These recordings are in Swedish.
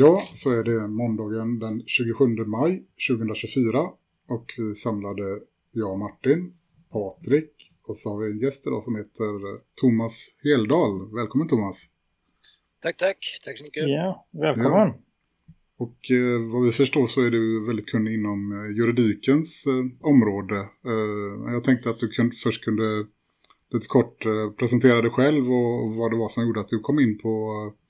Idag så är det måndagen den 27 maj 2024 och vi samlade jag och Martin, Patrik och så har vi en gäst idag som heter Thomas Heldal. Välkommen Thomas! Tack, tack. Tack så mycket. Ja, välkommen. Och eh, vad vi förstår så är du väldigt kunnig inom eh, juridikens eh, område. Eh, jag tänkte att du kunde, först kunde lite kort eh, presentera dig själv och vad det var som gjorde att du kom in på eh,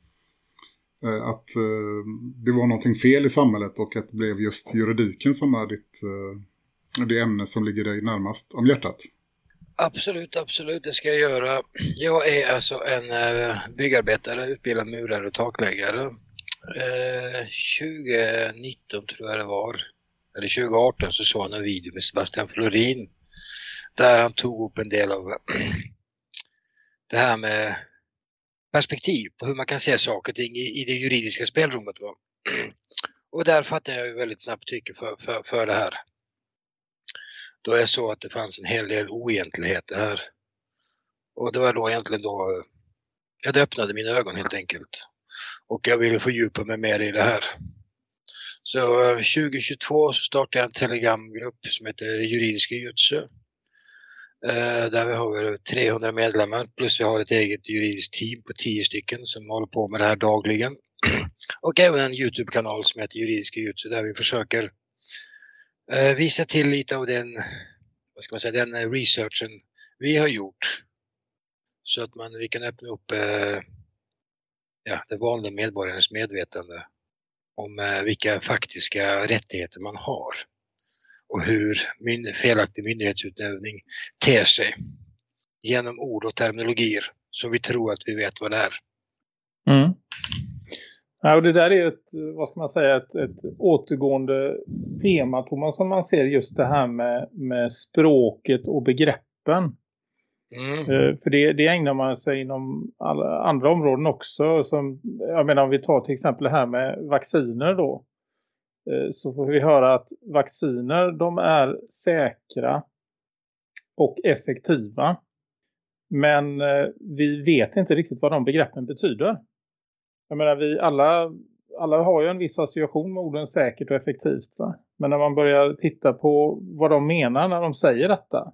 Eh, att eh, det var någonting fel i samhället och att det blev just juridiken som är ditt, eh, det ämne som ligger dig närmast om hjärtat. Absolut, absolut. Det ska jag göra. Jag är alltså en eh, byggarbetare, utbildad murare och takläggare. Eh, 2019 tror jag det var, eller 2018 så såg jag en video med Sebastian Florin där han tog upp en del av det här med perspektiv på hur man kan se saker och ting i, i det juridiska spelrummet. Va? Och där fattade jag ju väldigt snabbt tycke för, för, för det här. Då jag såg att det fanns en hel del oegentligheter här. Och det var då egentligen då eh, jag öppnade mina ögon helt enkelt. Och jag ville fördjupa mig mer i det här. Så eh, 2022 så startade jag en telegramgrupp som heter Juridiska Jutsu. Eh, där vi har över 300 medlemmar plus vi har ett eget juridiskt team på 10 stycken som håller på med det här dagligen. Och även en Youtube-kanal som heter Juridiska Jutsu där vi försöker eh, visa till lite av den, vad ska man säga, den eh, researchen vi har gjort. Så att man, vi kan öppna upp ja, det vanliga medborgarens medvetande om vilka faktiska rättigheter man har och hur myn felaktig myndighetsutövning ter sig genom ord och terminologier som vi tror att vi vet vad det är. Mm. Ja, och det där är ett, vad ska man säga, ett, ett återgående tema Thomas som man ser just det här med, med språket och begreppen. Mm. Eh, För det, det ägnar man sig inom alla andra områden också. Som, jag menar om vi tar till exempel det här med vacciner då. Eh, så får vi höra att vacciner de är säkra och effektiva. Men eh, vi vet inte riktigt vad de begreppen betyder. Jag menar vi alla, alla har ju en viss association med orden säkert och effektivt va. Men när man börjar titta på vad de menar när de säger detta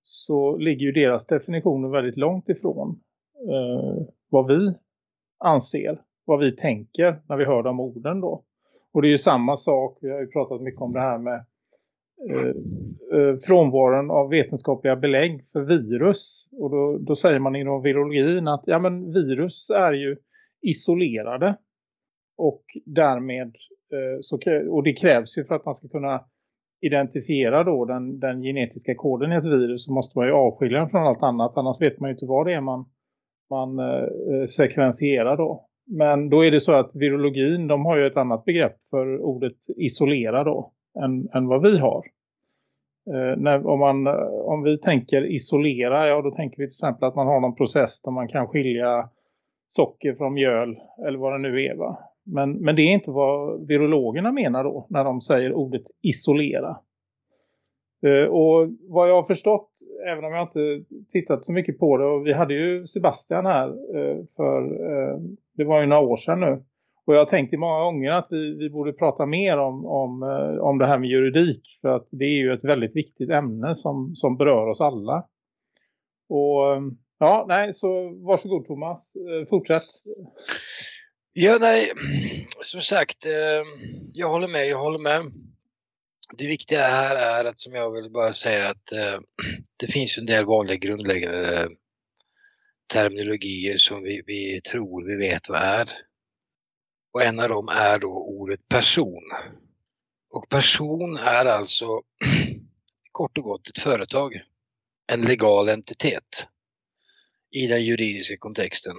så ligger ju deras definitioner väldigt långt ifrån eh, vad vi anser, vad vi tänker när vi hör de orden då. Och det är ju samma sak, vi har ju pratat mycket om det här med eh, eh, frånvaron av vetenskapliga belägg för virus. Och då, då säger man inom virologin att ja, men virus är ju isolerade. Och därmed, eh, så, och det krävs ju för att man ska kunna identifiera då den, den genetiska koden i ett virus så måste man ju avskilja den från allt annat. Annars vet man ju inte vad det är man, man eh, eh sekvenserar då. Men då är det så att virologin de har ju ett annat begrepp för ordet isolera då än, än vad vi har. Eh, när, om, man, eh, om vi tänker isolera, ja då tänker vi till exempel att man har någon process där man kan skilja socker från mjöl eller vad det nu är va. Men, men det är inte vad virologerna menar då när de säger ordet isolera. Eh, och vad jag har förstått, även om jag inte tittat så mycket på det, och vi hade ju Sebastian här eh, för, eh, det var ju några år sedan nu. Och jag har tänkt i många gånger att vi, vi borde prata mer om, om, eh, om det här med juridik. För att det är ju ett väldigt viktigt ämne som, som berör oss alla. Och eh, ja, nej, så varsågod Thomas, Eh, fortsätt. Ja, nej, som sagt, eh, jag håller med, jag håller med. Det viktiga här är att, som jag vill bara säga, att eh, det finns en del vanliga grundläggande eh, terminologier som vi, vi tror vi vet vad är. Och en av dem är då ordet person. Och person är alltså kort och gott ett företag. En legal entitet i den juridiska kontexten.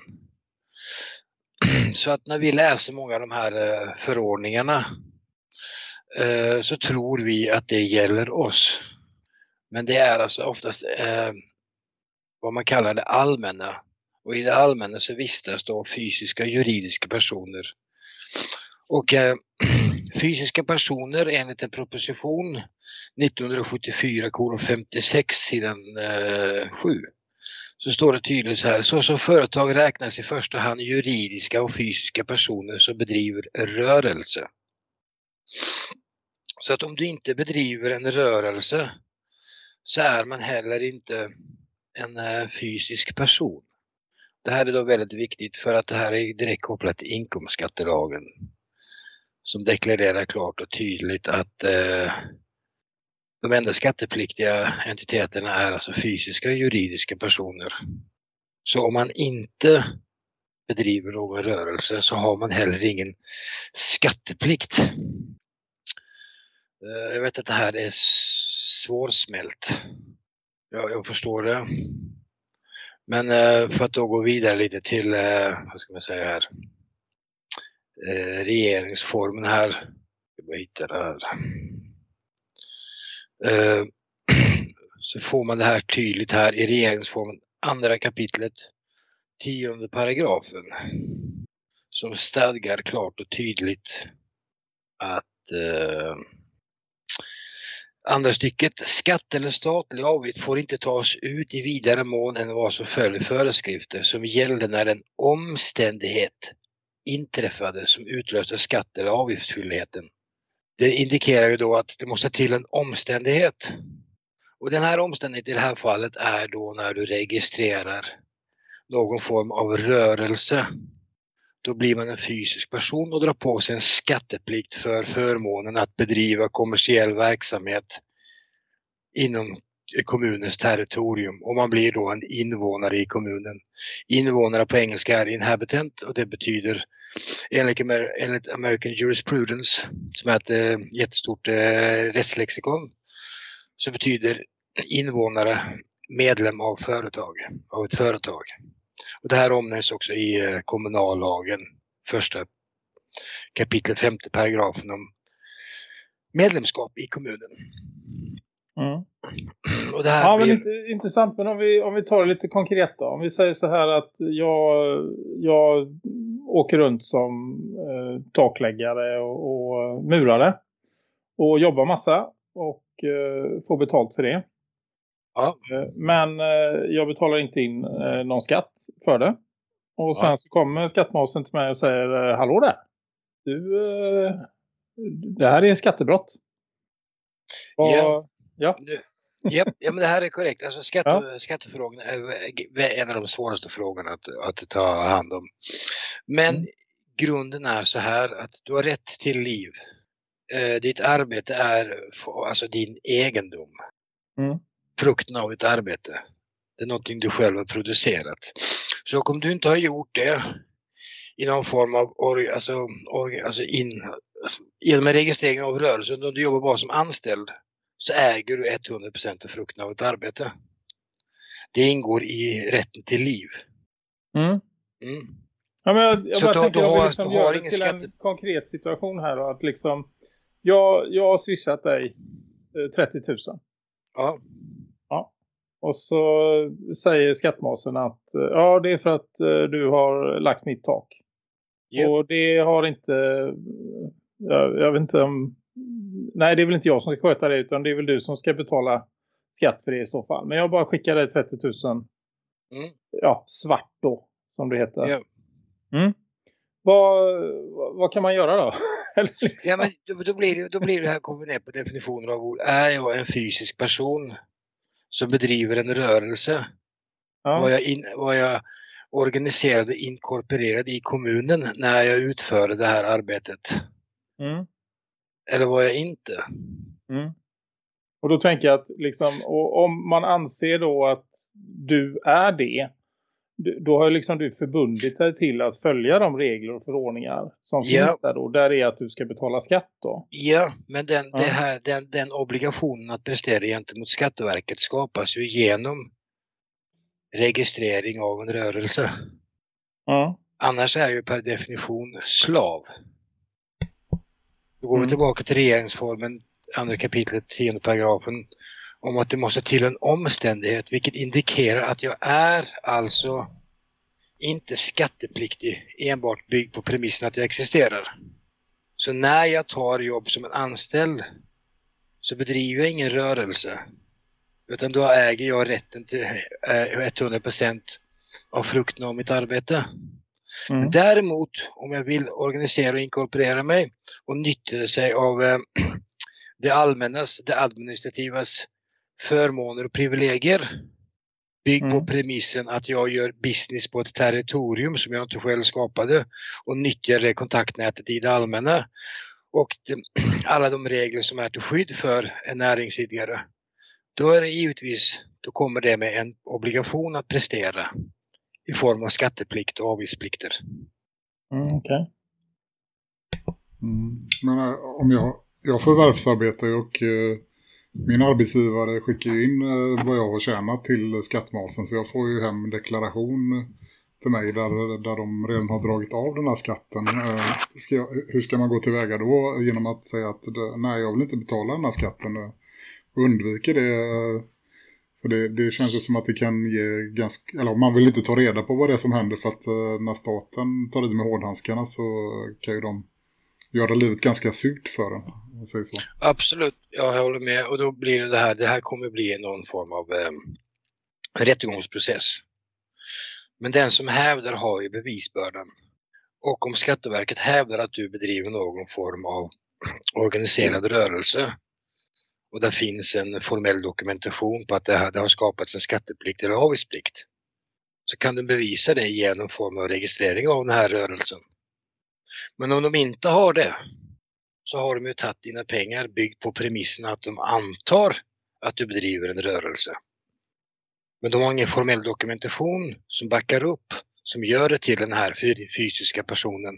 Så att när vi läser många av de här eh, förordningarna Eh, så tror vi att det gäller oss. Men det är alltså oftast eh, vad man kallar det allmänna. Och i det allmänna så vistas då fysiska och juridiska personer. Och eh, fysiska personer enligt en proposition 1974-56 sidan eh, 7 så står det tydligt så här, så som företag räknas i första hand juridiska och fysiska personer som bedriver rörelse. Så att om du inte bedriver en rörelse så är man heller inte en eh, fysisk person. Det här är då väldigt viktigt för att det här är direkt kopplat till inkomstskattelagen som deklarerar klart och tydligt att eh, de enda skattepliktiga entiteterna är alltså fysiska och juridiska personer. Så om man inte bedriver någon rörelse så har man heller ingen skatteplikt. Eh, jag vet att det här är svårsmält. Ja, jag förstår det. Men eh, för att då gå vidare lite till, eh, vad ska man säga här, regeringsformen här. Jag bara hitta det här. Så får man det här tydligt här i regeringsformen, andra kapitlet, tionde paragrafen. Som stadgar klart och tydligt att eh, Andra stycket, skatt eller statlig avgift får inte tas ut i vidare mån än vad som följer föreskrifter som gäller när en omständighet inträffade som utlöste skatt eller avgiftsskyldigheten. Det indikerar ju då att det måste till en omständighet. Och den här omständigheten i det här fallet är då när du registrerar någon form av rörelse. Då blir man en fysisk person och drar på sig en skatteplikt för förmånen att bedriva kommersiell verksamhet inom kommunens territorium och man blir då en invånare i kommunen. Invånare på engelska är inhabitant och det betyder enligt, Amer- enligt American Jurisprudence som är ett eh, jättestort eh, rättslexikon så betyder invånare medlem av företag, av ett företag. Och det här omnämns också i eh, kommunallagen, första kapitlet, femte paragrafen om medlemskap i kommunen. Mm. Och det här Ja, men blir... inte, intressant. Men om vi, om vi tar det lite konkret då. Om vi säger så här att jag, jag åker runt som eh, takläggare och, och murare. Och jobbar massa och eh, får betalt för det. Ja, Eh, Men eh, jag betalar inte in eh, någon skatt för det. Och sen Ja. så kommer skattmasen till mig och säger Hallå där! Du, det här är skattebrott. Och, Ja. ja. Ja, ja, men det här är korrekt. Alltså skatte, Ja. Skattefrågorna är en av de svåraste frågorna att, att ta hand om. Men Mm. grunden är så här att du har rätt till liv. Eh, ditt arbete är alltså din egendom. Mm. Frukten av ett arbete. Det är någonting du själv har producerat. Så om du inte har gjort det i någon form av org, alltså, org, alltså in, alltså, genom en registrering av rörelsen, om du jobbar bara som anställd så äger du 100% av frukten av ett arbete. Det ingår i rätten till liv. Mm. Mm. Ja, men jag, jag Så bara då- tänker då om vi har- liksom då gör har det ingen till skatte- en konkret situation här då, att liksom jag, jag har swishat dig eh, 30 000 Ja, och så säger skattmasen att eh, ja det är för att eh, du har lagt mitt tak. Jo. Och det har inte jag, jag vet inte om nej det är väl inte jag som ska sköta det utan det är väl du som ska betala skatt för det i så fall. Men jag bara skickar dig 30 000 Mm. ja, svart då som det heter. Ja. Mm. Vad, vad, kan man göra då? Liksom- ja men då, då, blir det, då blir det här kommer ner på definitionen av ord. Är jag en fysisk person som bedriver en rörelse? ja. Var, jag in, var jag organiserad och inkorporerad i kommunen när jag utförde det här arbetet? Mm. Eller var jag inte? Mm. Och då tänker jag att liksom, om man anser då att du är det, då har liksom du förbundit dig till att följa de regler och förordningar som Ja. finns där då. Där är att du ska betala skatt då. Ja, men den, Ja. Här, den, den obligationen att prestera gentemot Skatteverket skapas ju genom registrering av en rörelse. Ja. Annars är ju per definition slav. Då går Mm. vi tillbaka till regeringsformen, andra kapitlet, tionde paragrafen, om att det måste till en omständighet vilket indikerar att jag är alltså inte skattepliktig enbart byggd på premissen att jag existerar. Så när jag tar jobb som en anställd så bedriver jag ingen rörelse utan då äger jag rätten till eh, 100% av frukten av mitt arbete. Mm. Däremot om jag vill organisera och inkorporera mig och nyttja sig av eh, det allmännas, det administrativas förmåner och privilegier byggd på Mm. premissen att jag gör business på ett territorium som jag inte själv skapade och nyttjar det kontaktnätet i det allmänna och de, alla de regler som är till skydd för en näringsidkare. Då är det givetvis, då kommer det med en obligation att prestera i form av skatteplikt och avgiftsplikter. Mm, okej. Mm. Men äh, om jag, jag förvärvsarbetar och eh, min arbetsgivare skickar ju in eh, vad jag har tjänat till skattmasen så jag får ju hem en deklaration till mig där, där de redan har dragit av den här skatten. Eh, ska jag, hur ska man gå tillväga då genom att säga att nej jag vill inte betala den här skatten och undviker det eh, för det, det känns ju som att det kan ge ganska, eller man vill inte ta reda på vad det är som händer för att när staten tar i med hårdhandskarna så kan ju de göra livet ganska surt för en. Man säger så. Absolut, jag håller med och då blir det det här, det här kommer bli någon form av eh, rättegångsprocess. Men den som hävdar har ju bevisbördan. Och om Skatteverket hävdar att du bedriver någon form av organiserad rörelse och där finns en formell dokumentation på att det, här, det har skapats en skatteplikt eller avgiftsplikt så kan du bevisa det genom form av registrering av den här rörelsen. Men om de inte har det så har de ju tagit dina pengar byggt på premissen att de antar att du bedriver en rörelse. Men de har ingen formell dokumentation som backar upp, som gör det till den här fysiska personen.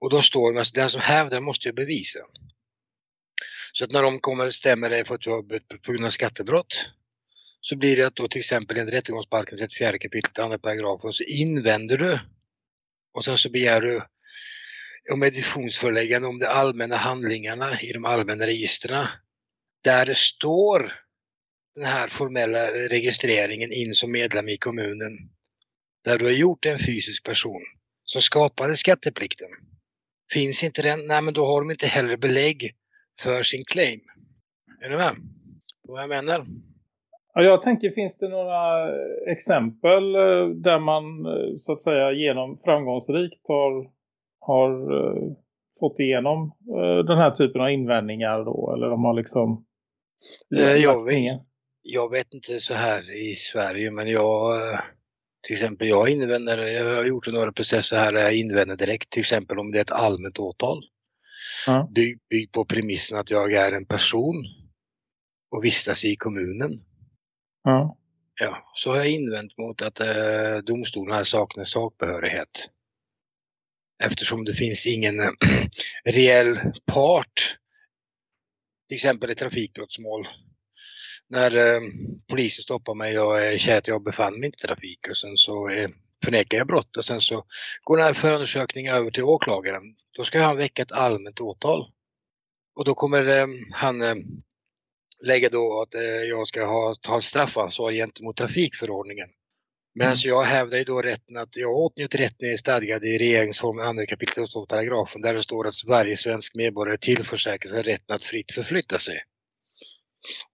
Och då står det, alltså den som hävdar måste ju bevisa. Så att när de kommer och stämmer dig för att du har på grund av skattebrott så blir det att då till exempel enligt rättegångsbalken 34 kapitlet andra paragrafen så invänder du och sen så begär du om editionsföreläggande om de allmänna handlingarna i de allmänna registren där det står den här formella registreringen in som medlem i kommunen där du har gjort en fysisk person som skapade skatteplikten. Finns inte den, nej men då har de inte heller belägg för sin claim. Är du med? Vad jag menar? Ja, jag tänker, finns det några exempel eh, där man eh, så att säga genom framgångsrikt har, har eh, fått igenom eh, den här typen av invändningar då? Eller de har liksom... Eh, jag vet-? Jag vet inte så här i Sverige men jag eh, till exempel jag invänder, jag har gjort några processer här där jag invänder direkt till exempel om det är ett allmänt åtal. Ja. Bygg, bygg på premissen att jag är en person och vistas i kommunen. Ja. Ja, så har jag invänt mot att eh, domstolen här saknar sakbehörighet. Eftersom det finns ingen eh, reell part, till exempel i trafikbrottsmål. När eh, polisen stoppar mig och säger att jag befann mig inte i trafik och sen så eh, förnekar jag brott och sen så går den här förundersökningen över till åklagaren. Då ska han väcka ett allmänt åtal. Och då kommer eh, han eh, lägga då att eh, jag ska ha, ta straffansvar gentemot trafikförordningen. Men så jag hävdar ju då rätten att jag åtnjuter rätten stadgad i regeringsformen 2 kapitlet 8 paragrafen där det står att varje svensk medborgare tillförsäkrar sig rätten att fritt förflytta sig.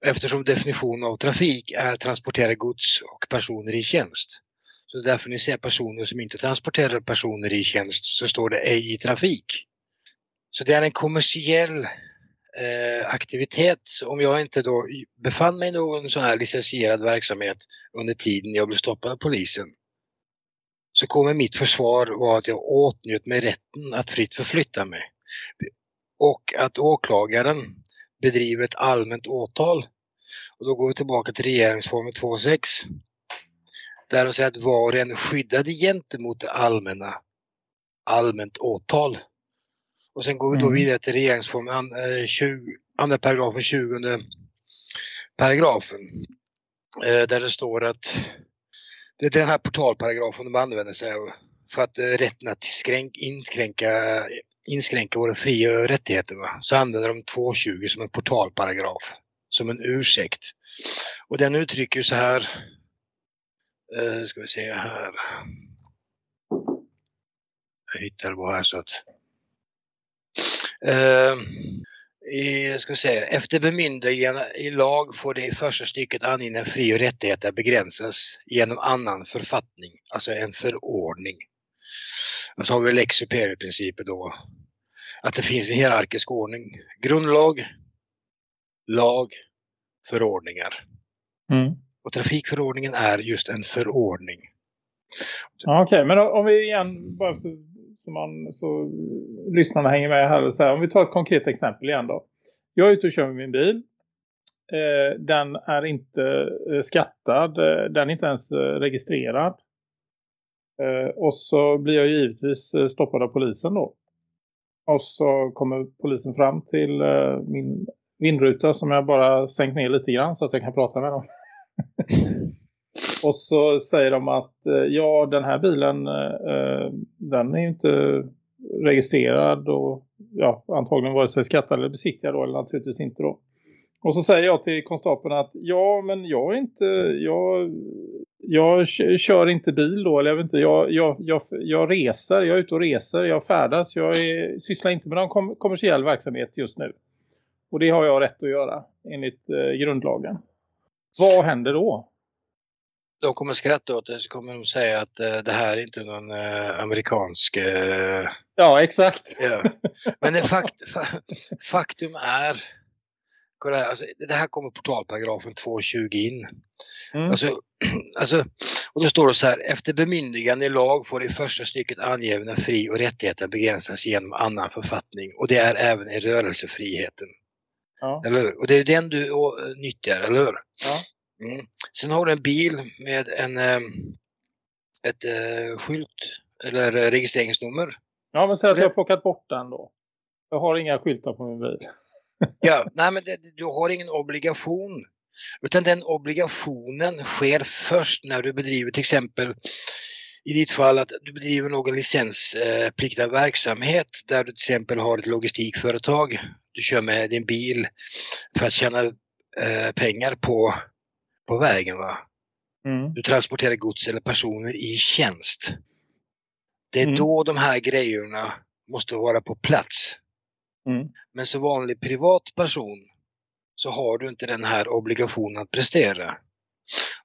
Eftersom definitionen av trafik är transportera gods och personer i tjänst. Så därför ni ser personer som inte transporterar personer i tjänst så står det ej i trafik. Så det är en kommersiell Eh, aktivitet. Om jag inte då befann mig i någon sån här licensierad verksamhet under tiden jag blev stoppad av polisen så kommer mitt försvar vara att jag åtnjöt mig rätten att fritt förflytta mig. Och att åklagaren bedriver ett allmänt åtal. Och då går vi tillbaka till regeringsformen 2.6. Där de säger att var och en är skyddad gentemot det allmänna, allmänt åtal. Och sen går vi då Mm. vidare till regeringsformen, eh, 20, andra paragrafen, 20 paragrafen. Eh, där det står att det är den här portalparagrafen de använder sig av för att eh, rätten att skränk, inskränka, inskränka våra fri och rättigheter. Va? Så använder de 220 som en portalparagraf, som en ursäkt. Och den uttrycker så här, eh, ska vi se här. Jag hittar bara här så att. Eh, i, ska säga, efter bemyndigande i lag får det i första stycket angivna fri och rättigheter begränsas genom annan författning, alltså en förordning. Och så har vi lex superior-principen då. Att det finns en hierarkisk ordning. Grundlag, lag, förordningar. Mm. Och trafikförordningen är just en förordning. Ja, Okej, men om vi igen, bara så, man, så eh, lyssnarna hänger med här. Så här. Om vi tar ett konkret exempel igen då. Jag är ute och kör med min bil. Eh, den är inte eh, skattad. Eh, den är inte ens eh, registrerad. Eh, och så blir jag givetvis eh, stoppad av polisen då. Och så kommer polisen fram till eh, min vindruta som jag bara sänkt ner lite grann så att jag kan prata med dem. Och så säger de att eh, ja den här bilen eh, eh, den är ju inte registrerad och ja, antagligen vare sig skattad eller besiktigad då eller naturligtvis inte då. Och så säger jag till konstapeln att ja men jag är inte, jag, jag kör inte bil då eller jag vet inte, jag, jag, jag, jag reser, jag är ute och reser, jag färdas, jag är, sysslar inte med någon kom, kommersiell verksamhet just nu. Och det har jag rätt att göra enligt eh, grundlagen. Vad händer då? De kommer skratta åt det så kommer de säga att eh, det här är inte någon eh, amerikansk eh, Ja, exakt. Ja. Men det fakt, fa, faktum är, kolla här, alltså, det här kommer portalparagrafen 220 in. Mm. Alltså, alltså, och då står det så här, efter bemyndigande i lag får i första stycket angivna fri och rättigheter begränsas genom annan författning och det är även i rörelsefriheten. Ja. Eller hur? Och det är den du nyttjar, eller hur? Ja. Mm. Sen har du en bil med en, eh, ett eh, skylt eller eh, registreringsnummer. Ja, men säg att jag har plockat bort den då. Jag har inga skyltar på min bil. Ja, nej men det, du har ingen obligation. Utan den obligationen sker först när du bedriver till exempel i ditt fall att du bedriver någon licenspliktig verksamhet där du till exempel har ett logistikföretag. Du kör med din bil för att tjäna eh, pengar på, på vägen. Va? Mm. Du transporterar gods eller personer i tjänst. Det är Mm. då de här grejerna måste vara på plats. Mm. Men som vanlig privatperson så har du inte den här obligationen att prestera.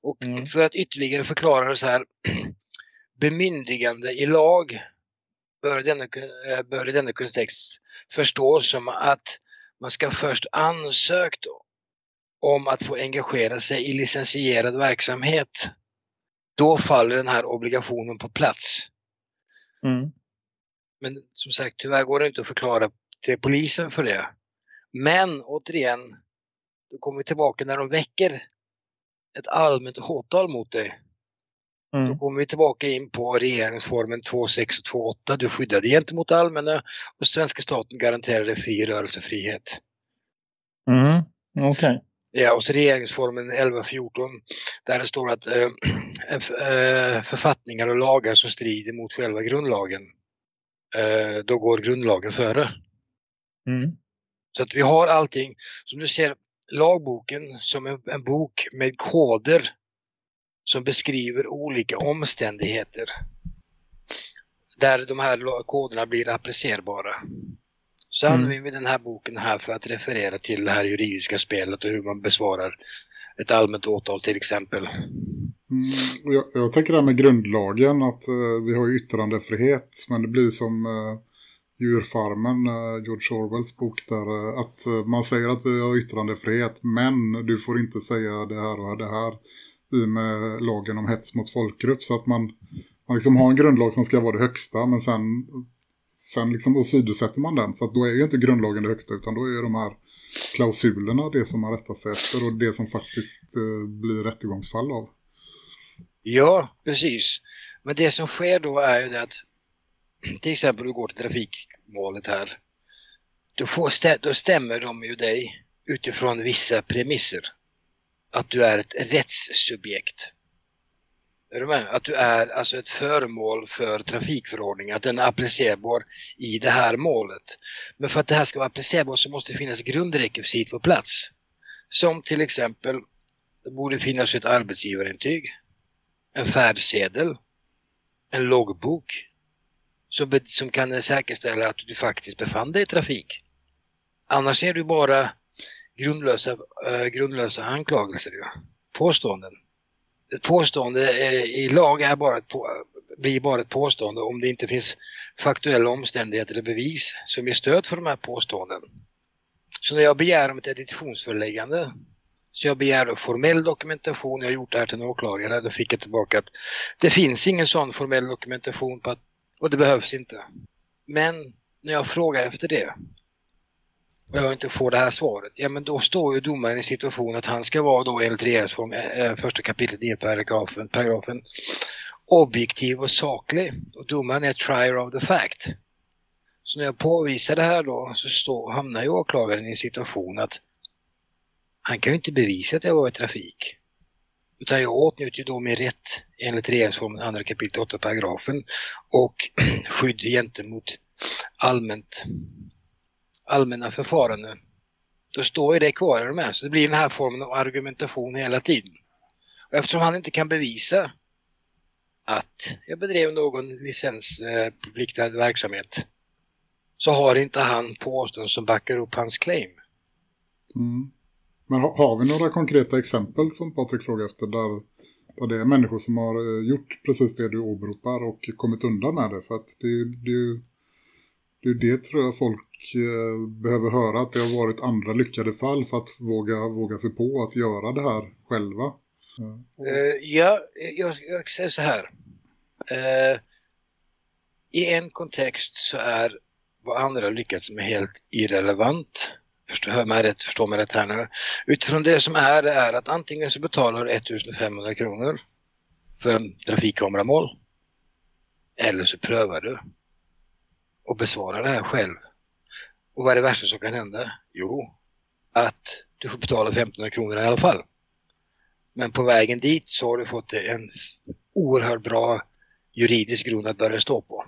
Och Mm. för att ytterligare förklara det så här. Bemyndigande i lag bör i denna, eh, bör i denna kontext förstås som att man ska först ansökt om att få engagera sig i licensierad verksamhet. Då faller den här obligationen på plats. Mm. Men som sagt, tyvärr går det inte att förklara till polisen för det. Men återigen, då kommer vi tillbaka när de väcker ett allmänt åtal mot dig. Då Mm. kommer vi tillbaka in på regeringsformen 2.6 och 2.8. Du är skyddad gentemot det allmänna och svenska staten garanterar dig fri rörelsefrihet. Mm. Okej. Ja, och så regeringsformen 11.14 där det står att eh, eh, författningar och lagar som strider mot själva grundlagen, eh, då går grundlagen före. Mm. Så att vi har allting, som du ser, lagboken som en, en bok med koder som beskriver olika omständigheter. Där de här koderna blir applicerbara. Så Mm. använder vi den här boken här för att referera till det här juridiska spelet och hur man besvarar ett allmänt åtal till exempel. Mm, jag, jag tänker det här med grundlagen att eh, vi har ju yttrandefrihet men det blir som eh, djurfarmen, eh, George Orwells bok där eh, att eh, man säger att vi har yttrandefrihet men du får inte säga det här och det här i med lagen om hets mot folkgrupp så att man, man liksom har en grundlag som ska vara det högsta men sen, sen liksom åsidosätter man den så att då är ju inte grundlagen det högsta utan då är de här klausulerna det som man rättar sig efter och det som faktiskt eh, blir rättegångsfall av. Ja, precis. Men det som sker då är ju det att till exempel du går till trafikmålet här. Då, får, stä- då stämmer de ju dig utifrån vissa premisser. Att du är ett rättssubjekt. Är du med? Att du är alltså ett föremål för trafikförordningen, att den är applicerbar i det här målet. Men för att det här ska vara applicerbart så måste det finnas grundrekvisit på plats. Som till exempel, det borde finnas ett arbetsgivarintyg, en färdsedel, en loggbok som, som kan säkerställa att du faktiskt befann dig i trafik. Annars är du bara grundlösa, eh, grundlösa anklagelser, ja. påståenden. Ett påstående eh, i lag är bara ett på, blir bara ett påstående om det inte finns faktuella omständigheter eller bevis som ger stöd för de här påståenden. Så när jag begär om ett editionsföreläggande så jag begär formell dokumentation, jag har gjort det här till en åklagare, då fick jag tillbaka att det finns ingen sån formell dokumentation på att, och det behövs inte. Men när jag frågar efter det och jag inte får det här svaret, ja men då står ju domaren i situation att han ska vara då enligt regeringsform, eh, eh, första kapitlet i paragrafen, paragrafen objektiv och saklig och domaren är trier of the fact. Så när jag påvisar det här då så står, hamnar ju åklagaren i en situation att han kan ju inte bevisa att jag var i trafik. Utan jag åtnjuter ju då min rätt enligt regeringsformen andra kapitlet 8 paragrafen och skydd gentemot allmänt allmänna förfarande, Då står ju det kvar i de här, så det blir den här formen av argumentation hela tiden. Och eftersom han inte kan bevisa att jag bedrev någon licenspliktig eh, verksamhet så har inte han påståenden som backar upp hans claim. Mm. Men har, har vi några konkreta exempel som Patrik frågar efter där, där det är människor som har eh, gjort precis det du åberopar och kommit undan med det? För att det, är ju- det, det, är ju det tror jag folk Eh, behöver höra att det har varit andra lyckade fall för att våga, våga sig på att göra det här själva. Eh, och- ja, jag, jag säger så här. Eh, I en kontext så är vad andra lyckats med helt irrelevant. Förstår, mig rätt, förstår mig rätt här nu. Utifrån det som är, det är att antingen så betalar du 1500 kronor för en trafikkameramål. Eller så prövar du och besvarar det här själv. Och vad är det värsta som kan hända? Jo, att du får betala 1500 kronor i alla fall. Men på vägen dit så har du fått en oerhört bra juridisk grund att börja stå på.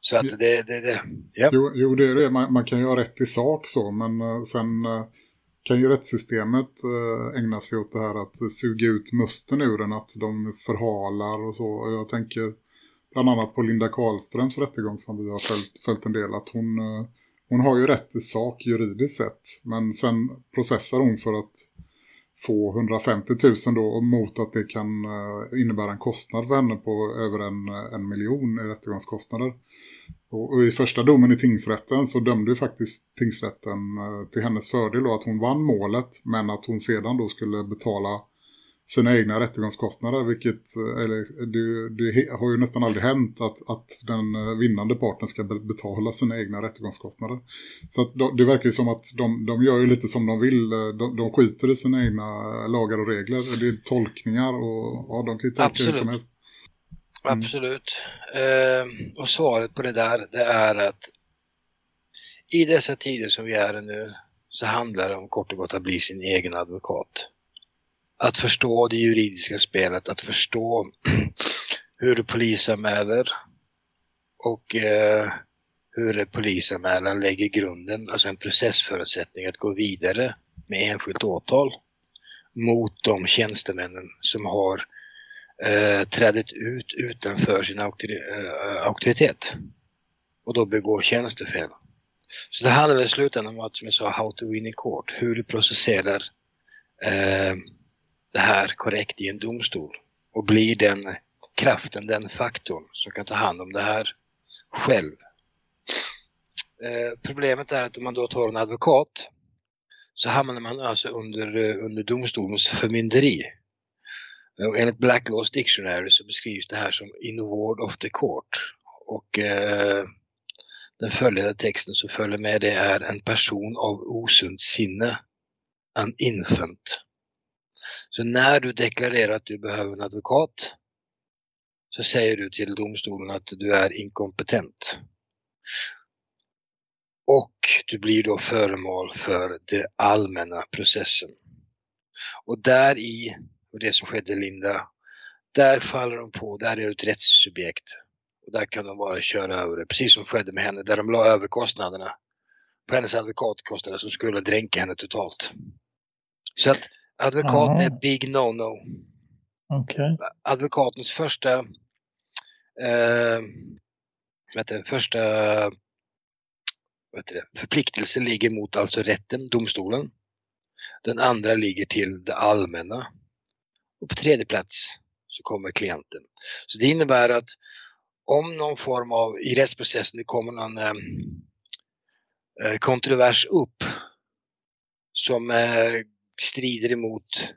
Så att det, det, det ja. Jo, jo, det är det. Man, man kan ju ha rätt i sak så, men eh, sen eh, kan ju rättssystemet eh, ägna sig åt det här att suga ut musten ur den, att de förhalar och så. Jag tänker bland annat på Linda Karlströms rättegång som vi har följt, följt en del, att hon, hon har ju rätt i sak juridiskt sett, men sen processar hon för att få 150 000 då mot att det kan eh, innebära en kostnad för henne på över en, eh, en miljon i rättegångskostnader. Och, och i första domen i tingsrätten så dömde ju faktiskt tingsrätten eh, till hennes fördel då att hon vann målet men att hon sedan då skulle betala sina egna rättegångskostnader vilket eh, eller, det, det har ju nästan aldrig hänt att, att den eh, vinnande parten ska be- betala sina egna rättegångskostnader. Så att de, det verkar ju som att de, de gör ju lite som de vill. eh, De, de skiter i sina egna lagar och regler. Det är tolkningar och ja, de kan ju tolka hur som helst. Mm. Absolut. Eh, och svaret på det där det är att i dessa tider som vi är nu så handlar det om kort och gott att bli sin egen advokat. Att förstå det juridiska spelet, att förstå hur du polisanmäler och eh, hur polisanmälan lägger grunden, alltså en processförutsättning att gå vidare med enskilt åtal mot de tjänstemännen som har eh, trädit ut utanför sin auktor eh, auktoritet och då begår tjänstefel. Så det handlar i slutändan om att, som jag sa, how to win in court, hur du processerar eh, korrekt i en domstol och blir den kraften, den faktorn som kan ta hand om det här själv. Eh, problemet är att om man då tar en advokat så hamnar man alltså under, eh, under domstolens förmynderi. Och enligt Black Laws Dictionary så beskrivs det här som in ward of the court. Och eh, den följande texten som följer med det är en person av osunt sinne. An infant. Så när du deklarerar att du behöver en advokat så säger du till domstolen att du är inkompetent. Och du blir då föremål för den allmänna processen. Och där i, och det som skedde Linda, där faller de på, där är du ett rättssubjekt. Och där kan de bara köra över det, precis som skedde med henne, där de la över kostnaderna på hennes advokatkostnader som skulle dränka henne totalt. Så att advokat Aha. är big no-no. Okej. Advokatens första, eh, det, första det, förpliktelse ligger mot alltså rätten, domstolen. Den andra ligger till det allmänna. Och på tredje plats så kommer klienten. Så det innebär att om någon form av, i rättsprocessen det kommer någon eh, eh, kontrovers upp som eh, strider emot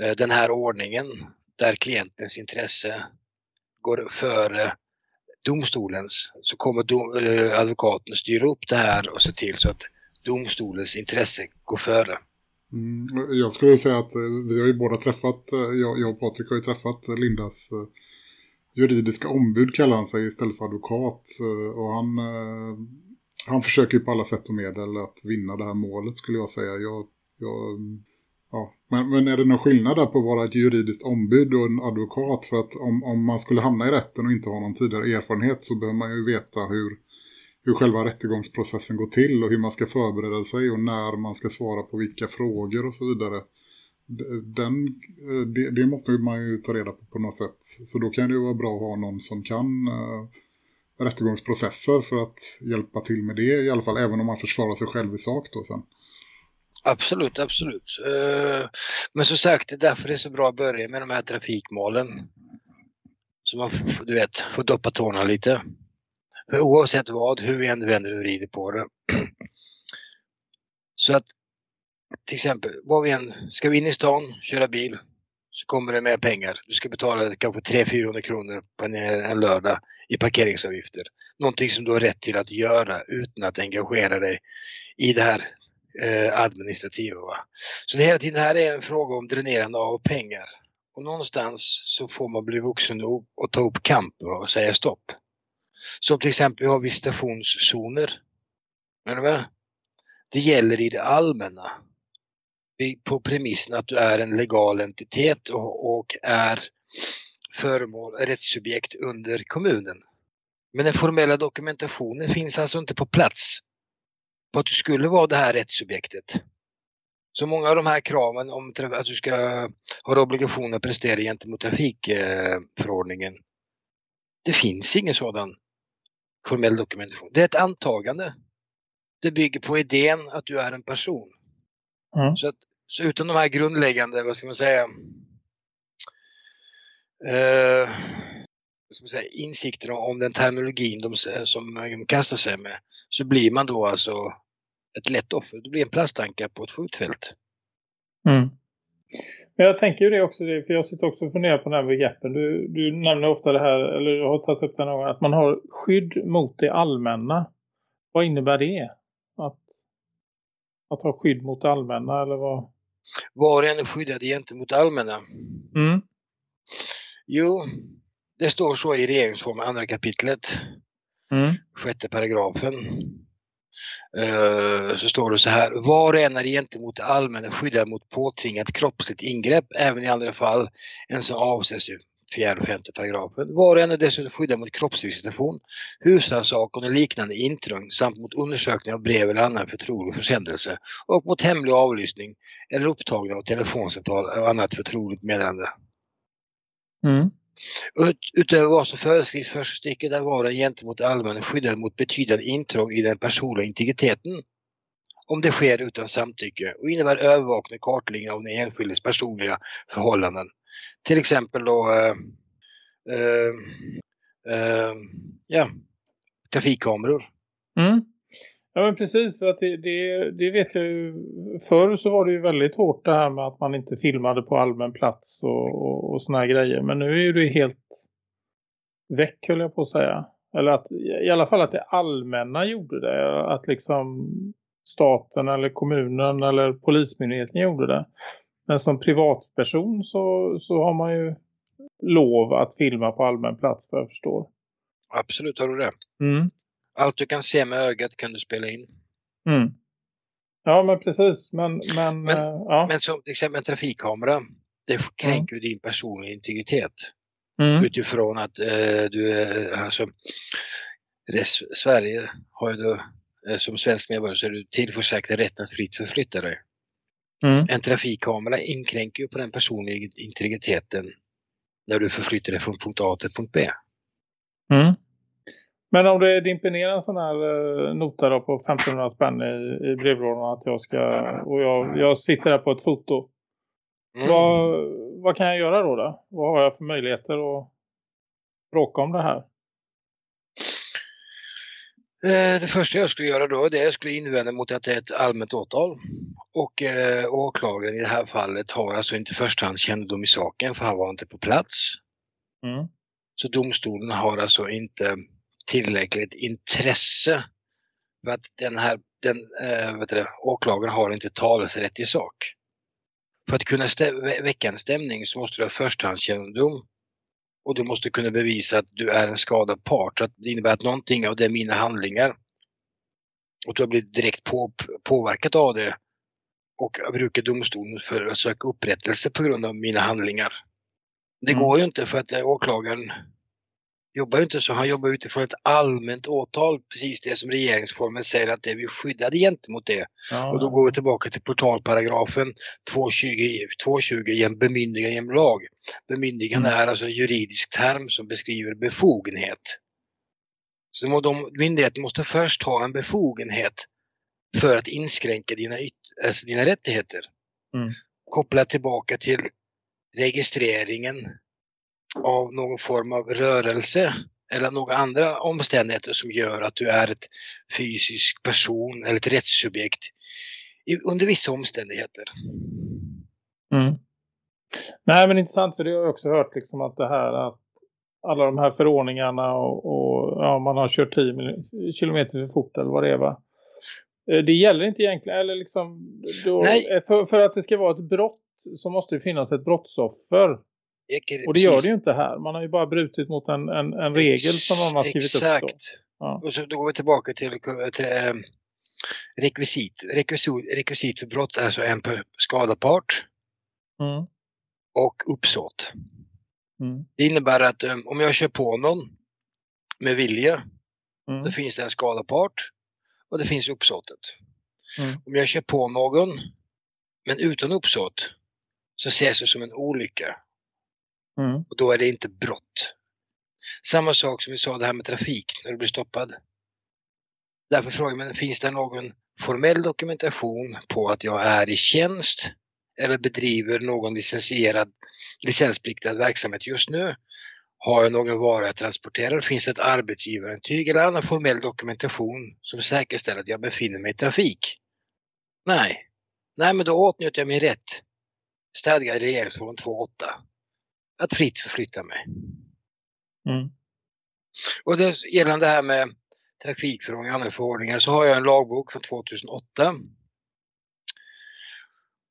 eh, den här ordningen där klientens intresse går före domstolens så kommer dom, eh, advokaten styra upp det här och se till så att domstolens intresse går före. Mm, jag skulle säga att eh, vi har ju båda träffat, jag, jag och Patrik har ju träffat Lindas juridiska ombud kallar han sig istället för advokat. Och han, han försöker ju på alla sätt och medel att vinna det här målet skulle jag säga. Jag, jag, mm, ja. men, men är det någon skillnad där på att vara ett juridiskt ombud och en advokat? För att om, om man skulle hamna i rätten och inte ha någon tidigare erfarenhet så behöver man ju veta hur, hur själva rättegångsprocessen går till och hur man ska förbereda sig och när man ska svara på vilka frågor och så vidare. Den, eh, det, det måste man ju ta reda på på något sätt. Så då kan det ju vara bra att ha någon som kan eh, rättegångsprocesser för att hjälpa till med det i alla fall, även om man försvarar sig själv i sak då sen. Absolut, absolut. Eh, men som sagt, det är därför det är så bra att börja med de här trafikmålen. Så man får, du vet, får doppa tårna lite. För oavsett vad, hur vi än vänder och vrider på det. Så att till exempel, vad vi än, ska vi in i stan, köra bil, så kommer det med pengar. Du ska betala kanske 300-400 kronor på en, en lördag i parkeringsavgifter. Någonting som du har rätt till att göra utan att engagera dig i det här Eh, administrativa. Va? Så det hela tiden här är en fråga om dränerande av pengar. Och någonstans så får man bli vuxen nog och ta upp kamp va, och säga stopp. Som till exempel vi har visitationszoner. Det gäller i det allmänna. På premissen att du är en legal entitet och, och är föremål, rättssubjekt under kommunen. Men den formella dokumentationen finns alltså inte på plats på att du skulle vara det här rättssubjektet. Så många av de här kraven om att du ska ha obligation att prestera gentemot trafikförordningen. Det finns ingen sådan formell dokumentation. Det är ett antagande. Det bygger på idén att du är en person. Mm. Så, att, så utan de här grundläggande, vad ska man säga, eh, säga insikterna om den terminologin de, som de kastar sig med, så blir man då alltså ett lätt offer. Du blir en plastanka på ett skjutfält. Mm. Men jag tänker ju det också, det, för jag sitter också och funderar på den här begreppen. Du, du nämner ofta det här, eller du har tagit upp det någon gång, att man har skydd mot det allmänna. Vad innebär det? Att, att ha skydd mot det allmänna, eller vad? Var en är skyddad gentemot det allmänna. Mm. Jo, det står så i regeringsformen, andra kapitlet, Mm. sjätte paragrafen. Eh, så står det så här. Var och en är gentemot det allmänna skyddad mot påtvingat kroppsligt ingrepp, även i andra fall än som avses i fjärde och femte paragrafen. Var och en är dessutom skyddad mot kroppsvisitation, husrannsakan och liknande intrång samt mot undersökning av brev eller annan förtrolig försändelse och mot hemlig avlyssning eller upptagning av telefonsamtal och annat förtroligt meddelande. Mm. Ut, utöver vad som föreskrivs för stycket där gentemot allmän skyddad mot betydande intrång i den personliga integriteten. Om det sker utan samtycke och innebär övervakning och kartläggning av den enskildes personliga förhållanden. Till exempel då eh, eh, eh, ja, trafikkameror. Mm. Ja men precis, för att det, det, det vet jag ju. Förr så var det ju väldigt hårt det här med att man inte filmade på allmän plats och, och, och såna här grejer. Men nu är ju det helt väck höll jag på att säga. Eller att i alla fall att det allmänna gjorde det. Att liksom staten eller kommunen eller polismyndigheten gjorde det. Men som privatperson så, så har man ju lov att filma på allmän plats vad jag förstår. Absolut har du det. Mm. Allt du kan se med ögat kan du spela in. Mm. Ja men precis. Men, men, Men- eh, ja. Men som till exempel en trafikkamera, det kränker ju din personliga integritet. Mm. Utifrån att eh, du är, alltså, res, Sverige har ju då, eh, som svensk medborgare så är du tillförsäkrad rätten att fritt förflytta dig. Mm. En trafikkamera inkränker ju på den personliga integriteten när du förflyttar dig från punkt A till punkt B. Mm. Men om det dimper ner en sån här eh, nota då på 1500 spänn i, i brevlådan att jag ska, och jag, jag sitter där på ett foto. Mm. Vad, vad kan jag göra då, då? Vad har jag för möjligheter att bråka om det här? Eh, Det första jag skulle göra då det är att jag skulle invända mot att det är ett allmänt åtal. Och eh, åklagaren i det här fallet har alltså inte förstahand kännedom i saken för han var inte på plats. Mm. Så domstolen har alltså inte tillräckligt intresse för att den här den, eh, vet du, åklagaren har inte talesrätt i sak. För att kunna stä- vä- väcka en stämning så måste du ha förstahandskännedom och du måste kunna bevisa att du är en skadad part. Att det innebär att någonting av det är mina handlingar och du har blivit direkt på, påverkat av det och brukar domstolen för att söka upprättelse på grund av mina handlingar. Det Mm. går ju inte för att eh, åklagaren jobbar ju inte så. Han jobbar utifrån ett allmänt åtal, precis det som regeringsformen säger att det är vi skyddade gentemot det. Ja, Och då går vi tillbaka till portalparagrafen 220, 220 i en bemyndigande genom lag. Bemyndigande Mm. är alltså en juridisk term som beskriver befogenhet. Så de, myndigheten måste först ha en befogenhet för att inskränka dina, yt, alltså dina rättigheter. Mm. Koppla tillbaka till registreringen av någon form av rörelse eller några andra omständigheter som gör att du är ett fysisk person eller ett rättssubjekt under vissa omständigheter. Mm. Nej men intressant för det har jag också hört liksom att det här att alla de här förordningarna och, och ja, man har kört 10 mil- kilometer för fort eller vad det är va. Eh, Det gäller inte egentligen eller liksom då, eh, för, för att det ska vara ett brott så måste det finnas ett brottsoffer. Och det gör det ju inte här. Man har ju bara brutit mot en, en, en regel som någon har skrivit Exakt. upp. Då. Ja. Och så då går vi tillbaka till, till eh, rekvisit. rekvisit. Rekvisit för brott är alltså en per skadad part Mm. och uppsåt. Mm. Det innebär att eh, om jag kör på någon med vilja, då Mm. finns det en skadad part och det finns uppsåtet. Mm. Om jag kör på någon men utan uppsåt så ses det som en olycka Mm. och då är det inte brott. Samma sak som vi sa det här med trafik när du blir stoppad. Därför frågar man, finns det någon formell dokumentation på att jag är i tjänst eller bedriver någon licensierad, licenspliktig verksamhet just nu? Har jag någon vara jag transporterar? Finns det ett arbetsgivarintyg eller annan formell dokumentation som säkerställer att jag befinner mig i trafik? Nej. Nej, men då åtnjuter jag min rätt stadgad i regeringsformen 2.8 att fritt förflytta mig. Mm. Och det, gällande det här med trafikförordningar och andra förordningar så har jag en lagbok från 2008.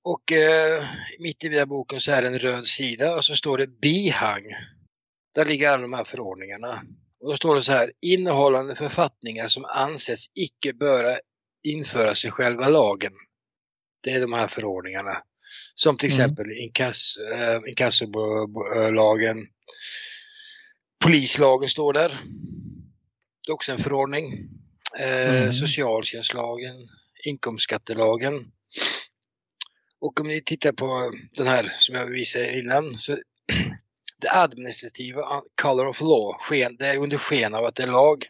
Och eh, mitt i den här boken så är det en röd sida och så står det bihang. Där ligger alla de här förordningarna. Och då står det så här, innehållande författningar som anses icke böra införas i själva lagen. Det är de här förordningarna. Som till Mm. exempel inkass, eh, inkassobolagen, polislagen står där. Det är också en förordning. Eh, Mm. Socialtjänstlagen, inkomstskattelagen. Och om ni tittar på den här som jag visade innan. Så det administrativa color of law, sken, det är under sken av att det är lag.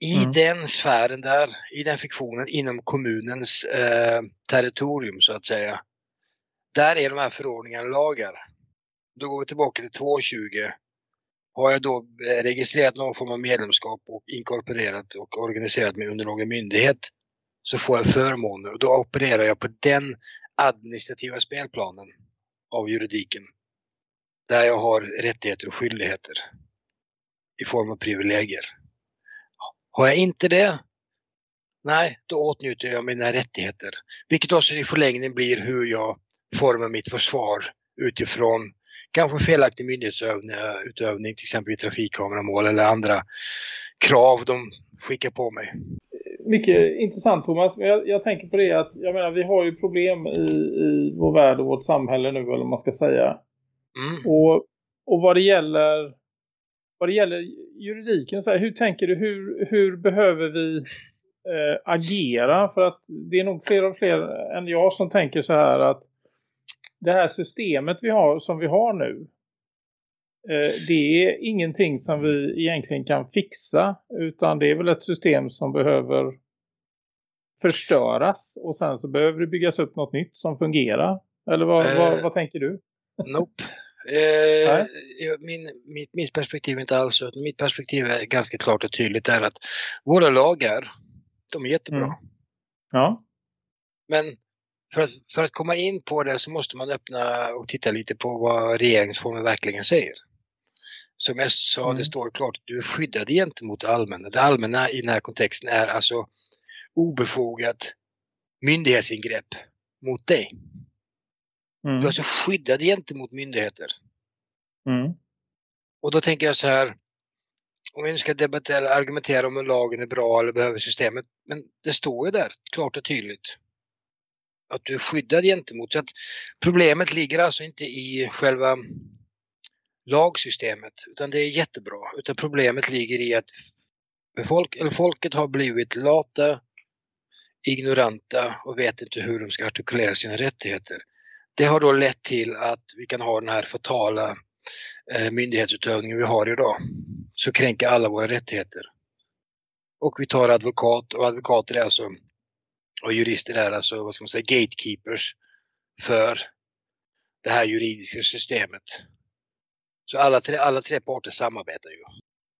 I Mm. den sfären där, i den fiktionen inom kommunens eh, territorium så att säga. Där är de här förordningarna lagar. Då går vi tillbaka till 220. Har jag då eh, registrerat någon form av medlemskap och inkorporerat och organiserat mig under någon myndighet så får jag förmåner och då opererar jag på den administrativa spelplanen av juridiken. Där jag har rättigheter och skyldigheter i form av privilegier. Har jag inte det, nej, då åtnjuter jag mina rättigheter. Vilket också i förlängningen blir hur jag formar mitt försvar utifrån kanske felaktig myndighetsutövning, till exempel i trafikkameramål eller andra krav de skickar på mig. Mycket intressant Thomas, men jag, jag, tänker på det att jag menar, vi har ju problem i, i vår värld och vårt samhälle nu, eller man ska säga. Mm. Och, och vad det gäller vad det gäller juridiken, så här, hur tänker du, hur, hur behöver vi eh, agera? För att det är nog fler och fler än jag som tänker så här att det här systemet vi har, som vi har nu, eh, det är ingenting som vi egentligen kan fixa, utan det är väl ett system som behöver förstöras och sen så behöver det byggas upp något nytt som fungerar. Eller vad, Eh, vad, vad tänker du? Nope. Eh, jag- min, mitt, mitt perspektiv är inte alls så. Mitt perspektiv är ganska klart och tydligt är att våra lagar, de är jättebra. Mm. Ja, Men för att, för att komma in på det så måste man öppna och titta lite på vad regeringsformen verkligen säger. Som jag sa, Mm. det står klart, du är skyddad gentemot det allmänna. Det allmänna i den här kontexten är alltså obefogat myndighetsingrepp mot dig. mm. Du är alltså skyddad gentemot myndigheter. Mm. Och då tänker jag så här, om vi nu ska debattera, argumentera om lagen är bra eller behöver systemet, men det står ju där klart och tydligt att du är skyddad gentemot. Så att problemet ligger alltså inte i själva lagsystemet, utan det är jättebra. Utan problemet ligger i att folk, eller folket har blivit lata, ignoranta och vet inte hur de ska artikulera sina rättigheter. Det har då lett till att vi kan ha den här fatala eh, myndighetsutövningen vi har idag. Så kränker alla våra rättigheter. Och vi tar advokat och advokater är alltså och jurister är alltså, vad ska man säga, gatekeepers för det här juridiska systemet. Så alla tre, alla tre parter samarbetar ju.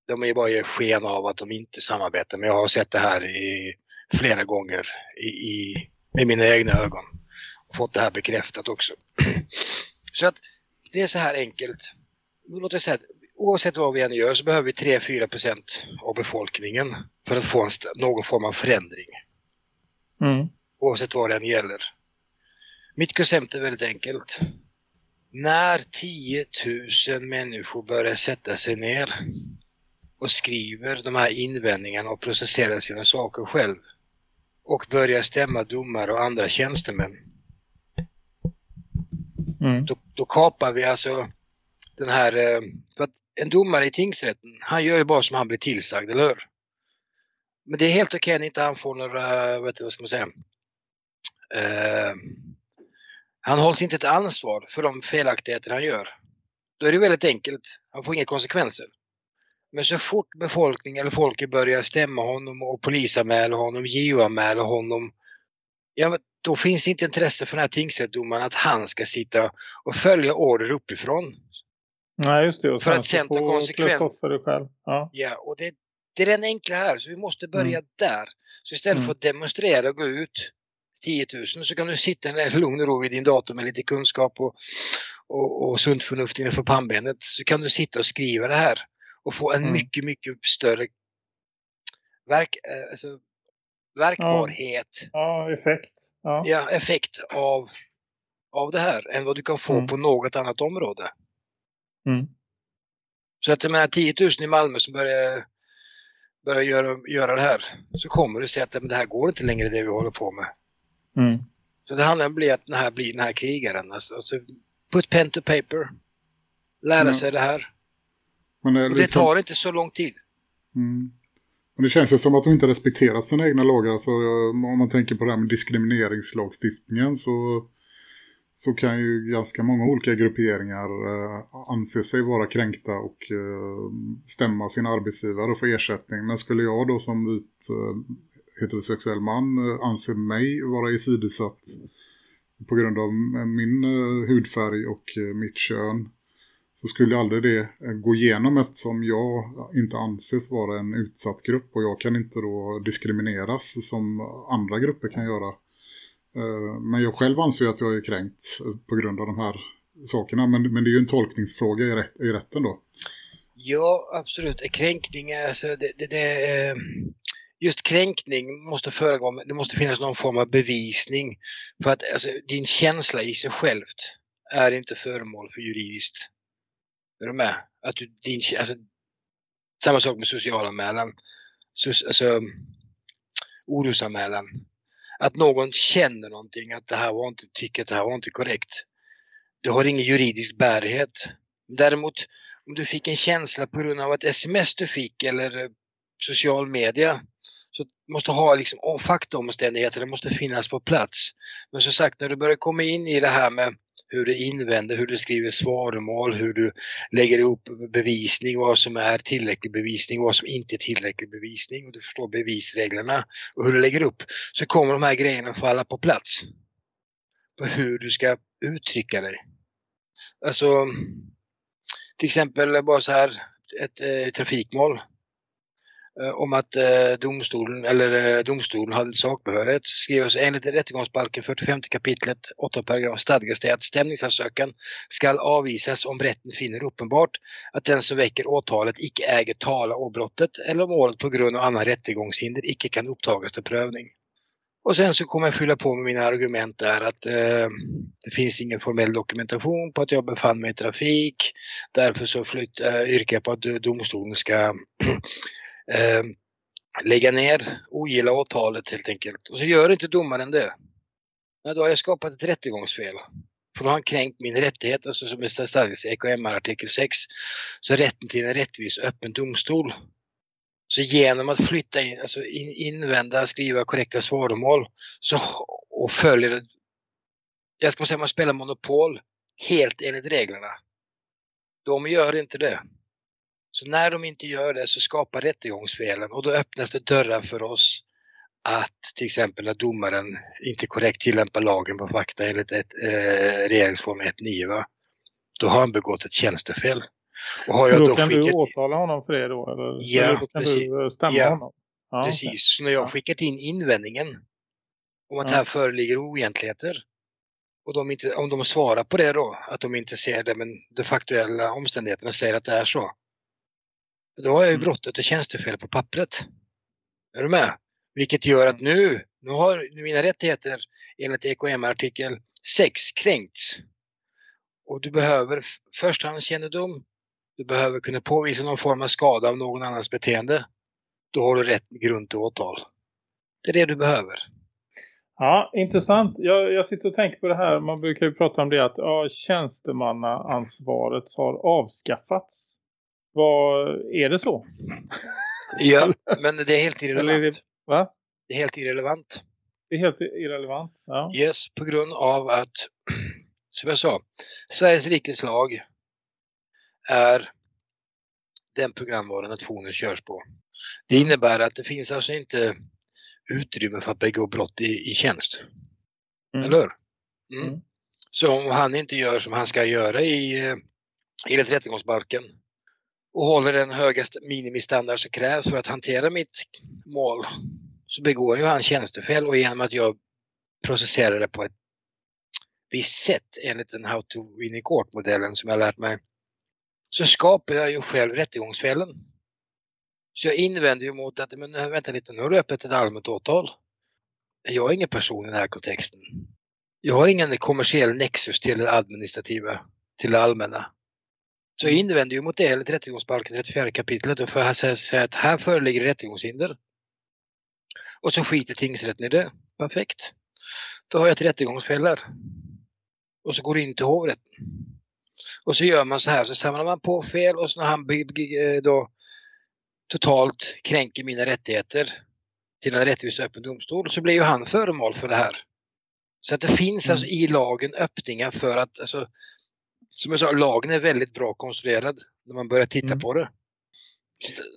De är ju bara sken av att de inte samarbetar, men jag har sett det här i, flera gånger i, i, med mina egna ögon. Och fått det här bekräftat också. Så att det är så här enkelt. Låt oss säga att oavsett vad vi än gör så behöver vi 3-4 procent av befolkningen för att få en, någon form av förändring. Mm. Oavsett vad det än gäller. Mitt koncept är väldigt enkelt. När 10 000 människor börjar sätta sig ner och skriver de här invändningarna och processerar sina saker själv och börjar stämma domare och andra tjänstemän Mm. då, då kapar vi alltså den här, eh, för att en domare i tingsrätten, han gör ju bara som han blir tillsagd, eller hur? Men det är helt okej när inte han får några, vet du, vad ska man säga, eh, han hålls inte ett ansvar för de felaktigheter han gör. Då är det väldigt enkelt, han får inga konsekvenser. Men så fort befolkningen eller folket börjar stämma honom och polisanmäla honom, JO-anmäla honom, ja, då finns inte intresse för den här tingsrättsdomaren att han ska sitta och följa order uppifrån. Nej, just det. Och För att sen ta få konsekvens. klä skott för dig själv. Ja. Ja, och det, det är den enkla här, så vi måste börja där. Så istället Mm. för att demonstrera och gå ut 10 000 så kan du sitta i lugn och ro vid din dator med lite kunskap och, och, och sunt förnuft innanför pannbenet. Så kan du sitta och skriva det här och få en Mm. mycket, mycket större verk, eh, alltså, verkbarhet, ja, effekt. Ja. ja, effekt av, av det här än vad du kan få Mm. på något annat område. Mm. Så att jag menar 10 000 i Malmö som börjar, börjar göra, göra det här så kommer du se att det här går inte längre det vi håller på med. Mm. Så det handlar om att bli att den här blir den här krigaren. Alltså, alltså put pen to paper. Lära Mm. sig det här. Men det, det tar inte så lång tid. mm. Men det känns ju som att de inte respekterar sina egna lagar. Alltså, om man tänker på det här med diskrimineringslagstiftningen så, så kan ju ganska många olika grupperingar eh, anse sig vara kränkta och eh, stämma sin arbetsgivare och få ersättning. Men skulle jag då som vit eh, heterosexuell man eh, anse mig vara isidosatt på grund av min eh, hudfärg och eh, mitt kön så skulle aldrig det eh, gå igenom eftersom jag inte anses vara en utsatt grupp och jag kan inte då diskrimineras som andra grupper kan göra. Eh, men jag själv anser att jag är kränkt eh, på grund av de här sakerna. Men, men det är ju en tolkningsfråga i, rätt, i rätten då. Ja, absolut. Kränkning, eh, alltså det, det, det, just kränkning måste föregå, det måste finnas någon form av bevisning för att alltså, din känsla i sig självt är inte föremål för juridiskt. Är du med? Att du, din, alltså, samma sak med socialanmälan. So, alltså, orosanmälan. Att någon känner någonting, att det här var inte, tycker att det här var inte korrekt. Det har ingen juridisk bärighet. Däremot om du fick en känsla på grund av ett sms du fick eller eh, social media så måste ha liksom faktaomständigheter, det måste finnas på plats. Men som sagt, när du börjar komma in i det här med hur du invänder, hur du skriver svaromål, hur du lägger ihop bevisning, vad som är tillräcklig bevisning, vad som inte är tillräcklig bevisning och du förstår bevisreglerna och hur du lägger upp så kommer de här grejerna falla på plats. På hur du ska uttrycka dig. Alltså till exempel bara så här ett eh, trafikmål Eh, om att eh, domstolen eller eh, domstolen hade sakbehörighet skrivs enligt rättegångsbalken 45 kapitlet 8 paragraf stadgas det att stämningsansökan skall avvisas om rätten finner uppenbart att den som väcker åtalet icke äger tala å brottet eller om målet på grund av annan rättegångshinder icke kan upptagas till prövning. Och sen så kommer jag fylla på med mina argument där att eh, det finns ingen formell dokumentation på att jag befann mig i trafik. Därför så flytt, eh, yrkar jag på att domstolen ska Ehm, lägga ner, ogilla åtalet helt enkelt. Och så gör inte domaren det. Ja, då har jag skapat ett rättegångsfel. För då har han kränkt min rättighet, alltså som det stadgas i EKMR artikel 6. Så rätten till en rättvis och öppen domstol. Så genom att flytta in, alltså in, invända, skriva korrekta svaromål så, och följer, jag ska säga man spelar monopol helt enligt reglerna. De gör inte det. Så när de inte gör det så skapar rättegångsfelen och då öppnas det dörrar för oss att till exempel när domaren inte korrekt tillämpar lagen på fakta enligt ett, eh, regeringsform 1.9 då har han begått ett tjänstefel. Och har jag då, då kan du åtala honom för det då? Eller, ja, eller då kan precis. du stämma ja, honom? Ja, precis. Okay. Så när jag skickat in invändningen om att ja. här föreligger oegentligheter och de inte, om de svarar på det då, att de inte ser det men de faktuella omständigheterna säger att det är så. Då har jag ju brottet och tjänstefel på pappret. Är du med? Vilket gör att nu, nu har mina rättigheter enligt EKM artikel 6 kränkts. Och du behöver förstahandskännedom, du behöver kunna påvisa någon form av skada av någon annans beteende. Då har du rätt grund till åtal. Det är det du behöver. Ja, intressant. Jag, jag sitter och tänker på det här. Man brukar ju prata om det att ja, tjänstemannaansvaret har avskaffats. Vad är det så? Ja, men det är helt irrelevant. Va? Det är helt irrelevant. Det är helt irrelevant, ja. Yes, på grund av att, som jag sa, Sveriges rikes lag är den programvara nationen körs på. Det innebär att det finns alltså inte utrymme för att begå brott i, i tjänst. Mm. Eller hur? Mm. Mm. Så om han inte gör som han ska göra i, eh, i rättegångsbalken och håller den högaste minimistandard som krävs för att hantera mitt mål så begår ju han tjänstefel och genom att jag processerar det på ett visst sätt enligt den How to win in court-modellen som jag lärt mig så skapar jag ju själv rättegångsfällen. Så jag invänder ju mot att, men vänta lite, nu har du öppet ett allmänt åtal. Jag är ingen person i den här kontexten. Jag har ingen kommersiell nexus till det administrativa, till det allmänna. Så invänder ju mot det enligt rättegångsbalken 34 kapitlet för att säga att här föreligger rättegångshinder. Och så skiter tingsrätten i det. Perfekt. Då har jag ett rättegångsfäll Och så går det in till hovrätten. Och så gör man så här, så samlar man på fel och så när han då totalt kränker mina rättigheter till en rättvis öppen domstol så blir ju han föremål för det här. Så att det finns alltså mm. i lagen öppningar för att, alltså, som jag sa, lagen är väldigt bra konstruerad när man börjar titta mm. på det.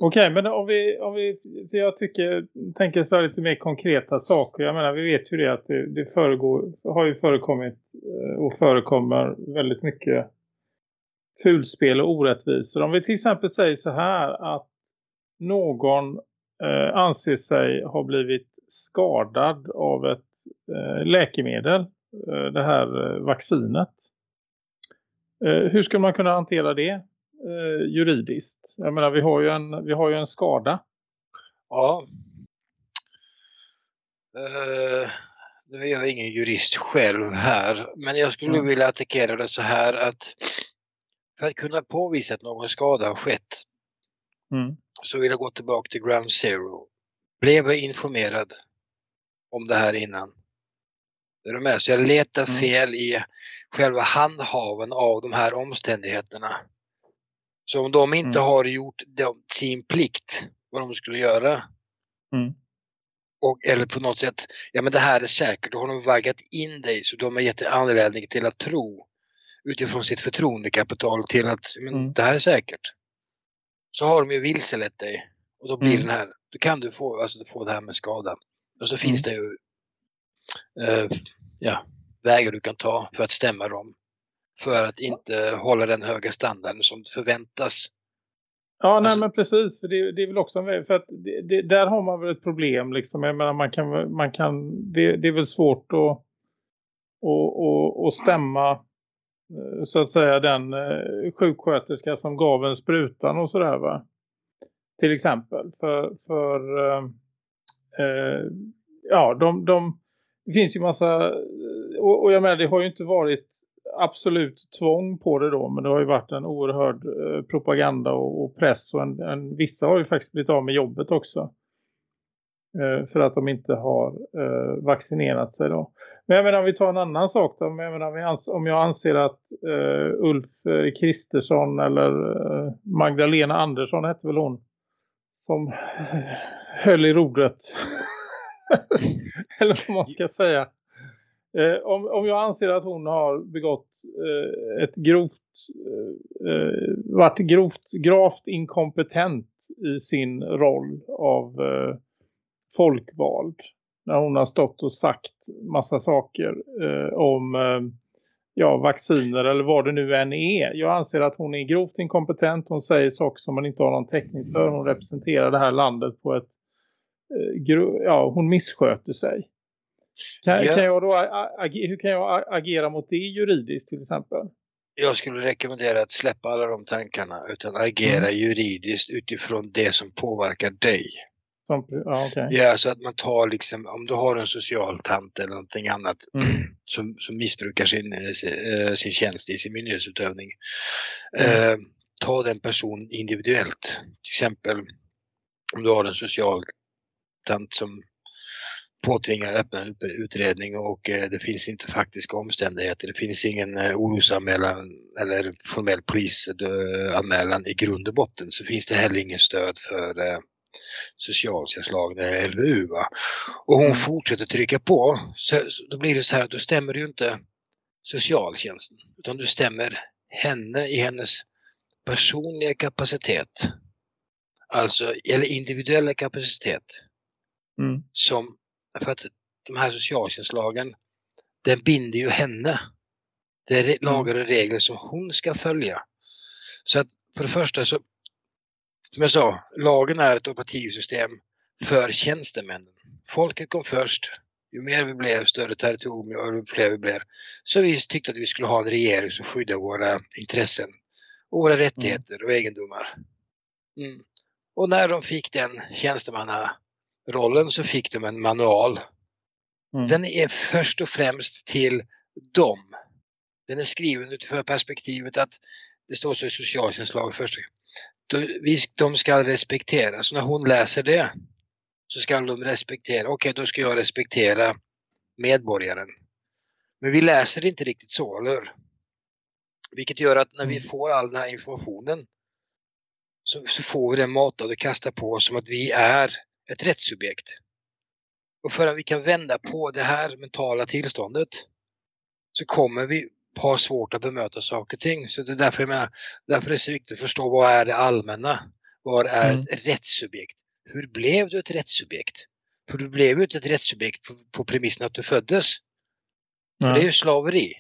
Okej, okay, men om vi, om vi för jag tycker, tänker så lite mer konkreta saker. Jag menar, vi vet ju det att det, det föregår, har ju förekommit eh, och förekommer väldigt mycket fulspel och orättvisor. Om vi till exempel säger så här att någon eh, anser sig ha blivit skadad av ett eh, läkemedel, eh, det här eh, vaccinet. Eh, hur ska man kunna hantera det eh, juridiskt? Jag menar, vi har ju en, vi har ju en skada. Ja. Uh, jag är ingen jurist själv här, men jag skulle Mm. vilja attackera det så här att för att kunna påvisa att någon skada har skett Mm. så vill jag gå tillbaka till Ground Zero. Blev jag informerad om det här innan? Är du med? Så jag letar Mm. fel i själva handhaven av de här omständigheterna. Så om de inte Mm. har gjort sin plikt, vad de skulle göra, Mm. och, eller på något sätt, ja men det här är säkert, då har de vaggat in dig så de har gett dig anledning till att tro utifrån sitt förtroendekapital till att men, Mm. det här är säkert. Så har de ju vilselett dig och då blir Mm. den här, då kan du få, alltså, få det här med skada. Och så finns Mm. det ju ja, vägar du kan ta för att stämma dem. För att inte hålla den höga standarden som förväntas. Ja, nej Alltså- men precis. För det, det är väl också en väg. För att det, det, där har man väl ett problem liksom. Jag menar, man kan, man kan, det, det är väl svårt att, att, att, stämma eh, så att säga den eh, sjuksköterska som gav en sprutan och sådär va. Till exempel. För, för eh, eh, ja, de, de, det finns ju massa, och, och jag menar det har ju inte varit absolut tvång på det då. Men det har ju varit en oerhörd eh, propaganda och, och press. Och en, en, vissa har ju faktiskt blivit av med jobbet också. Eh, för att de inte har eh, vaccinerat sig då. Men jag menar om vi tar en annan sak då. Men jag menar, om, jag om jag anser att eh, Ulf eh, Kristersson eller eh, Magdalena Andersson hette väl hon. Som höll i rodret. eller vad man ska säga. Eh, om, om jag anser att hon har begått eh, ett grovt, eh, eh, varit grovt, gravt inkompetent i sin roll av eh, folkvald. När hon har stått och sagt massa saker eh, om eh, ja, vacciner eller vad det nu än är. Jag anser att hon är grovt inkompetent. Hon säger saker som man inte har någon täckning för. Hon representerar det här landet på ett ja, hon missköter sig. Kan, Ja. kan jag då, hur kan jag agera mot det juridiskt till exempel? Jag skulle rekommendera att släppa alla de tankarna utan agera juridiskt utifrån det som påverkar dig. Som, ja, okej. Ja, så att man tar liksom, om du har en social tant eller någonting annat Mm. som, som missbrukar sin, eh, eh, sin tjänst i sin myndighetsutövning. Mm. Eh, ta den personen individuellt. Till exempel om du har en social tant som påtvingar öppna en utredning och eh, det finns inte faktiska omständigheter. Det finns ingen eh, orosanmälan eller formell polisanmälan i grund och botten så finns det heller ingen stöd för eh, socialtjänstlagen eller LVU. Va? Och hon Mm. fortsätter trycka på. Så, då blir det så här att då stämmer ju inte socialtjänsten utan du stämmer henne i hennes personliga kapacitet. Alltså, eller individuella kapacitet Mm. som, för att de här socialtjänstlagen, den binder ju henne. Det är re- lagar och regler som hon ska följa. Så att för det första så, som jag sa, lagen är ett operativsystem för tjänstemännen. Folket kom först. Ju mer vi blev, större territorium och ju fler vi blev. Så vi tyckte att vi skulle ha en regering som skyddar våra intressen. Och våra rättigheter och egendomar. Mm. Och när de fick den tjänstemannarollen så fick de en manual. Mm. Den är först och främst till dem. Den är skriven utifrån perspektivet att det står så i socialtjänstlagen först. De ska respektera. Så när hon läser det så ska de respektera. Okej, då ska jag respektera medborgaren. Men vi läser inte riktigt så, eller hur? Vilket gör att när vi Mm. får all den här informationen så, så får vi den matad och kastad på oss som att vi är ett rättssubjekt. Och för att vi kan vända på det här mentala tillståndet så kommer vi ha svårt att bemöta saker och ting. Så det är därför jag menar, därför är det så viktigt att förstå vad är det allmänna? Vad är Mm. ett rättssubjekt? Hur blev du ett rättssubjekt? För du blev ju inte ett rättssubjekt på, på premissen att du föddes. För det är ju slaveri.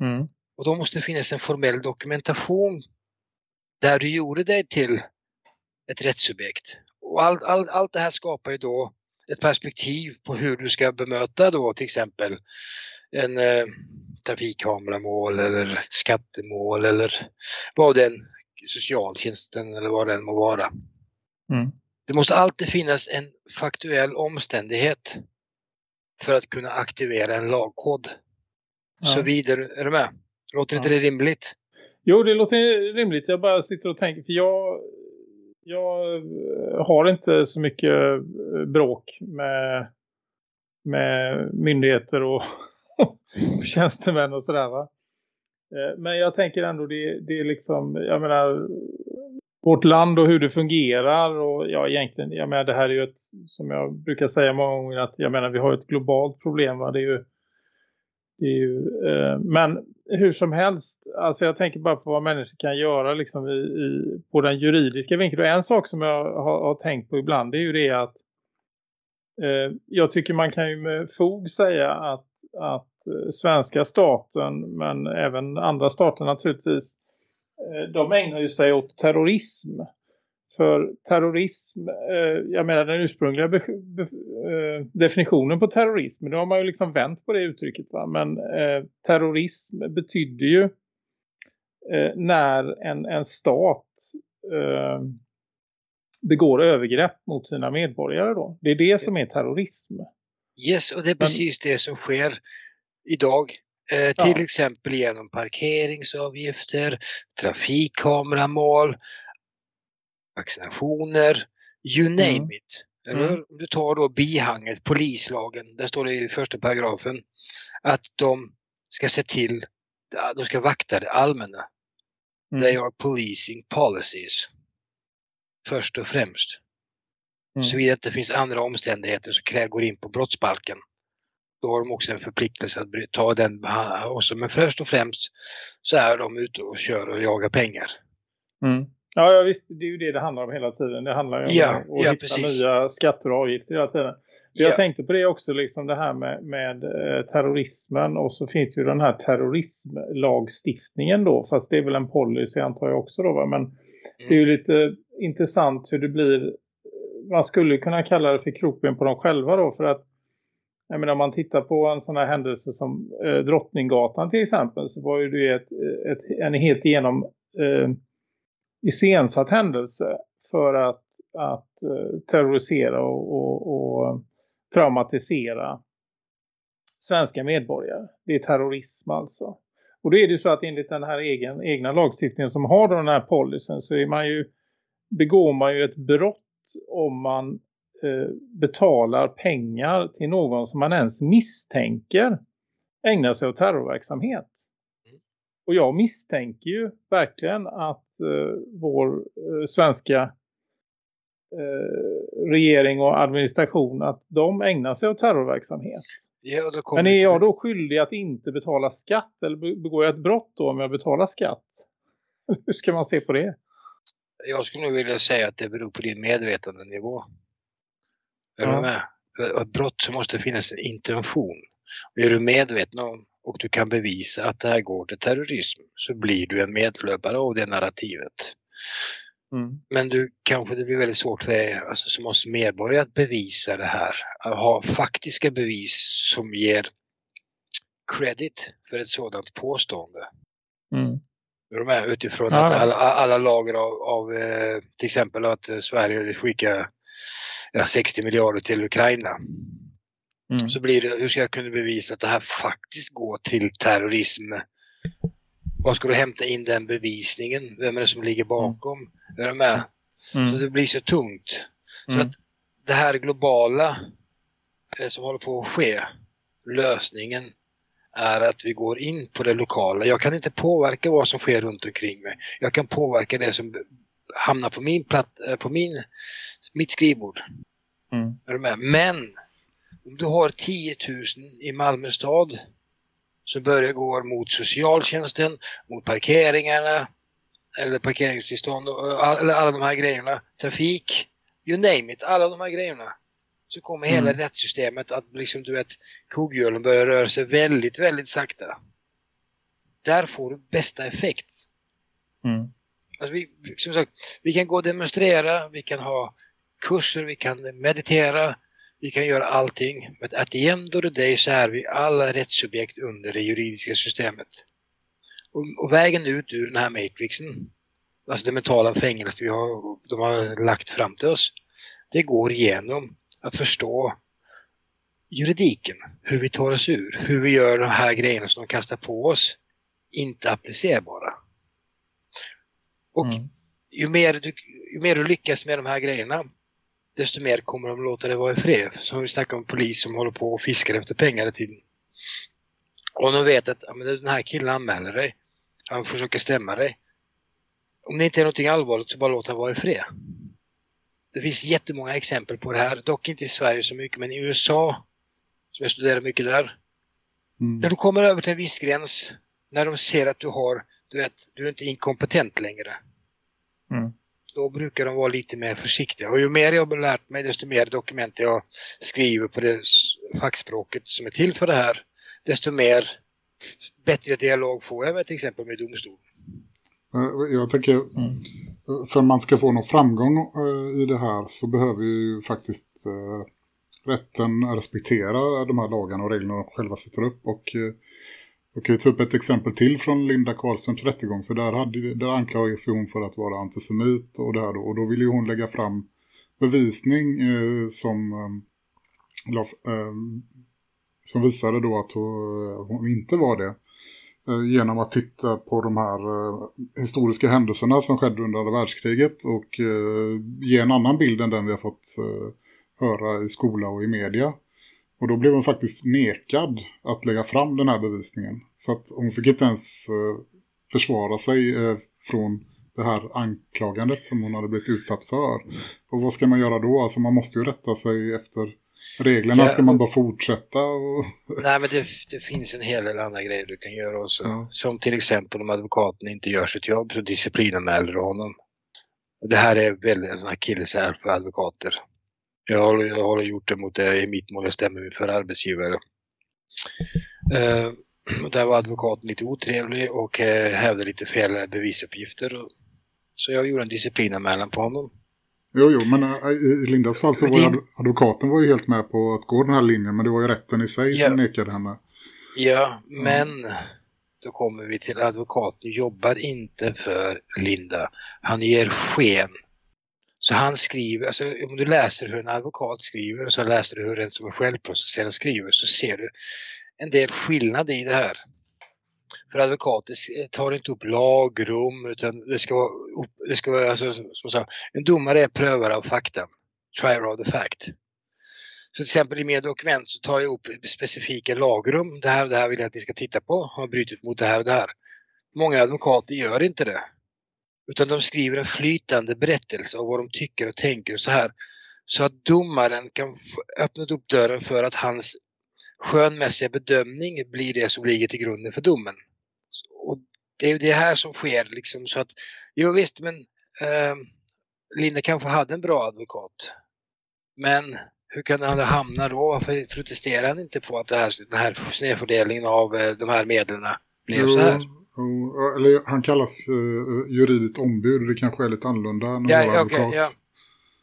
Mm. Och då måste det finnas en formell dokumentation där du gjorde dig till ett rättssubjekt. Och allt, allt, allt det här skapar ju då ett perspektiv på hur du ska bemöta då till exempel en eh, trafikkameramål eller skattemål eller vad den socialtjänsten eller vad den må vara. Mm. Det måste alltid finnas en faktuell omständighet för att kunna aktivera en lagkod. Ja. Så vidare, är du med? Låter inte Ja. det rimligt? Jo, det låter rimligt. Jag bara sitter och tänker, för jag, jag eh, har inte så mycket eh, bråk med, med myndigheter och, och tjänstemän och sådär va. Eh, men jag tänker ändå det, det är liksom, jag menar vårt land och hur det fungerar och ja egentligen, jag menar det här är ju ett, som jag brukar säga många gånger att jag menar vi har ett globalt problem va, det är ju det är ju, eh, men hur som helst, alltså jag tänker bara på vad människor kan göra liksom i, i, på den juridiska vinkeln. Och en sak som jag har, har tänkt på ibland det är ju det att eh, jag tycker man kan ju med fog säga att, att eh, svenska staten men även andra stater naturligtvis eh, de ägnar ju sig åt terrorism. För terrorism, eh, jag menar den ursprungliga be, be, eh, definitionen på terrorism, nu har man ju liksom vänt på det uttrycket va? men eh, terrorism betyder ju eh, när en, en stat eh, begår övergrepp mot sina medborgare då. Det är det som är terrorism. Yes, och det är precis det som sker idag. Eh, Ja. till exempel genom parkeringsavgifter, trafikkameramål, vaccinationer, you name Mm. it. Eller? Mm. Om du tar då bihanget, polislagen, där står det i första paragrafen att de ska se till, de ska vakta det allmänna. Mm. They are policing policies. Först och främst. Mm. Såvida det inte finns andra omständigheter som går in på brottsbalken. Då har de också en förpliktelse att ta den också. Men först och främst så är de ute och kör och jagar pengar. Mm. Ja, ja, visst. Det är ju det det handlar om hela tiden. Det handlar ju om Ja, att ja, hitta precis. nya skatter och avgifter hela tiden. Jag Ja. tänkte på det också, liksom det här med, med eh, terrorismen och så finns ju den här terrorismlagstiftningen då, fast det är väl en policy antar jag också då va? men det är ju lite intressant hur det blir, man skulle kunna kalla det för krokben på dem själva då för att jag menar om man tittar på en sån här händelse som eh, Drottninggatan till exempel så var ju det ett, ett, en helt igenom eh, iscensatt händelse för att, att eh, terrorisera och, och, och traumatisera svenska medborgare. Det är terrorism alltså. Och då är det ju så att enligt den här egen, egna lagstiftningen som har den här policyn så är man ju, begår man ju ett brott om man eh, betalar pengar till någon som man ens misstänker ägnar sig åt terrorverksamhet. Och jag misstänker ju verkligen att vår eh, svenska eh, regering och administration att de ägnar sig åt terrorverksamhet. Ja, Men är jag då skyldig att inte betala skatt eller be- begår jag ett brott då om jag betalar skatt? Hur ska man se på det? Jag skulle nog vilja säga att det beror på din medvetandenivå. Är Ja. du med? För ett brott så måste det finnas en intention. Och är du medveten om och du kan bevisa att det här går till terrorism så blir du en medlöpare av det narrativet. Mm. Men du kanske det blir väldigt svårt för dig alltså, som oss medborgare att bevisa det här. Att ha faktiska bevis som ger credit för ett sådant påstående. Mm. Är du med? Utifrån Ja. att alla, alla lager av, av eh, till exempel att Sverige skickar ja, 60 miljarder till Ukraina. Mm. Så blir det, hur ska jag kunna bevisa att det här faktiskt går till terrorism? Var ska du hämta in den bevisningen? Vem är det som ligger bakom? Är du med? Mm. Så det blir så tungt. Så Mm. att det här globala eh, som håller på att ske, lösningen är att vi går in på det lokala. Jag kan inte påverka vad som sker runt omkring mig. Jag kan påverka det som hamnar på min platt, eh, på min, mitt skrivbord. Mm. Men om du har 10 000 i Malmö stad som börjar gå mot socialtjänsten, mot parkeringarna eller parkeringstillstånd all- eller alla de här grejerna, trafik, you name it, alla de här grejerna. Så kommer hela Mm. rättssystemet att liksom du vet kugghjulen börjar röra sig väldigt, väldigt sakta. Där får du bästa effekt. Mm. Alltså vi, som sagt, vi kan gå och demonstrera, vi kan ha kurser, vi kan meditera, vi kan göra allting. Men at the end of the day så är vi alla rättssubjekt under det juridiska systemet. Och, och vägen ut ur den här matrixen, alltså det mentala fängelset vi har, de har lagt fram till oss, det går igenom att förstå juridiken, hur vi tar oss ur, hur vi gör de här grejerna som de kastar på oss, inte applicerbara. Och Mm. ju, mer du, ju mer du lyckas med de här grejerna, desto mer kommer de låta dig vara i fred. Som vi snackar om polis som håller på och fiskar efter pengar hela tiden. Och de vet att ja, men den här killen anmäler dig. Han försöker stämma dig. Om det inte är någonting allvarligt så bara låt han vara i fred. Det finns jättemånga exempel på det här, dock inte i Sverige så mycket, men i USA, som jag studerar mycket där, Mm. när du kommer över till en viss gräns, när de ser att du har, du vet, du är inte inkompetent längre, Mm då brukar de vara lite mer försiktiga. Och ju mer jag har lärt mig, desto mer dokument jag skriver på det fackspråket som är till för det här, desto mer bättre dialog får jag med till exempel med domstolen. Eh, jag tänker, för att man ska få någon framgång eh, i det här så behöver ju faktiskt eh, rätten respektera de här lagarna och reglerna de själva sätter upp. Och jag kan ju ta upp ett exempel till från Linda Karlströms rättegång för där, hade, där anklagades hon för att vara antisemit och det här då. Och då ville hon lägga fram bevisning eh, som, eh, eh, som visade då att hon, eh, hon inte var det eh, genom att titta på de här eh, historiska händelserna som skedde under andra världskriget och eh, ge en annan bild än den vi har fått eh, höra i skola och i media. Och då blev hon faktiskt nekad att lägga fram den här bevisningen. Så att hon fick inte ens eh, försvara sig eh, från det här anklagandet som hon hade blivit utsatt för. Och vad ska man göra då? Alltså man måste ju rätta sig efter reglerna. Ja. Ska man bara fortsätta? Och... Nej men det, det finns en hel del andra grejer du kan göra också. Ja. Som till exempel om advokaten inte gör sitt jobb så disciplinanmäler du honom. Och det här är väldigt en sån här killeshäl för advokater. Jag har, jag har gjort det mot det i mitt mål, jag stämmer för arbetsgivare. Och där var advokaten lite otrevlig och uh, hävdade lite fel bevisuppgifter. Och, så jag gjorde en disciplinanmälan på honom. Jo, jo, men äh, i Lindas fall så var din- ad- advokaten var ju helt med på att gå den här linjen, men det var ju rätten i sig som Ja. nekade henne. Ja, men då kommer vi till advokaten jobbar inte för Linda. Han ger sken. Så han skriver, alltså om du läser hur en advokat skriver och så läser du hur en som är självprocesserad skriver så ser du en del skillnad i det här. För advokater eh, tar inte upp lagrum utan det ska vara, det ska vara alltså, som sagt, en domare är prövare av fakta. Trier of the fact. Så till exempel i mina dokument så tar jag upp specifika lagrum. Det här och det här vill jag att ni ska titta på. Har brutit mot det här och det här. Många advokater gör inte det. Utan de skriver en flytande berättelse av vad de tycker och tänker och så här. Så att domaren kan öppna upp dörren för att hans skönmässiga bedömning blir det som ligger till grunden för domen. Och det är ju det här som sker liksom så att, jo visst men eh, Linda kanske hade en bra advokat. Men hur kan han hamna då? Varför protesterar han inte på att det här, den här snedfördelningen av eh, de här medlen blev så här? Eller han kallas eh, juridiskt ombud och det kanske är lite annorlunda än Ja, okej, advokat. ja.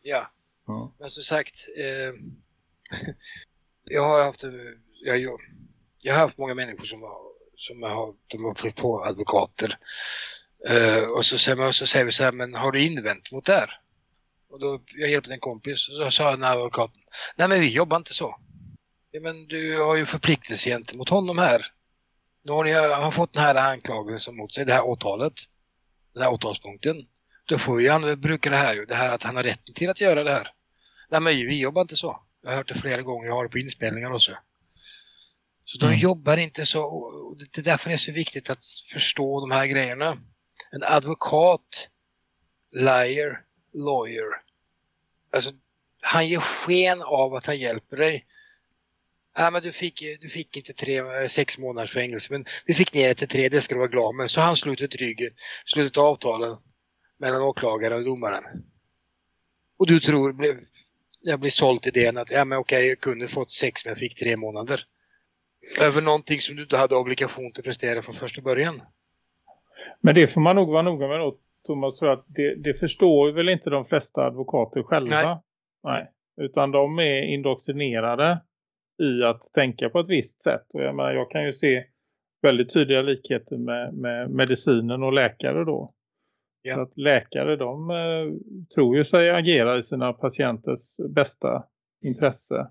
Ja, Ja. men som sagt, eh, jag har haft, jag, jag har haft många människor som har, som har, de har fått på advokater. Eh, och så säger, man, så säger vi så här, men har du invänt mot det här? Och då, jag hjälpte en kompis och så sa den här advokaten, nej men vi jobbar inte så. Ja, men du har ju förpliktelse gentemot honom här. Nu har ni har fått den här anklagelsen mot sig, det här åtalet, den här åtalspunkten. Då får vi ju brukar det här ju, det här att han har rätten till att göra det här. Nej men vi jobbar inte så. Jag har hört det flera gånger, jag har det på inspelningar också. Så de Mm. jobbar inte så, och det är därför det är så viktigt att förstå de här grejerna. En advokat, liar, lawyer. Alltså, han ger sken av att han hjälper dig. Nej men du fick, du fick inte tre, sex månaders fängelse men vi fick ner det till tre, det ska du vara glad med. Så han slutet ryggen, slutet avtalen mellan åklagaren och domaren. Och du tror, jag blir sålt idén att ja men okej, jag kunde fått sex men jag fick tre månader. Över någonting som du inte hade obligation att prestera från första början. Men det får man nog vara noga med då, Thomas. För att det, det förstår väl inte de flesta advokater själva. Nej. Nej. Utan de är indoktrinerade i att tänka på ett visst sätt. Och jag, menar, jag kan ju se väldigt tydliga likheter med, med medicinen och läkare då. Ja. Så att läkare de eh, tror ju sig agera i sina patienters bästa intresse.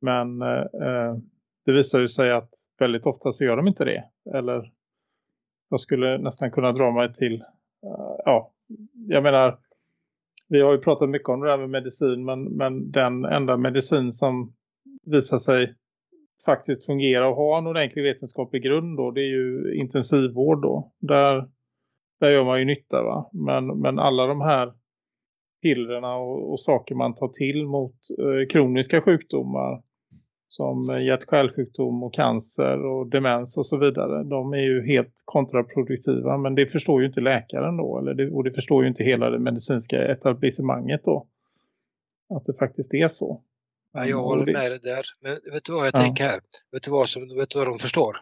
Men eh, eh, det visar ju sig att väldigt ofta så gör de inte det. Eller jag skulle nästan kunna dra mig till, eh, ja, jag menar, vi har ju pratat mycket om det där med medicin men, men den enda medicin som visar sig faktiskt fungera och ha en ordentlig vetenskaplig grund då, det är ju intensivvård då. Där, där gör man ju nytta va. Men, men alla de här pillerna och, och saker man tar till mot eh, kroniska sjukdomar som hjärt-kärlsjukdom och cancer och demens och så vidare. De är ju helt kontraproduktiva men det förstår ju inte läkaren då eller det, och det förstår ju inte hela det medicinska etablissemanget då. Att det faktiskt är så. Ja, jag Och håller med dig där. Men vet du vad jag Ja. tänker här? Vet du vad, som, vet du vad de förstår?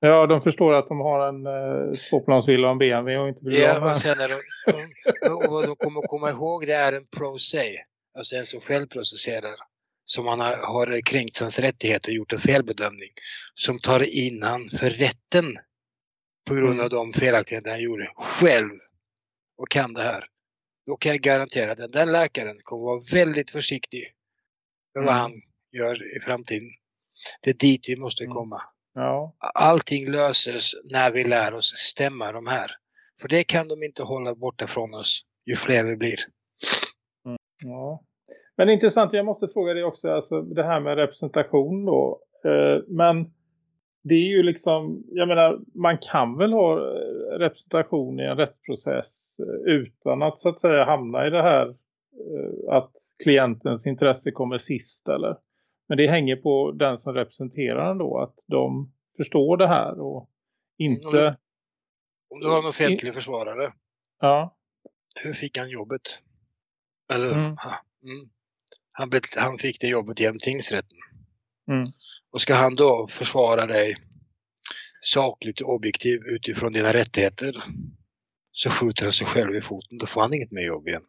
Ja, de förstår att de har en eh, tvåplansvilla och en BMW och inte vill Ja, och sen är de, de, och vad de kommer komma ihåg det är en pro-say, alltså en som självprocesserar, som han har, har kränkt hans rättigheter och gjort en felbedömning, som tar in han för rätten på grund av de felaktigheter han gjorde själv och kan det här. Då kan jag garantera att den läkaren kommer vara väldigt försiktig med vad Mm. han gör i framtiden. Det är dit vi måste Mm. komma Ja, allting löses när vi lär oss stämma de här. För det kan de inte hålla borta från oss ju fler vi blir. ja. Men intressant, jag måste fråga dig också, alltså det här med representation då. Eh, men det är ju liksom, jag menar, man kan väl ha eh, representation i en rättsprocess eh, utan att så att säga hamna i det här att klientens intresse kommer sist eller? Men det hänger på den som representerar den då, att de förstår det här och inte, Mm. Om du har en offentlig försvarare, ja, hur fick han jobbet? Eller Mm. ha, mm. Han, han fick det jobbet genom tingsrätten. mm, Och ska han då försvara dig sakligt och objektiv utifrån dina rättigheter så skjuter han sig själv i foten. Då får han inget mer jobb igen.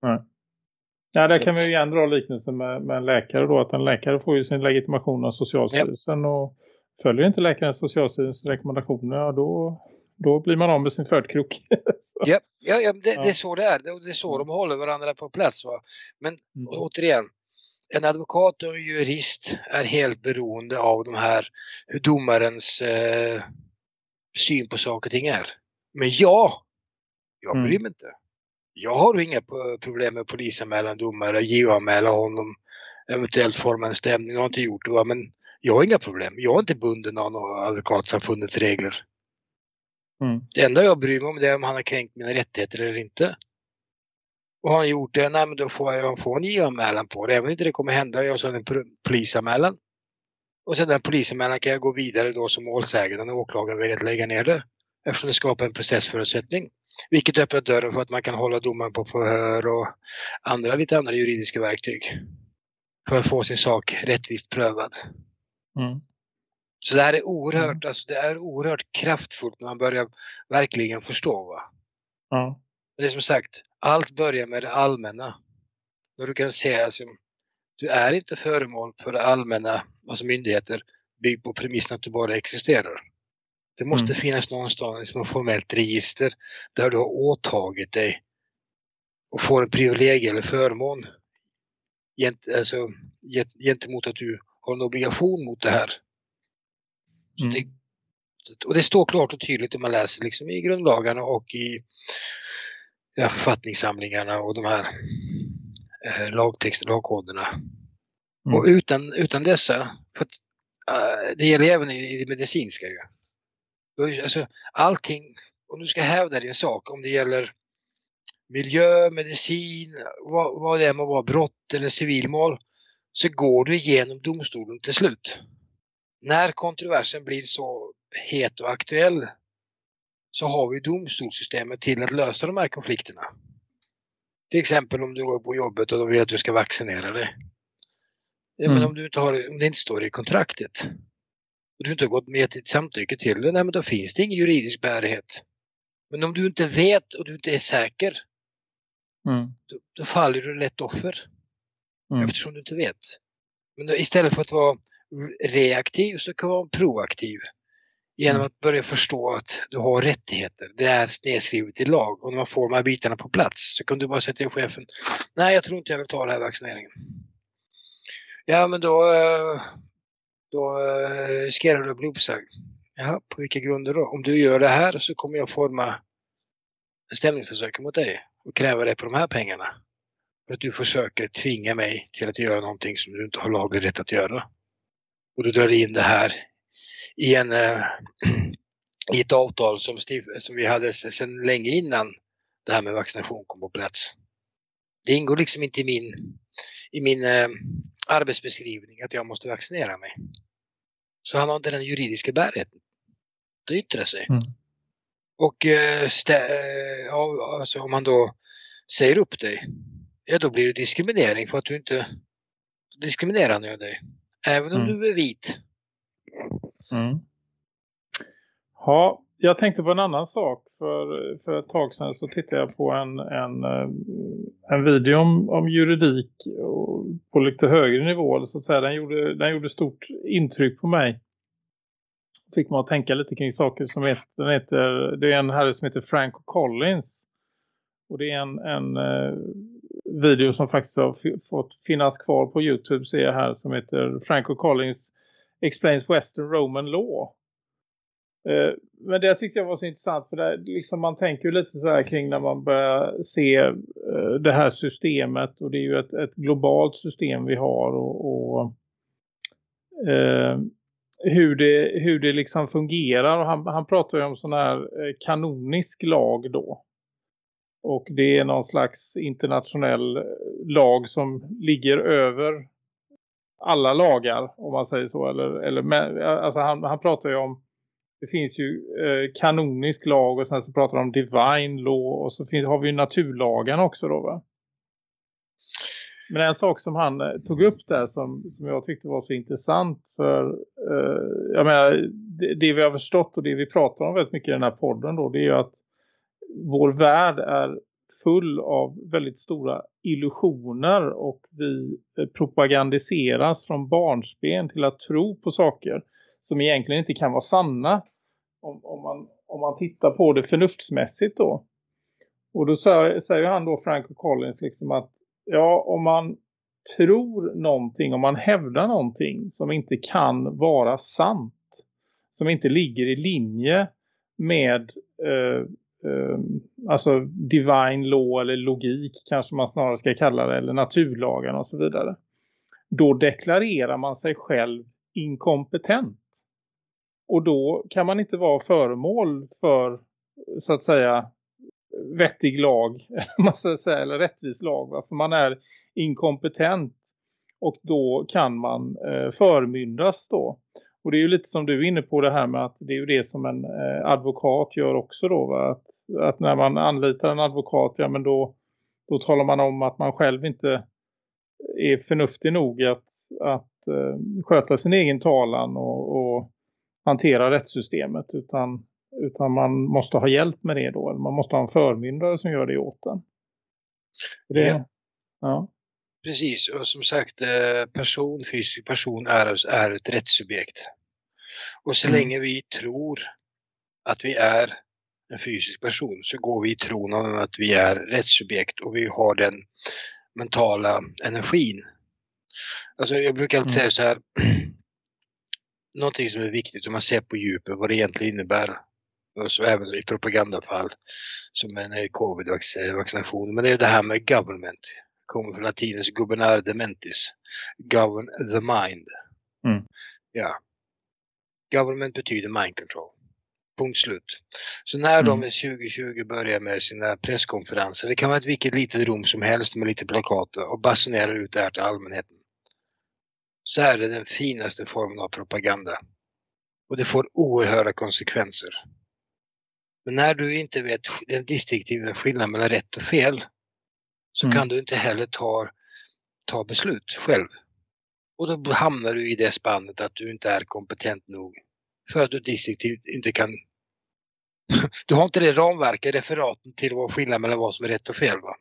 Ja, där Så kan vi ju igen dra liknelsen med, med en läkare då. Att en läkare får ju sin legitimation av Socialstyrelsen och följer inte läkaren Socialstyrelsens rekommendationer, ja då, då blir man av med sin födkrok. Så, Ja, ja, ja det, Ja. det är så det är. Det, det är så de håller varandra på plats. Va? Men mm, återigen, en advokat och en jurist är helt beroende av de här, hur domarens eh, syn på saker och ting är. Men jag, jag Mm. bryr mig inte. Jag har inga problem med att polisanmäla en domare, JO-anmäla honom, eventuellt forma en stämning. Jag har inte gjort det, va? men jag har inga problem. Jag är inte bunden av några advokatsamfundets regler. mm, Det enda jag bryr mig om det är om han har kränkt mina rättigheter eller inte. Och har han gjort det, nej men då får jag få en JO-anmälan på det. Även om inte det kommer hända, jag har en polisanmälan. Och sen den polisanmälan kan jag gå vidare då som målsägande när åklagaren väljer att lägga ner det. Eftersom det skapar en processförutsättning. Vilket öppnar dörren för att man kan hålla domaren på förhör och andra lite andra juridiska verktyg. För att få sin sak rättvist prövad. mm, Så det här är oerhört, alltså det är oerhört kraftfullt när man börjar verkligen förstå. Va? Men det är som sagt, allt börjar med det allmänna. När du kan se alltså, du är inte föremål för det allmänna, alltså myndigheter, byggt på premissen att du bara existerar. Det måste Mm. finnas någonstans något formellt register där du har åtagit dig och får en privilegie eller förmån gent, alltså, gent, gentemot att du har en obligation mot det här. Mm, det, och det står klart och tydligt när man läser liksom i grundlagarna och i ja, författningssamlingarna och de här eh, lagtexterna, lagkoderna. Mm. Och utan, utan dessa, för att, eh, det gäller även i, i det medicinska ju. Alltså, allting, om du ska hävda din sak, om det gäller miljö, medicin, vad, vad det är må vara, brott eller civilmål, så går du igenom domstolen till slut. När kontroversen blir så het och aktuell så har vi domstolssystemet till att lösa de här konflikterna. Till exempel om du går på jobbet och de vill att du ska vaccinera dig. Ja, men Mm. om, du inte har, om det inte står i kontraktet och du inte har gått med ett samtycke till det, nej, men då finns det ingen juridisk bärighet. Men om du inte vet och du inte är säker, mm, då, då faller du lätt offer mm, eftersom du inte vet. Men då, istället för att vara reaktiv så kan man vara proaktiv. Genom Mm. att börja förstå att du har rättigheter. Det är nedskrivet i lag och när man får de här bitarna på plats så kan du bara säga till chefen Nej, jag tror inte jag vill ta den här vaccineringen. Ja, men då, eh, då eh, riskerar du att bli uppsagd. Jaha, på vilka grunder då? Om du gör det här så kommer jag forma en stämningsförsök mot dig och kräva dig på de här pengarna. För att du försöker tvinga mig till att göra någonting som du inte har laglig rätt att göra. Och du drar in det här i, en, äh, i ett avtal som, Steve, som vi hade sedan länge innan det här med vaccination kom på plats. Det ingår liksom inte i min, i min äh, arbetsbeskrivning att jag måste vaccinera mig. Så han har inte den juridiska bärigheten. Det yttrar sig. Mm. Och eh, eh, ja, alltså om man då säger upp dig, ja då blir det diskriminering för att du inte diskriminerar ju dig. Även om Mm. du är vit. Mm. Ja, jag tänkte på en annan sak. För, för ett tag sedan så tittade jag på en, en, eh, en video om, om juridik och på lite högre nivå. Så att säga. Den, gjorde, den gjorde stort intryck på mig. Fick man att tänka lite kring saker som heter, den heter det är en herre som heter Frank Collins. Och det är en, en eh, video som faktiskt har fått finnas kvar på Youtube ser jag här som heter Frank Collins Explains Western Roman Law. Eh, men det tyckte jag var så intressant för det, liksom man tänker ju lite så här kring när man börjar se eh, det här systemet och det är ju ett, ett globalt system vi har och, och eh, hur, det, hur det liksom fungerar och han, han pratar ju om sån här eh, kanonisk lag då. Och det är någon slags internationell lag som ligger över alla lagar om man säger så. Eller, eller, alltså han, han pratar ju om det finns ju eh, kanonisk lag och sen så pratar de om divine law och så finns, har vi ju naturlagen också då va? Men en sak som han eh, tog upp där som, som jag tyckte var så intressant för eh, jag menar det, det vi har förstått och det vi pratar om väldigt mycket i den här podden då det är ju att vår värld är full av väldigt stora illusioner och vi eh, propagandiseras från barnsben till att tro på saker som egentligen inte kan vara sanna om, om, man, om man tittar på det förnuftsmässigt då. Och då säger, säger han då Frank och Collins liksom att ja om man tror någonting, om man hävdar någonting som inte kan vara sant, som inte ligger i linje med eh, eh, alltså divine law eller logik kanske man snarare ska kalla det eller naturlagen och så vidare. Då deklarerar man sig själv inkompetent. Och då kan man inte vara föremål för så att säga vettig lag man ska säga, eller rättvis lag. Va? För man är inkompetent och då kan man eh, förmyndas då. Och det är ju lite som du är inne på det här med att det är ju det som en eh, advokat gör också då. Va? Att, att när man anlitar en advokat, ja men då, då talar man om att man själv inte är förnuftig nog att, att eh, sköta sin egen talan och, och hantera rättssystemet utan, utan man måste ha hjälp med det då. Eller man måste ha en förmyndare som gör det åt den. Det, Ja. ja. Precis, och som sagt eh, person, fysisk person är, är ett rättssubjekt. Och så Mm. länge vi tror att vi är en fysisk person så går vi i tron om att vi är rättssubjekt och vi har den mentala energin. Alltså jag brukar alltid Mm. säga så här, någonting som är viktigt om man ser på djupet vad det egentligen innebär. Och så även i propagandafall som en covid-vaccination. Men det är det här med government. Kommer från latinens gubernare dementis. Govern the mind. Mm. Ja. Government betyder mind control. Punkt slut. Så när de Mm. i 2020 börjar med sina presskonferenser, det kan vara ett vilket litet rum som helst med lite plakat och basunerar ut det här till allmänheten. Så är det den finaste formen av propaganda. Och det får oerhörda konsekvenser. Men när du inte vet den distinktiva skillnaden mellan rätt och fel så Mm. kan du inte heller ta, ta beslut själv. Och då hamnar du i det spannet att du inte är kompetent nog för att du distinktivt inte kan du har inte det ramverket, referaten till vad skillnaden mellan vad som är rätt och fel. Va?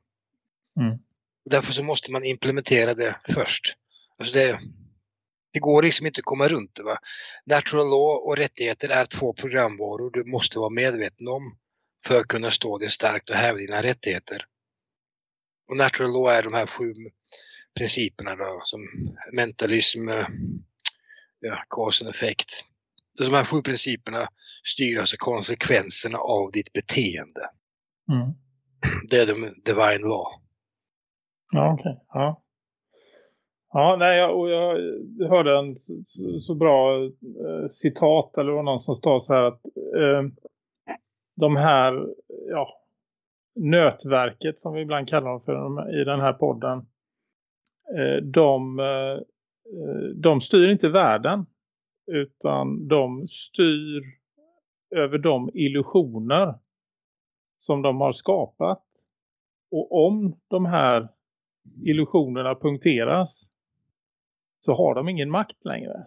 Mm. Därför så måste man implementera det först. Alltså det, det går liksom inte att komma runt det. Va? Natural law och rättigheter är två programvaror du måste vara medveten om för att kunna stå dig starkt och hävda dina rättigheter. Och natural law är de här sju principerna då som mentalism, ja, cause and effect. De här sju principerna styr alltså konsekvenserna av ditt beteende. Mm. Det är de divine law. Ja, okej. Ja. Ja, nej, jag, och jag hörde en så, så bra eh, citat eller det var någon som sa så här att eh, de här, ja, nötverket som vi ibland kallar dem för de- i den här podden, eh, de, eh, de styr inte världen utan de styr över de illusioner som de har skapat. Och om de här illusionerna punkteras så har de ingen makt längre.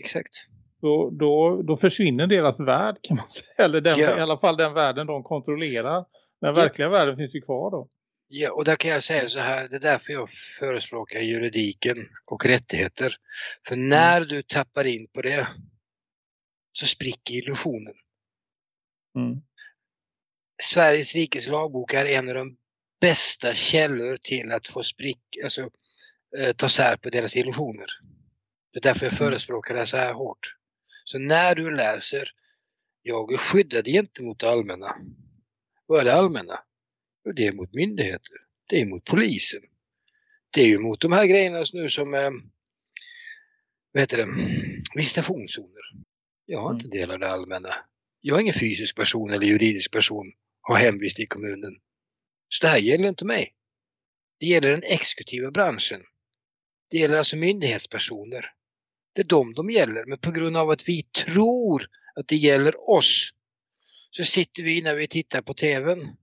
Exakt. Då, då, då försvinner deras värld kan man säga. Eller den, Ja. i alla fall den världen de kontrollerar. Den verkliga världen finns ju kvar då. Ja, och där kan jag säga så här, det är därför jag förespråkar juridiken och rättigheter. För när du tappar in på det så spricker illusionen. Mm. Sveriges rikes lagbok är en av de bästa källor till att få sprick, alltså eh, ta sär på deras illusioner. Det är därför jag förespråkar det så här hårt. Så när du läser, jag är skyddad gentemot det allmänna. Vad är det allmänna? Jo, det är mot myndigheter. Det är mot polisen. Det är ju mot de här grejerna nu som, eh, vad heter det, visitationszoner. Jag har inte del av det allmänna. Jag är ingen fysisk person eller juridisk person, har hemvist i kommunen. Så det här gäller inte mig. Det gäller den exekutiva branschen. Det gäller alltså myndighetspersoner. Det är dem de gäller, men på grund av att vi tror att det gäller oss så sitter vi när vi tittar på TVn.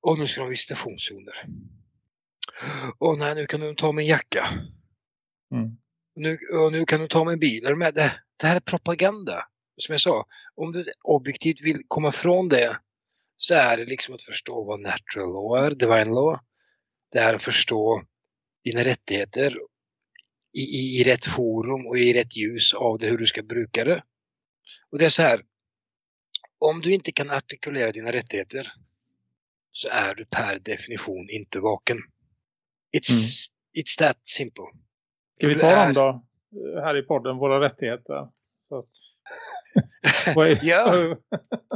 Och nu ska de visitationszoner. Och nej, nu kan du ta min jacka. Mm. Nu, och nu kan du ta min bil. Är? Det, det här är propaganda. Som jag sa, om du objektivt vill komma från det så är det liksom att förstå vad natural law är, divine law. Det är att förstå dina rättigheter i, i, i rätt forum och i rätt ljus av det hur du ska bruka det. Och det är så här, om du inte kan artikulera dina rättigheter så är du per definition inte vaken. It's, it's that simple. Ska vi ta är- dem då? Här i podden, våra rättigheter. Ja,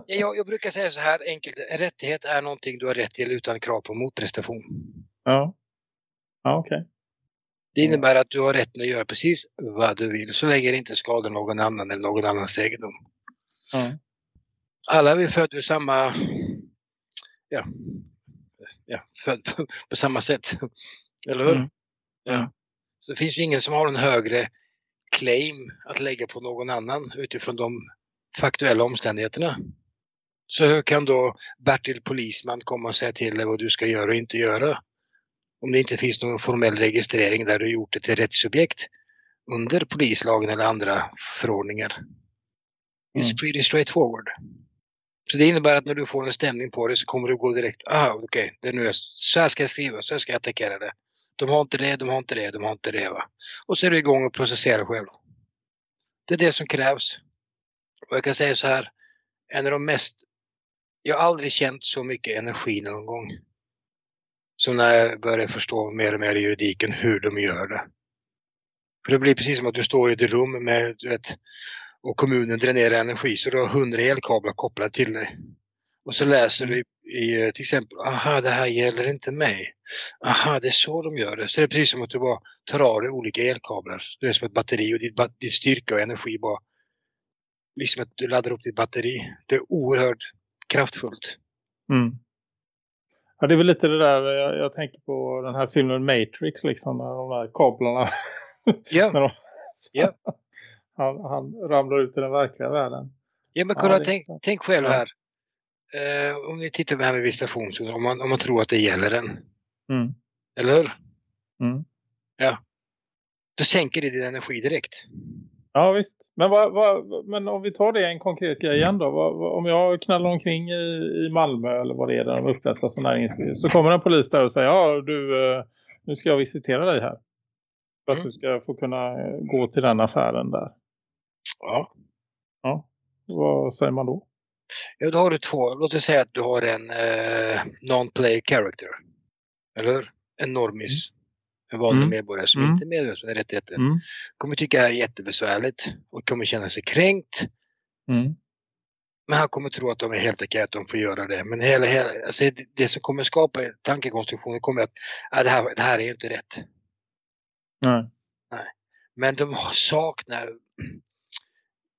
Jag, jag brukar säga så här enkelt, en rättighet är någonting du har rätt till utan krav på motprestation. ja. Ja, okej. Det innebär att du har rätten att göra precis vad du vill så länge det inte skadar någon annan eller någon annans egendom. Ja. Alla vi födda ur samma, ja, ja född på, på samma sätt. Eller hur? Mm. Ja. Så det finns ju ingen som har en högre claim att lägga på någon annan utifrån de faktuella omständigheterna. Så hur kan då Bertil Polisman komma och säga till dig vad du ska göra och inte göra? Om det inte finns någon formell registrering där du gjort det till rättssubjekt under polislagen eller andra förordningar. It's Mm. pretty straightforward. Så det innebär att när du får en stämning på det så kommer du gå direkt, ah okej, det är nu jag, så här ska jag skriva, så här ska jag attackera det. De har inte det, de har inte det, de har inte det. Va? Och så är du igång och processerar själv. Det är det som krävs. Och jag kan säga så här, en av de mest, jag har aldrig känt så mycket energi någon gång. Så när jag börjar förstå mer och mer i juridiken hur de gör det. För det blir precis som att du står i ett rum med, du vet, och kommunen dränerar energi så du har hundra elkablar kopplade till dig. Och så läser du i, i till exempel, aha det här gäller inte mig. Aha det är så de gör det. Så det är precis som att du bara tar av dig olika elkablar. Du är som ett batteri och ditt, ditt din styrka och energi bara, liksom att du laddar upp ditt batteri. Det är oerhört kraftfullt. Mm. Ja, det är väl lite det där, jag, jag tänker på den här filmen Matrix liksom, när de där kablarna, Ja, de, Ja. han, han ramlar ut i den verkliga världen. ja men Ja, kolla är tänk, tänk själv Ja. här. Eh, om ni tittar här med visitationszoner, om man, om man tror att det gäller en. Mm. Eller hur? Mm. Då sänker det din energi direkt. Ja visst. Men, vad, vad, men om vi tar det en konkret grej igen då. Vad, om jag knallar omkring i, i Malmö eller vad det är där de upprättar sådana här. Så kommer en polis där och säger ja du, eh, nu ska jag visitera dig här. För att Mm. du ska få kunna eh, gå till den affären där. Ja. Ja. Vad säger man då? Ja, då har du två. Låt oss säga att du har en eh, non-player character. Eller? En normis. En vanlig Mm. medborgare som Mm. inte är medborgare med rättigheter, Mm. kommer tycka det här är jättebesvärligt och kommer känna sig kränkt. Mm. Men han kommer tro att de är helt okej att de får göra det. Men hela, hela, alltså det, det som kommer skapa tankekonstruktionen kommer att ah, det, här, det här är ju inte rätt. Nej. Men de saknar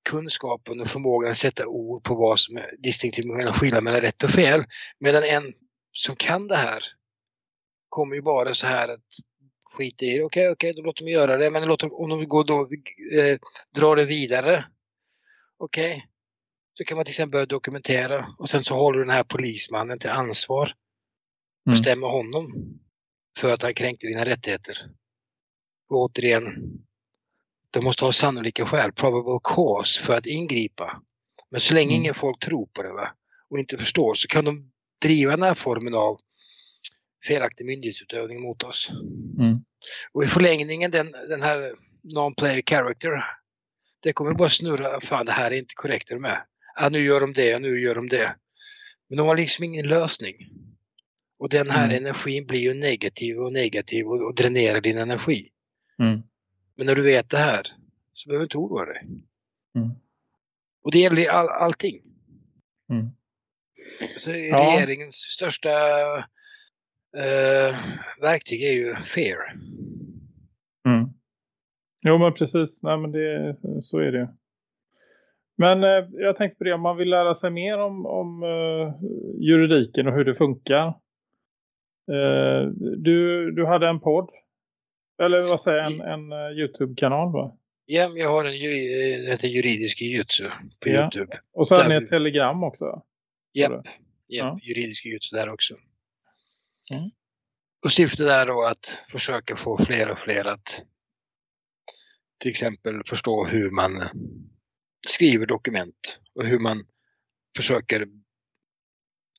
kunskapen och förmågan att sätta ord på vad som är distinktivt mellan skillnad mellan rätt och fel. Medan en som kan det här kommer ju bara så här att skita i det. Okej, okej, då låter de göra det. Men låt dem, om de går då, eh, drar det vidare. Okej, så kan man till exempel börja dokumentera och sen så håller den här polismannen till ansvar och Mm. stämmer honom för att han kränkte dina rättigheter. Och återigen, de måste ha sannolika skäl, probable cause, för att ingripa. Men så länge Mm. ingen folk tror på det va? och inte förstår så kan de driva den här formen av felaktig myndighetsutövning mot oss. Mm. Och i förlängningen den, den här non-player character, det kommer bara snurra, fan det här är inte korrekt, är du med? Ah, nu gör de det, nu gör de det. Men de har liksom ingen lösning. Och den här Mm. energin blir ju negativ och negativ och, och dränerar din energi. Mm. Men när du vet det här så behöver du inte oroa dig. Mm. Och det gäller all, allting. Mm. Så Ja. regeringens största eh, verktyg är ju fear. Mm. Jo men precis, Nej, men det, så är det. Men eh, jag tänkte på det, om man vill lära sig mer om, om eh, juridiken och hur det funkar. Eh, du, du hade en podd, eller vad säger en, en eh, Youtube-kanal va? Ja, jag har en juri, det heter juridisk jujutsu på Ja. Youtube. Och så Där- ni ett telegram också. Japp, japp juridisk jujutsu där också. Mm. Och syftet är då att försöka få fler och fler att till exempel förstå hur man skriver dokument och hur man försöker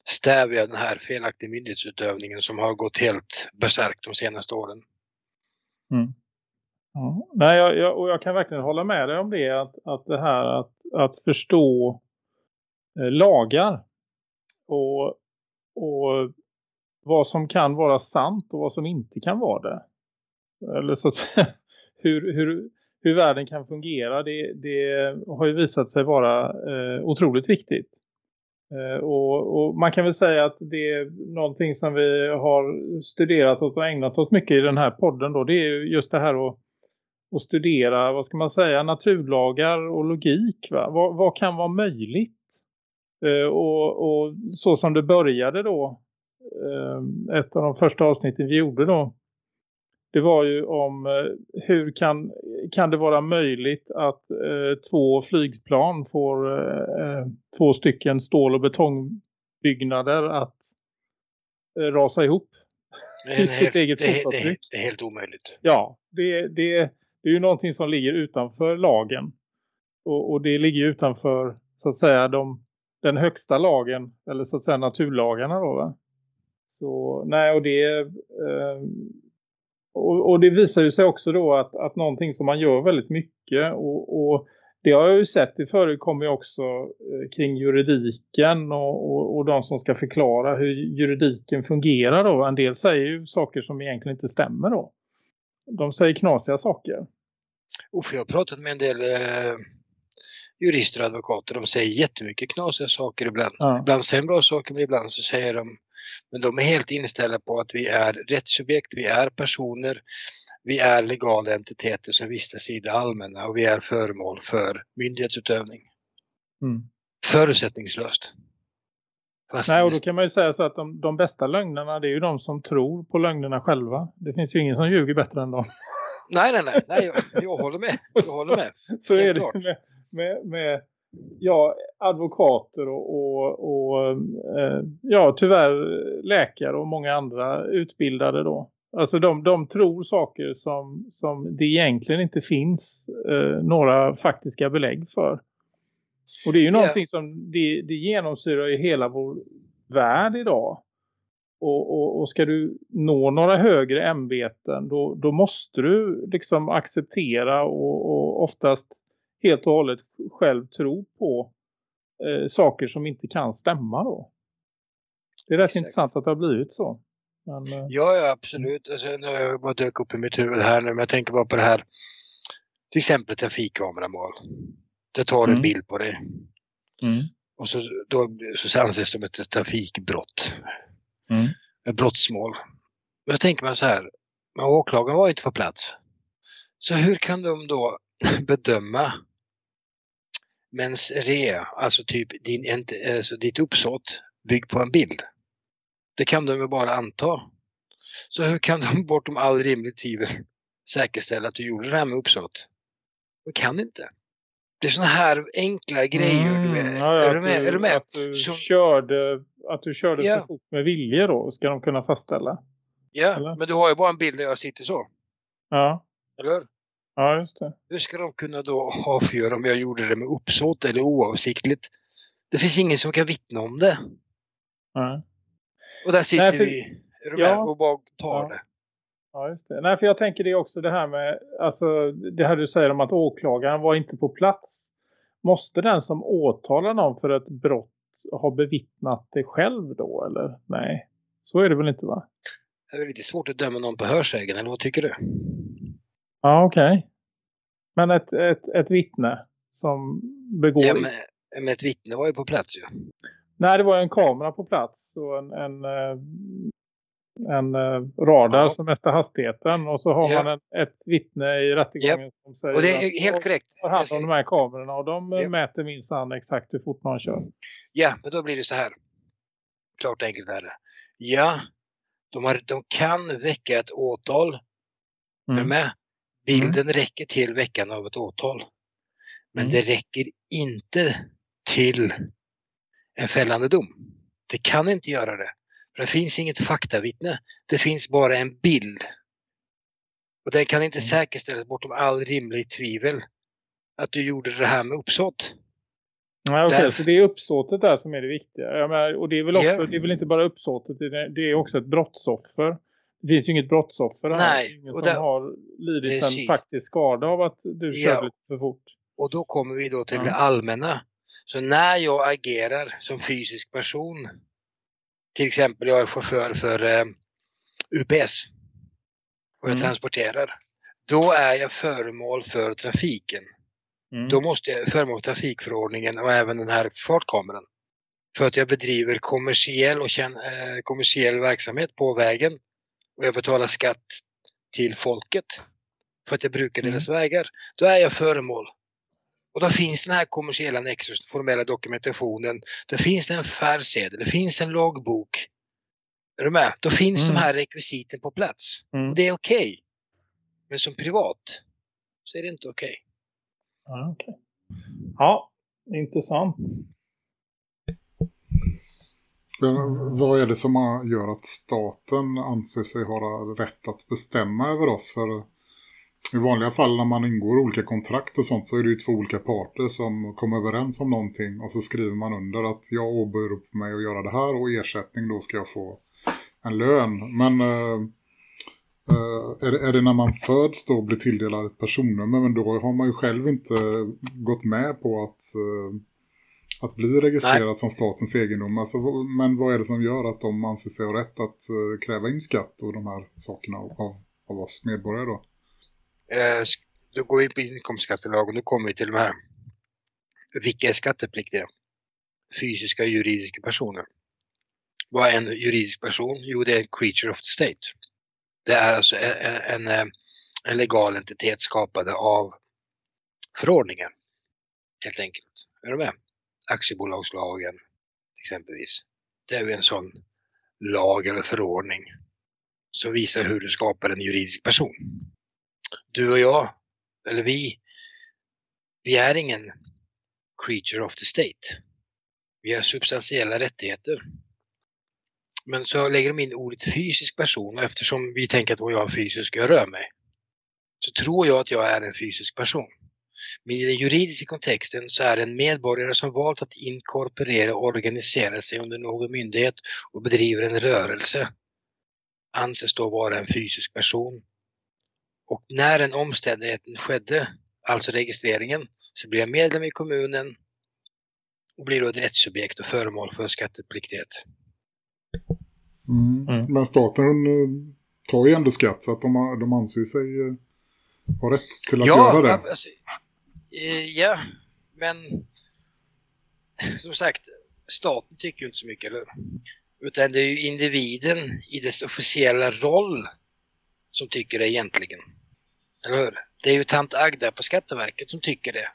stävja den här felaktiga myndighetsutövningen som har gått helt besärkt de senaste åren. Mm. Ja. Nej, jag, jag, och jag kan verkligen hålla med dig om det. Att, att det här att, att förstå eh, lagar och, och vad som kan vara sant och vad som inte kan vara det. Eller så att säga, hur, hur, hur världen kan fungera. Det, det har ju visat sig vara eh, otroligt viktigt. Eh, och, och man kan väl säga att det är någonting som vi har studerat och ägnat oss mycket i den här podden då. Det är just det här att, att studera, vad ska man säga, naturlagar och logik. Va? Vad, vad kan vara möjligt? Eh, och, och så som det började då, ett av de första avsnitten vi gjorde då, det var ju om eh, hur kan, kan det vara möjligt att eh, två flygplan får eh, två stycken stål- och betongbyggnader att rasa ihop. I sitt helt, eget det, är, det, fotavtryck. det är helt omöjligt. Ja, det, det, det är ju någonting som ligger utanför lagen. Och, och det ligger utanför så att säga de, den högsta lagen, eller så att säga naturlagarna då va? Så nej och det eh, och, och det visar ju sig också då att, att någonting som man gör väldigt mycket och, och det har jag ju sett, det förekommer ju också eh, kring juridiken och, och, och de som ska förklara hur juridiken fungerar då. En del säger ju saker som egentligen inte stämmer då. De säger knasiga saker. Uff, jag har pratat med en del eh, jurister och advokater. De säger jättemycket knasiga saker ibland. Ja. Ibland säger de bra saker men ibland så säger de men de är helt inställda på att vi är rättssubjekt, vi är personer, vi är legala entiteter som vistas i det allmänna och vi är föremål för myndighetsutövning. Mm. Förutsättningslöst. Fast Nej, och då kan man ju säga så att de, de bästa lögnerna det är ju de som tror på lögnerna själva. Det finns ju ingen som ljuger bättre än dem. nej, nej, nej, nej jag, jag håller med. Jag håller med. Så Helt är det med, med, med ja, advokater och, och, och eh, ja, tyvärr läkare och många andra utbildade då. Alltså de, de tror saker som, som det egentligen inte finns eh, några faktiska belägg för. Och det är ju Ja. någonting som det, det genomsyrar i hela vår värld idag. Och, och, och ska du nå några högre ämbeten då, då måste du liksom acceptera och, och oftast helt och hållet själv tro på eh, saker som inte kan stämma då. Det är rätt Exakt. intressant att det har blivit så. Men, eh, Ja, ja absolut. Alltså, nu bara dök upp i mitt huvud här nu, men jag tänker bara på det här. Till exempel trafikkameramål. Det tar en Mm. bild på dig mm, och så, då, så anses det som ett trafikbrott. mm, Ett brottsmål. Men då tänker man så här, men åklagaren var inte på plats. Så hur kan de då bedöma mens rea, alltså typ din, alltså ditt uppsåt, byggt på en bild? Det kan de ju bara anta. Så hur kan de bortom all rimlig tvivel säkerställa att du gjorde det här med uppsåt? De kan inte. Det är såna här enkla grejer. du Mm, är, ja, är, du med? du- är du med? Att du Som- körde, att du körde Ja. för fort med vilje då, ska de kunna fastställa. Ja, eller? men du har ju bara en bild när jag sitter så. Ja, Eller? Ja just det. Hur ska de kunna då avgöra om jag gjorde det med uppsåt eller oavsiktligt? Det finns ingen som kan vittna om det. Ja. Och där sitter Nej, för- vi Ja. och bara tar Ja. det. Ja, just det. Nej, för jag tänker det också det här med, alltså det här du säger om att åklagaren var inte på plats. Måste den som åtalar någon för ett brott ha bevittnat det själv då, eller? Nej, så är det väl inte va? Det är lite svårt att döma någon på hörsägen, eller vad tycker du? Ja, okej. Men ett, ett, ett vittne som begår... Ja, men, men ett vittne var ju på plats ju. Nej, det var en kamera på plats och en, en, eh, en eh, radar Ja. som mätte hastigheten. Och så har Ja. man en, ett vittne i rättegången som säger Och det är helt korrekt. tar hand om de här kamerorna och de eh, Ja. mäter minsann exakt hur fort man kör. Ja, men då blir det så här. Klart enkelt är det. Ja, de, har, de kan väcka ett åtal. Är du Mm. med? Bilden räcker till veckan av ett åtal. Men Mm. det räcker inte till en fällande dom. Det kan inte göra det. För det finns inget faktavittne. Det finns bara en bild. Och den kan inte Mm. säkerställas bortom all rimlig tvivel att du gjorde det här med uppsåt. Nej, Därför- så det är uppsåtet där som är det viktiga. Menar, och det är väl också, Ja. det är väl inte bara uppsåtet, det är, det är också ett brottsoffer. Det finns ju inget brottsoffer här. Nej, Ingen och som har lidit Precis. en faktisk skada av att du Ja. körde lite för fort. Och då kommer vi då till Ja. det allmänna. Så när jag agerar som fysisk person, till exempel jag är chaufför för eh, UPS och jag Mm. transporterar, då är jag föremål för trafiken. Mm. Då måste jag föremål för trafikförordningen och även den här fartkameran. För att jag bedriver kommersiell, och eh, kommersiell verksamhet på vägen och jag betalar skatt till folket för att jag brukar Mm. deras vägar. Då är jag föremål. Och då finns den här kommersiella nexus, formella dokumentationen. Då finns det en färdsedel, det finns en loggbok. Är du med? Då finns Mm. de här rekvisiten på plats. Mm. Och det är okej. Men som privat så är det inte okej. Ja, okej. ja, intressant. Men Vad är det som gör att staten anser sig ha rätt att bestämma över oss? För i vanliga fall när man ingår olika kontrakt och sånt så är det ju två olika parter som kommer överens om någonting och så skriver man under att jag åberopar mig att göra det här och ersättning då ska jag få en lön. Men äh, äh, är, det, är det när man föds då och blir tilldelad ett personnummer men då har man ju själv inte gått med på att äh, att bli registrerad som statens egendom. Alltså, men vad är det som gör att de anser sig ha rätt att eh, kräva in skatt och de här sakerna av, av, oss medborgare då? Eh, Då går vi på inkomstskattelag och nu kommer vi till de här. Vilka är skattepliktiga? Fysiska och juridiska personer. Vad är en juridisk person? Jo, det är en creature of the state. Det är alltså en, en, eh, en legal entitet skapad av förordningen. Helt enkelt. Är du med? Aktiebolagslagen exempelvis. Det är ju en sån lag eller förordning som visar hur du skapar en juridisk person du och jag, eller vi, vi är ingen creature of the state. Vi har substantiella rättigheter. Men så lägger de in ordet fysisk person och eftersom vi tänker att jag är fysisk och jag rör mig. Så tror jag att jag är en fysisk person. Men i den juridiska kontexten så är det en medborgare som valt att inkorporera och organisera sig under någon myndighet och bedriver en rörelse anses då vara en fysisk person och när den omständigheten skedde, alltså registreringen, så blir jag medlem i kommunen och blir då ett rättssubjekt och föremål för skattepliktighet. Mm. Mm. Men staten eh, tar ju ändå skatt så att de, de anser sig eh, ha rätt till att göra det. Alltså, Eh, ja, men som sagt, staten tycker ju inte så mycket, eller? Utan det är ju individen i dess officiella roll som tycker det egentligen. Eller hur? Det är ju tant Agda på Skatteverket som tycker det.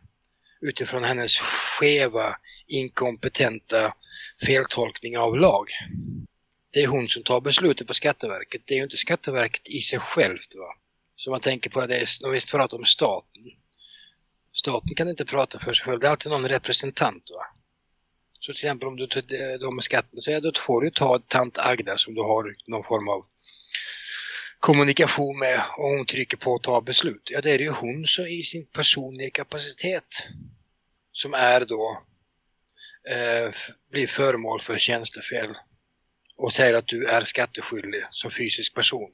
Utifrån hennes skeva, inkompetenta feltolkning av lag. Det är hon som tar beslutet på Skatteverket. Det är ju inte Skatteverket i sig självt. Va? Så man tänker på att det är, vi visst pratar om staten. Staten kan inte prata för sig själv. Det är alltid någon representant. Va? Så till exempel om du tar dem med skatten så är då får du ta tant Agda som du har någon form av kommunikation med och hon trycker på att ta beslut. Ja, det är ju hon som i sin personliga kapacitet som är då eh, blir föremål för tjänstefel och säger att du är skatteskyldig som fysisk person.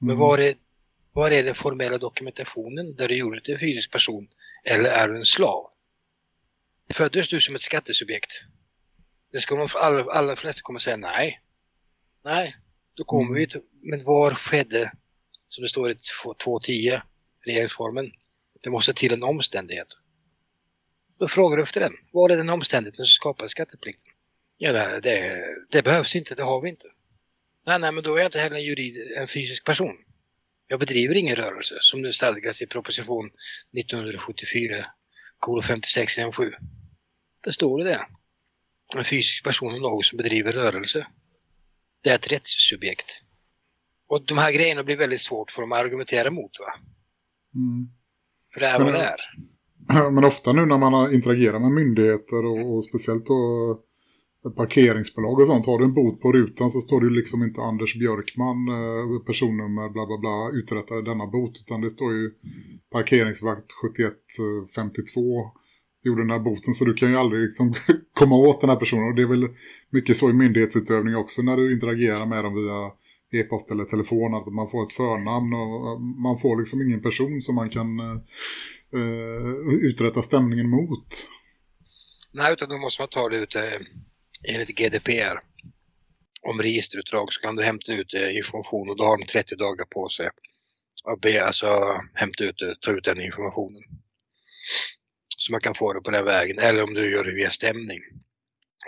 Men Mm. var är, var är den formella dokumentationen där du gjorde till fysisk person eller är du en slav? Föddes du som ett skattesubjekt? Det ska de alla, alla flesta kommer säga nej. Nej, då kommer Mm. vi till, men var skedde, som det står i 2.10 regeringsformen, det måste till en omständighet. Då frågar du efter den. Var är den omständigheten som skapar skatteplikten? Ja, det, det, det behövs inte, det har vi inte. Nej, nej, men då är jag inte heller en, jurid, en fysisk person. Jag bedriver ingen rörelse som nu stadgas i proposition 1974 56 7. Där står det det. En fysisk person är någon som bedriver rörelse. Det är ett rättssubjekt. Och de här grejerna blir väldigt svårt för dem att argumentera emot va? Mm. För det är vad det är. Men ofta nu när man har interagerat med myndigheter och, och speciellt då parkeringsbolag och sånt. Har du en bot på rutan så står det ju liksom inte Anders Björkman, eh, personnummer bla bla bla, uträttade denna bot. Utan det står ju parkeringsvakt 7152 gjorde den här boten. Så du kan ju aldrig liksom komma åt den här personen. Och det är väl mycket så i myndighetsutövning också när du interagerar med dem via e-post eller telefon. Att man får ett förnamn och man får liksom ingen person som man kan uh, uträtta stämningen mot. Nej, utan då måste man ta det ut eh, enligt GDPR. Om registerutdrag så kan du hämta ut eh, information och då har de 30 dagar på sig att be, alltså hämta ut, eh, ta ut den informationen. Så man kan få det på den vägen. Eller om du gör det via stämning.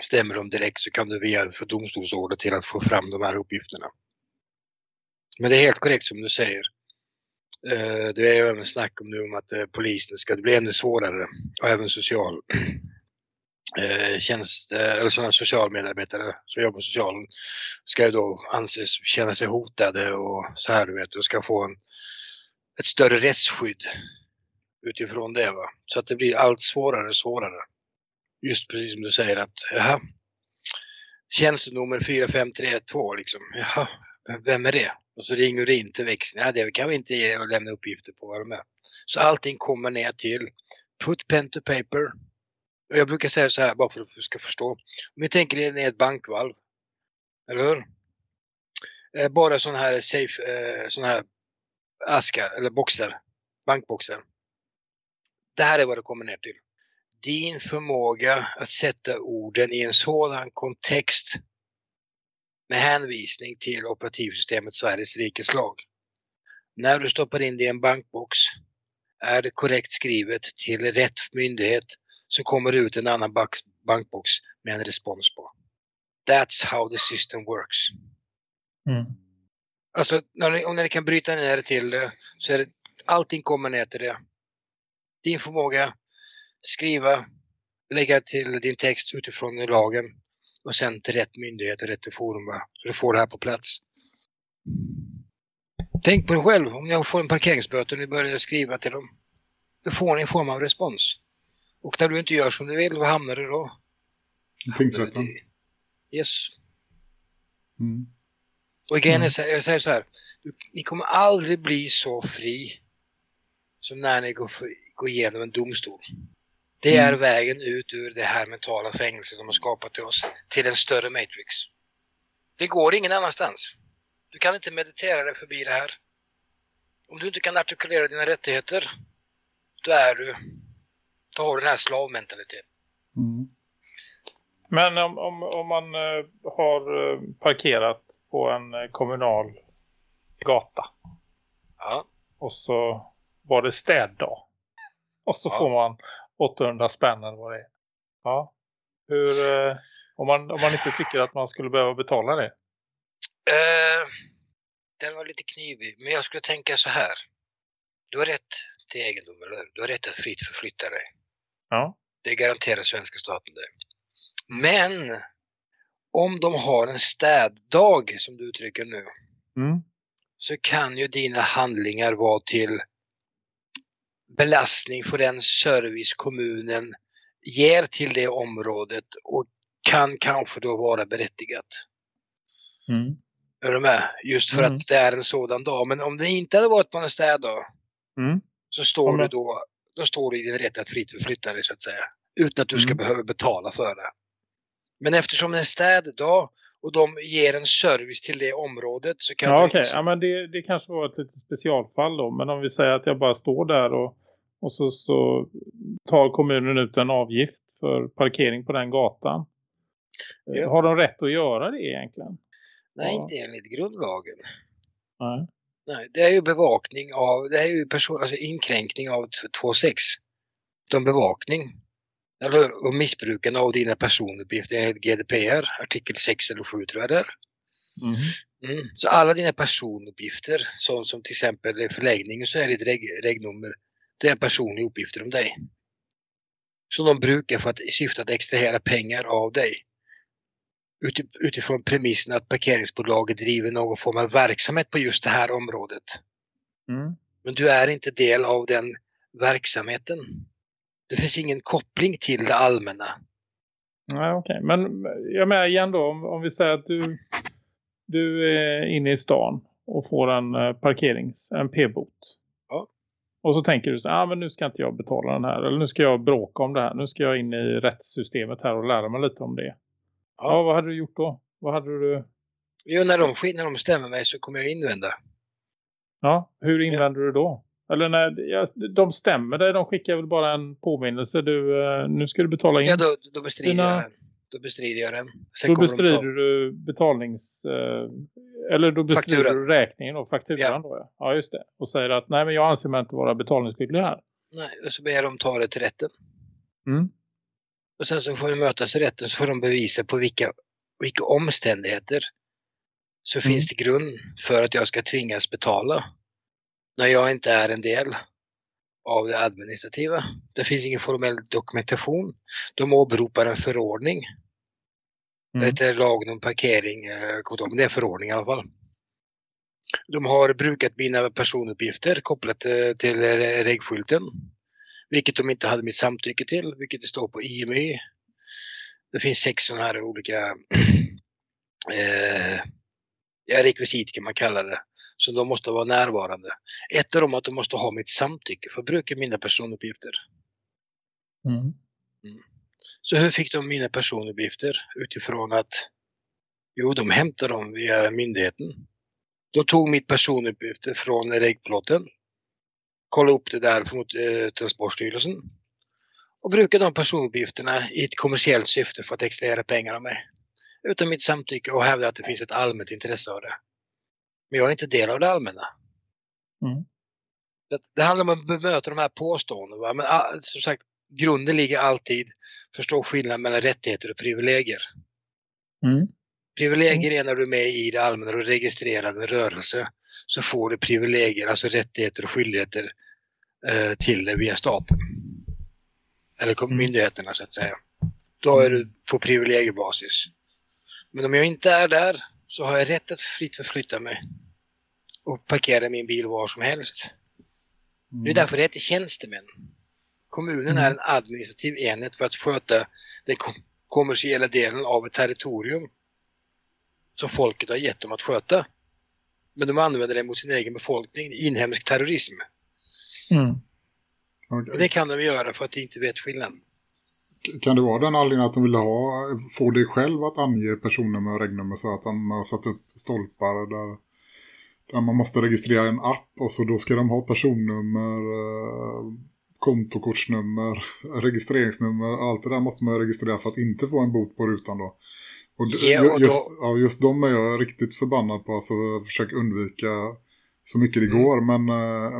Stämmer de direkt så kan du via för domstolsorder till att få fram de här uppgifterna. Men det är helt korrekt som du säger. Eh, det är ju även snack om nu om att polisen ska det bli ännu svårare och även social eh, tjänst, eh, eller sådana socialmedarbetare som jobbar på socialen ska ju då anses känna sig hotade och så här du vet och ska få en, ett större rättsskydd utifrån det va. Så att det blir allt svårare och svårare. Just precis som du säger att jaha, tjänstenummer 4532 liksom, jaha, vem är det? Och så ringer du in till växeln, ja det kan vi inte ge och lämna uppgifter på vad de är. Så allting kommer ner till put pen to paper, jag brukar säga så här bara för att du ska förstå. Om vi tänker er ett bankvalv. Eller hur? Eh, bara sådana här safe, eh, sådana här askar eller boxar. Bankboxar. Det här är vad det kommer ner till. Din förmåga att sätta orden i en sådan kontext med hänvisning till operativsystemet Sveriges rikes lag. När du stoppar in det i en bankbox är det korrekt skrivet till rätt myndighet så kommer det ut en annan box- bankbox med en respons på. That's how the system works. Mm. Alltså när ni, om ni kan bryta ner det till så är det, allting kommer ner till det. Din förmåga, skriva, lägga till din text utifrån lagen och sen till rätt myndighet och rätt forum va? så du får det här på plats. Tänk på det själv, om jag får en parkeringsböter och ni börjar skriva till dem. Då får ni en form av respons. Och när du inte gör som du vill, vad hamnar du då? Tingsrätten. Yes. Mm. Och grejen är Mm. jag säger så här, du, ni kommer aldrig bli så fri som när ni går, för, går igenom en domstol. Det är Mm. vägen ut ur det här mentala fängelset de har skapat till oss, till en större matrix. Det går ingen annanstans. Du kan inte meditera dig förbi det här. Om du inte kan artikulera dina rättigheter, då är du, då har du den här slavmentaliteten. Mm. Men om, om, om man eh, har eh, parkerat på en eh, kommunal gata. Ja. Och så var det städdag. Och så Ja. får man 800 spänn eller vad det är. Ja. Hur, om, man, om man inte tycker att man skulle behöva betala det. Eh, den var lite knivig, men jag skulle tänka så här. Du har rätt till egendom, eller? Du har rätt att fritt förflytta dig. Ja. Det garanterar svenska staten det. Men om de har en städdag, som du uttrycker nu, Mm. så kan ju dina handlingar vara till belastning för den service kommunen ger till det området och kan kanske då vara berättigat. Mm. Är du med? Just för Mm. att det är en sådan dag. Men om det inte hade varit på en städdag Mm. så står det- då, då står du i din rätt att fritt förflytta dig så att säga. Utan att du ska Mm. behöva betala för det. Men eftersom en städdag och de ger en service till det området så kan Ja du okej, ja, men det, det kanske var ett litet specialfall då. Men om vi säger att jag bara står där och, och så, så tar kommunen ut en avgift för parkering på den gatan. Eh, Ja. Har de rätt att göra det egentligen? Nej, Ja. inte enligt grundlagen. Nej. Nej, det är ju bevakning av, det är ju person, alltså inkränkning av 2.6. De bevakning. Eller? Och missbruken av dina personuppgifter enligt GDPR, artikel 6 eller 7 tror jag det är. Mhm. Mm. Så alla dina personuppgifter, sånt som till exempel förläggning så är ditt reg, regnummer, det är personliga uppgifter om dig. Som de brukar för att i syfte att extrahera pengar av dig. Uti- Utifrån premissen att parkeringsbolaget driver någon form av verksamhet på just det här området. Mm. Men du är inte del av den verksamheten. Det finns ingen koppling till det allmänna. Nej, okej. Men jag menar igen då, om, om vi säger att du, du är inne i stan och får en eh, parkerings, en p-bot. Ja. Och så tänker du så ah, men nu ska inte jag betala den här. Eller nu ska jag bråka om det här. Nu ska jag in i rättssystemet här och lära mig lite om det. Ja, Ja. vad hade du gjort då? Vad hade du... Jo, när de, när de stämmer mig så kommer jag invända. Ja, hur invänder du då? Eller när ja, de stämmer dig, de skickar väl bara en påminnelse. Du, eh, nu ska du betala in. Ja, då, då bestrider Dina- jag den. Då bestrider jag den. Sen då bestrider ta- du betalnings... Eh, eller då bestrider Fakturan. du räkningen och fakturan Ja. då. Ja. ja, just det. Och säger att nej men jag anser mig inte vara betalningsskyldig här. Nej, och så ber de ta det till rätten. Mm. Och sen så får vi mötas i rätten så får de bevisa på vilka, vilka omständigheter så Mm. finns det grund för att jag ska tvingas betala. När jag inte är en del av det administrativa. Det finns ingen formell dokumentation. De åberopar en förordning. Det Mm. lagen om parkering, eh, jag kommer inte ihåg, men det är en förordning i alla fall. De har brukat mina personuppgifter kopplat eh, till regskylten. Vilket de inte hade mitt samtycke till, vilket det står på IMY. Det finns sex sådana här olika eh, ja, rekvisit kan man kalla det. Så de måste vara närvarande. Ett av dem är att de måste ha mitt samtycke för att bruka mina personuppgifter. Mm. Så hur fick de mina personuppgifter utifrån att jo, de hämtade dem via myndigheten. De tog mitt personuppgifter från regplåten, kollade upp det där mot eh, Transportstyrelsen och brukade de personuppgifterna i ett kommersiellt syfte för att extrahera pengar av mig. Utan mitt samtycke och hävda att det finns ett allmänt intresse av det. Men jag är inte del av det allmänna. Mm. Det, handlar om att bemöta de här påståendena. Men ah, som sagt, grunden ligger alltid förstå skillnaden mellan rättigheter och privilegier. Mm. Privilegier är när du är med i det allmänna och registrerade rörelse så får du privilegier, alltså rättigheter och skyldigheter eh, till det via staten. Eller Mm. myndigheterna så att säga. Då är du på privilegiebasis. Men om jag inte är där så har jag rätt att fritt förflytta mig och parkera min bil var som helst. Det är därför det heter tjänstemän. Kommunen Mm. är en administrativ enhet för att sköta den kom kommersiella delen av ett territorium som folket har gett dem att sköta. Men de använder det mot sin egen befolkning, inhemsk terrorism. Mm. Och det kan de göra för att de inte vet skillnaden. Kan det vara den anledningen att de vill ha, få dig själv att ange personnummer och regnummer så att de har satt upp stolpar där, där man måste registrera en app och så då ska de ha personnummer, eh, kontokortsnummer, registreringsnummer, allt det där måste man registrera för att inte få en bot på rutan då. Och Ja, och just, då- ja, just de är jag riktigt förbannad på. Alltså försöka undvika så mycket det Mm. går. Men, eh,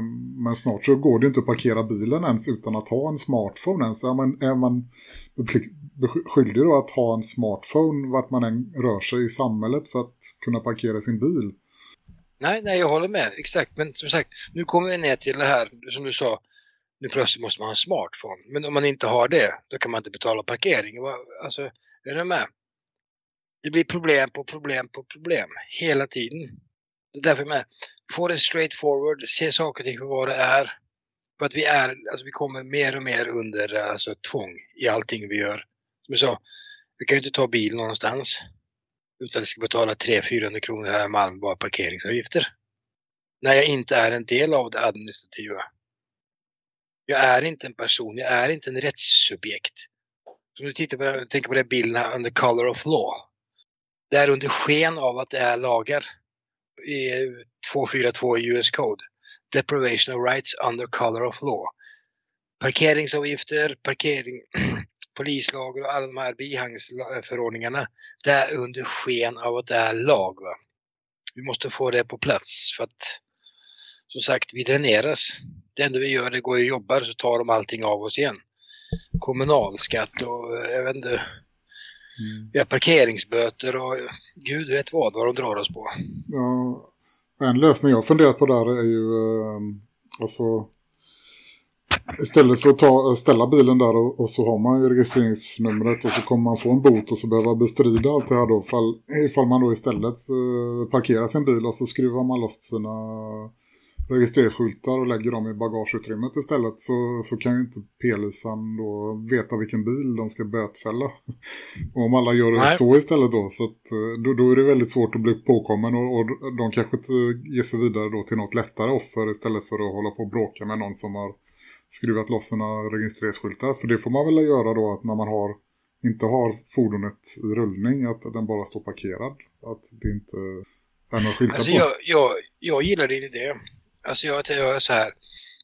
men snart så går det inte att parkera bilen ens utan att ha en smartphone ens. Är man, är man bepli- besk- skyldig då att ha en smartphone vart man än rör sig i samhället för att kunna parkera sin bil? Nej, nej, jag håller med. Exakt. Men som sagt, nu kommer vi ner till det här som du sa. Nu plötsligt måste man ha en smartphone. Men om man inte har det, då kan man inte betala parkering. Alltså, är du med? Det blir problem på problem på problem hela tiden. Det är därför jag är med. Få det straight forward, se saker och ting för vad det är. För att vi är, alltså vi kommer mer och mer under alltså, tvång i allting vi gör. Som jag sa, vi kan ju inte ta bil någonstans. Utan vi ska betala 300-400 kronor här i Malmö bara parkeringsavgifter. När jag inte är en del av det administrativa. Jag är inte en person, jag är inte en rättssubjekt. Om du tittar på tänker på den bilden här under color of law. Det är under sken av att det är lagar. I 242 i US Code. Deprivation of rights under color of law. Parkeringsavgifter, parkering, polislagar och alla de här bihangsförordningarna. Det är under sken av att det är lag. Va? Vi måste få det på plats för att som sagt, vi dräneras. Det enda vi gör det går och jobbar så tar de allting av oss igen. Kommunalskatt och eh, jag vet inte, vi har parkeringsböter och gud vet vad, vad de drar oss på. Ja, en lösning jag funderar på där är ju eh, alltså istället för att ta, ställa bilen där och, och så har man ju registreringsnumret och så kommer man få en bot och så behöver bestrida allt det här då ifall, ifall man då istället eh, parkerar sin bil och så skruvar man loss sina registreringsskyltar och lägger dem i bagageutrymmet istället så, så kan ju inte pelisen då veta vilken bil de ska bötfälla. Och om alla gör det Nej. så istället då så att, eh, då, då är det väldigt svårt att bli påkommen och, och de kanske ger sig vidare då till något lättare offer istället för att hålla på och bråka med någon som har skruvat loss sina registreringsskyltar. För det får man väl göra då att när man har inte har fordonet i rullning att den bara står parkerad. Att det inte är några skyltar Alltså på. jag, jag, jag gillar din idé. Alltså jag tänker så här.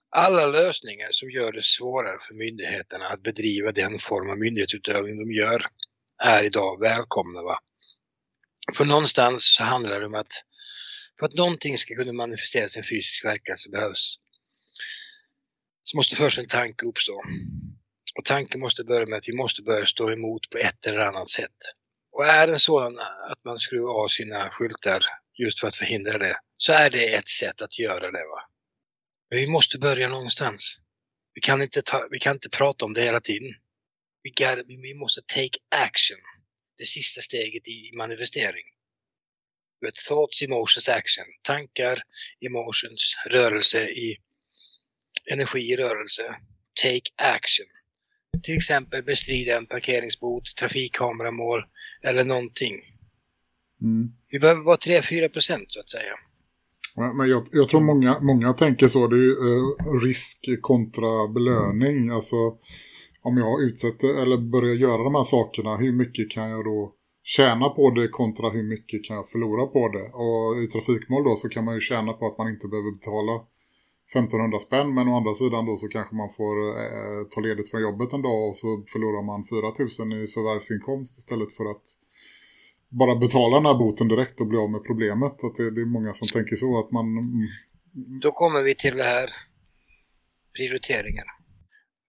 Alla lösningar som gör det svårare för myndigheterna att bedriva den form av myndighetsutövning de gör är idag välkomna. Va? För någonstans så handlar det om att för att någonting ska kunna manifestera sin fysisk verkan så behövs så måste först en tanke uppstå. Och tanken måste börja med att vi måste börja stå emot på ett eller annat sätt. Och är det sådan att man skruvar av sina skyltar just för att förhindra det, så är det ett sätt att göra det. Va? Men vi måste börja någonstans. Vi kan inte, ta, vi kan inte prata om det hela tiden. Vi, got, vi- vi måste take action. Det sista steget i manifestering. Vet, thoughts, emotions, action. Tankar, emotions, rörelse i energi i rörelse. Take action. Till exempel bestrida en parkeringsbot, trafikkameramål eller någonting. Mm. Vi behöver vara 3-4 procent så att säga. Men jag, jag tror många, många tänker så. Det är ju eh, risk kontra belöning. Alltså om jag utsätter eller börjar göra de här sakerna, hur mycket kan jag då tjäna på det kontra hur mycket kan jag förlora på det? Och i trafikmål då så kan man ju tjäna på att man inte behöver betala 1500 spänn men å andra sidan då så kanske man får eh, ta ledigt från jobbet en dag och så förlorar man 4000 i förvärvsinkomst istället för att bara betala den här boten direkt och bli av med problemet. Att det, det är många som tänker så att man... Mm. Då kommer vi till det här prioriteringarna.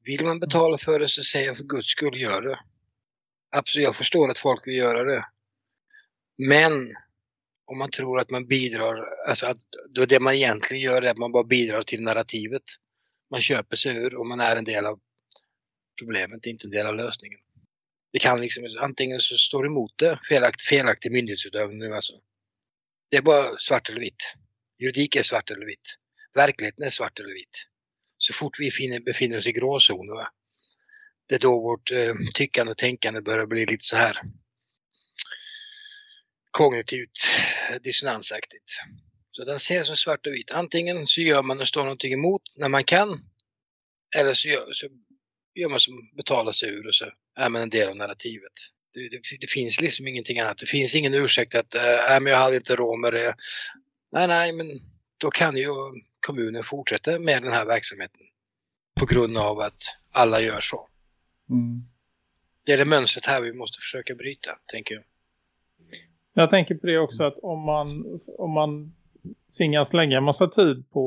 Vill man betala för det så säger jag för guds skull gör det. Absolut, jag förstår att folk vill göra det. Men om man tror att man bidrar, alltså att det man egentligen gör är att man bara bidrar till narrativet. Man köper sig ur och man är en del av problemet, inte en del av lösningen. Det kan liksom, antingen så står det emot det, felaktig, felaktig myndighetsutövning nu alltså. Det är bara svart eller vitt. Juridik är svart eller vitt. Verkligheten är svart eller vitt. Så fort vi finner, befinner oss i gråzoner, va? det är då vårt eh, tyckande och tänkande börjar bli lite så här kognitivt dissonansaktigt. Så den ser som svart och vit. Antingen så gör man och står någonting emot när man kan. Eller så gör, så gör man som betalar sig ur och så är man en del av narrativet. Det, det, det finns liksom ingenting annat. Det finns ingen ursäkt att äh, men jag hade inte råd med det. Nej, nej, men då kan ju kommunen fortsätta med den här verksamheten. På grund av att alla gör så. Mm. Det är det mönstret här vi måste försöka bryta, tänker jag. Jag tänker på det också att om man, om man tvingas lägga en massa tid på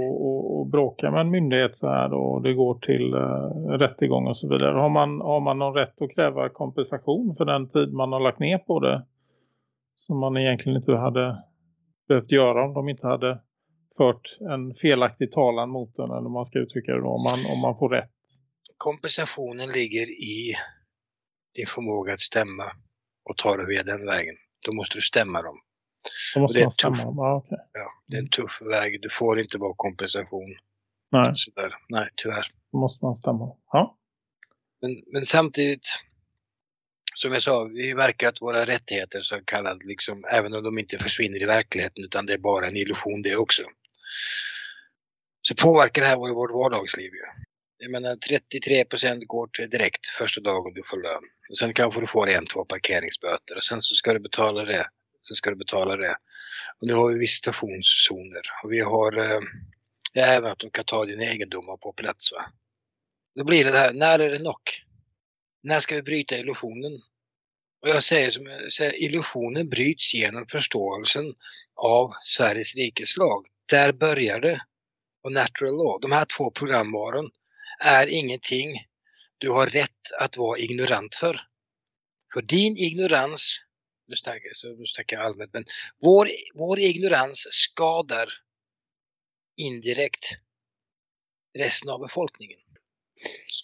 att bråka med en myndighet så här då, och det går till eh, rättegång och så vidare. Har man, har man någon rätt att kräva kompensation för den tid man har lagt ner på det som man egentligen inte hade behövt göra om de inte hade fört en felaktig talan mot den eller man ska uttrycka det då, om man, om man får rätt. Kompensationen ligger i din förmåga att stämma och ta det via den vägen. Då måste du stämma dem. Måste det är tuff. Ja, okej. Ja, det är en tuff väg. Du får inte vara kompensation. Nej, Sådär. Nej, tyvärr. då måste man stämma. Ja. Men, men samtidigt, som jag sa, vi verkar att våra rättigheter så kallade, liksom, även om de inte försvinner i verkligheten utan det är bara en illusion det också. Så påverkar det här vårt, vardagsliv ju. Jag menar 33% går till direkt första dagen du får lön. Och sen kanske du får en, två parkeringsböter och sen så ska du betala det. Sen ska du betala det. Och nu har vi visitationszoner och vi har eh, även att de kan ta dina egendomar på plats. Va? Då blir det här, när är det nog? När ska vi bryta illusionen? Och jag säger som jag säger, illusionen bryts genom förståelsen av Sveriges rikes lag. Där börjar det. Och natural law, de här två programvaran är ingenting du har rätt att vara ignorant för. För din ignorans, nu snackar, så nu snackar jag allmänt, men vår, vår ignorans skadar indirekt resten av befolkningen.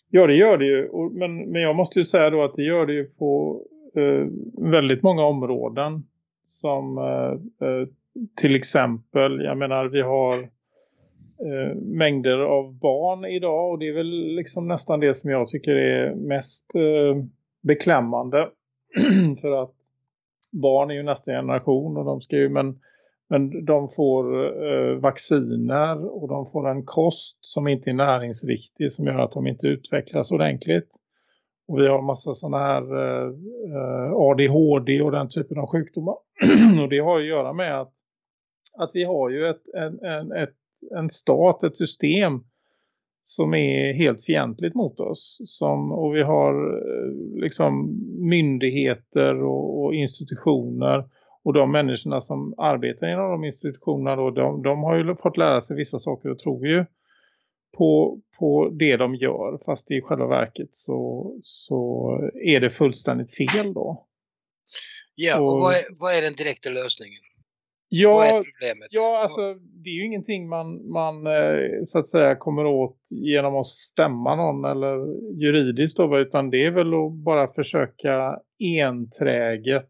Ja, det gör det ju. Men, men jag måste ju säga då att det gör det ju på eh, väldigt många områden. Som eh, eh, till exempel, jag menar vi har eh, mängder av barn idag. Och det är väl liksom nästan det som jag tycker är mest eh, beklämmande. För att barn är ju nästa generation och de ska ju, men men de får eh, vacciner och de får en kost som inte är näringsriktig som gör att de inte utvecklas ordentligt. Och vi har massa sådana här eh, eh ADHD och den typen av sjukdomar. och det har ju att göra med att, att vi har ju ett, en, en, ett, en stat, ett system som är helt fientligt mot oss. Som, och vi har eh, liksom myndigheter och, och institutioner och de människorna som arbetar inom de institutionerna då, de, de har ju fått lära sig vissa saker och tror ju på, på det de gör. Fast i själva verket så, så är det fullständigt fel då. Ja, och Och- vad är, vad är den direkta lösningen? Ja, ja alltså det är ju ingenting man, man eh, så att säga kommer åt genom att stämma någon eller juridiskt då, utan det är väl att bara försöka enträget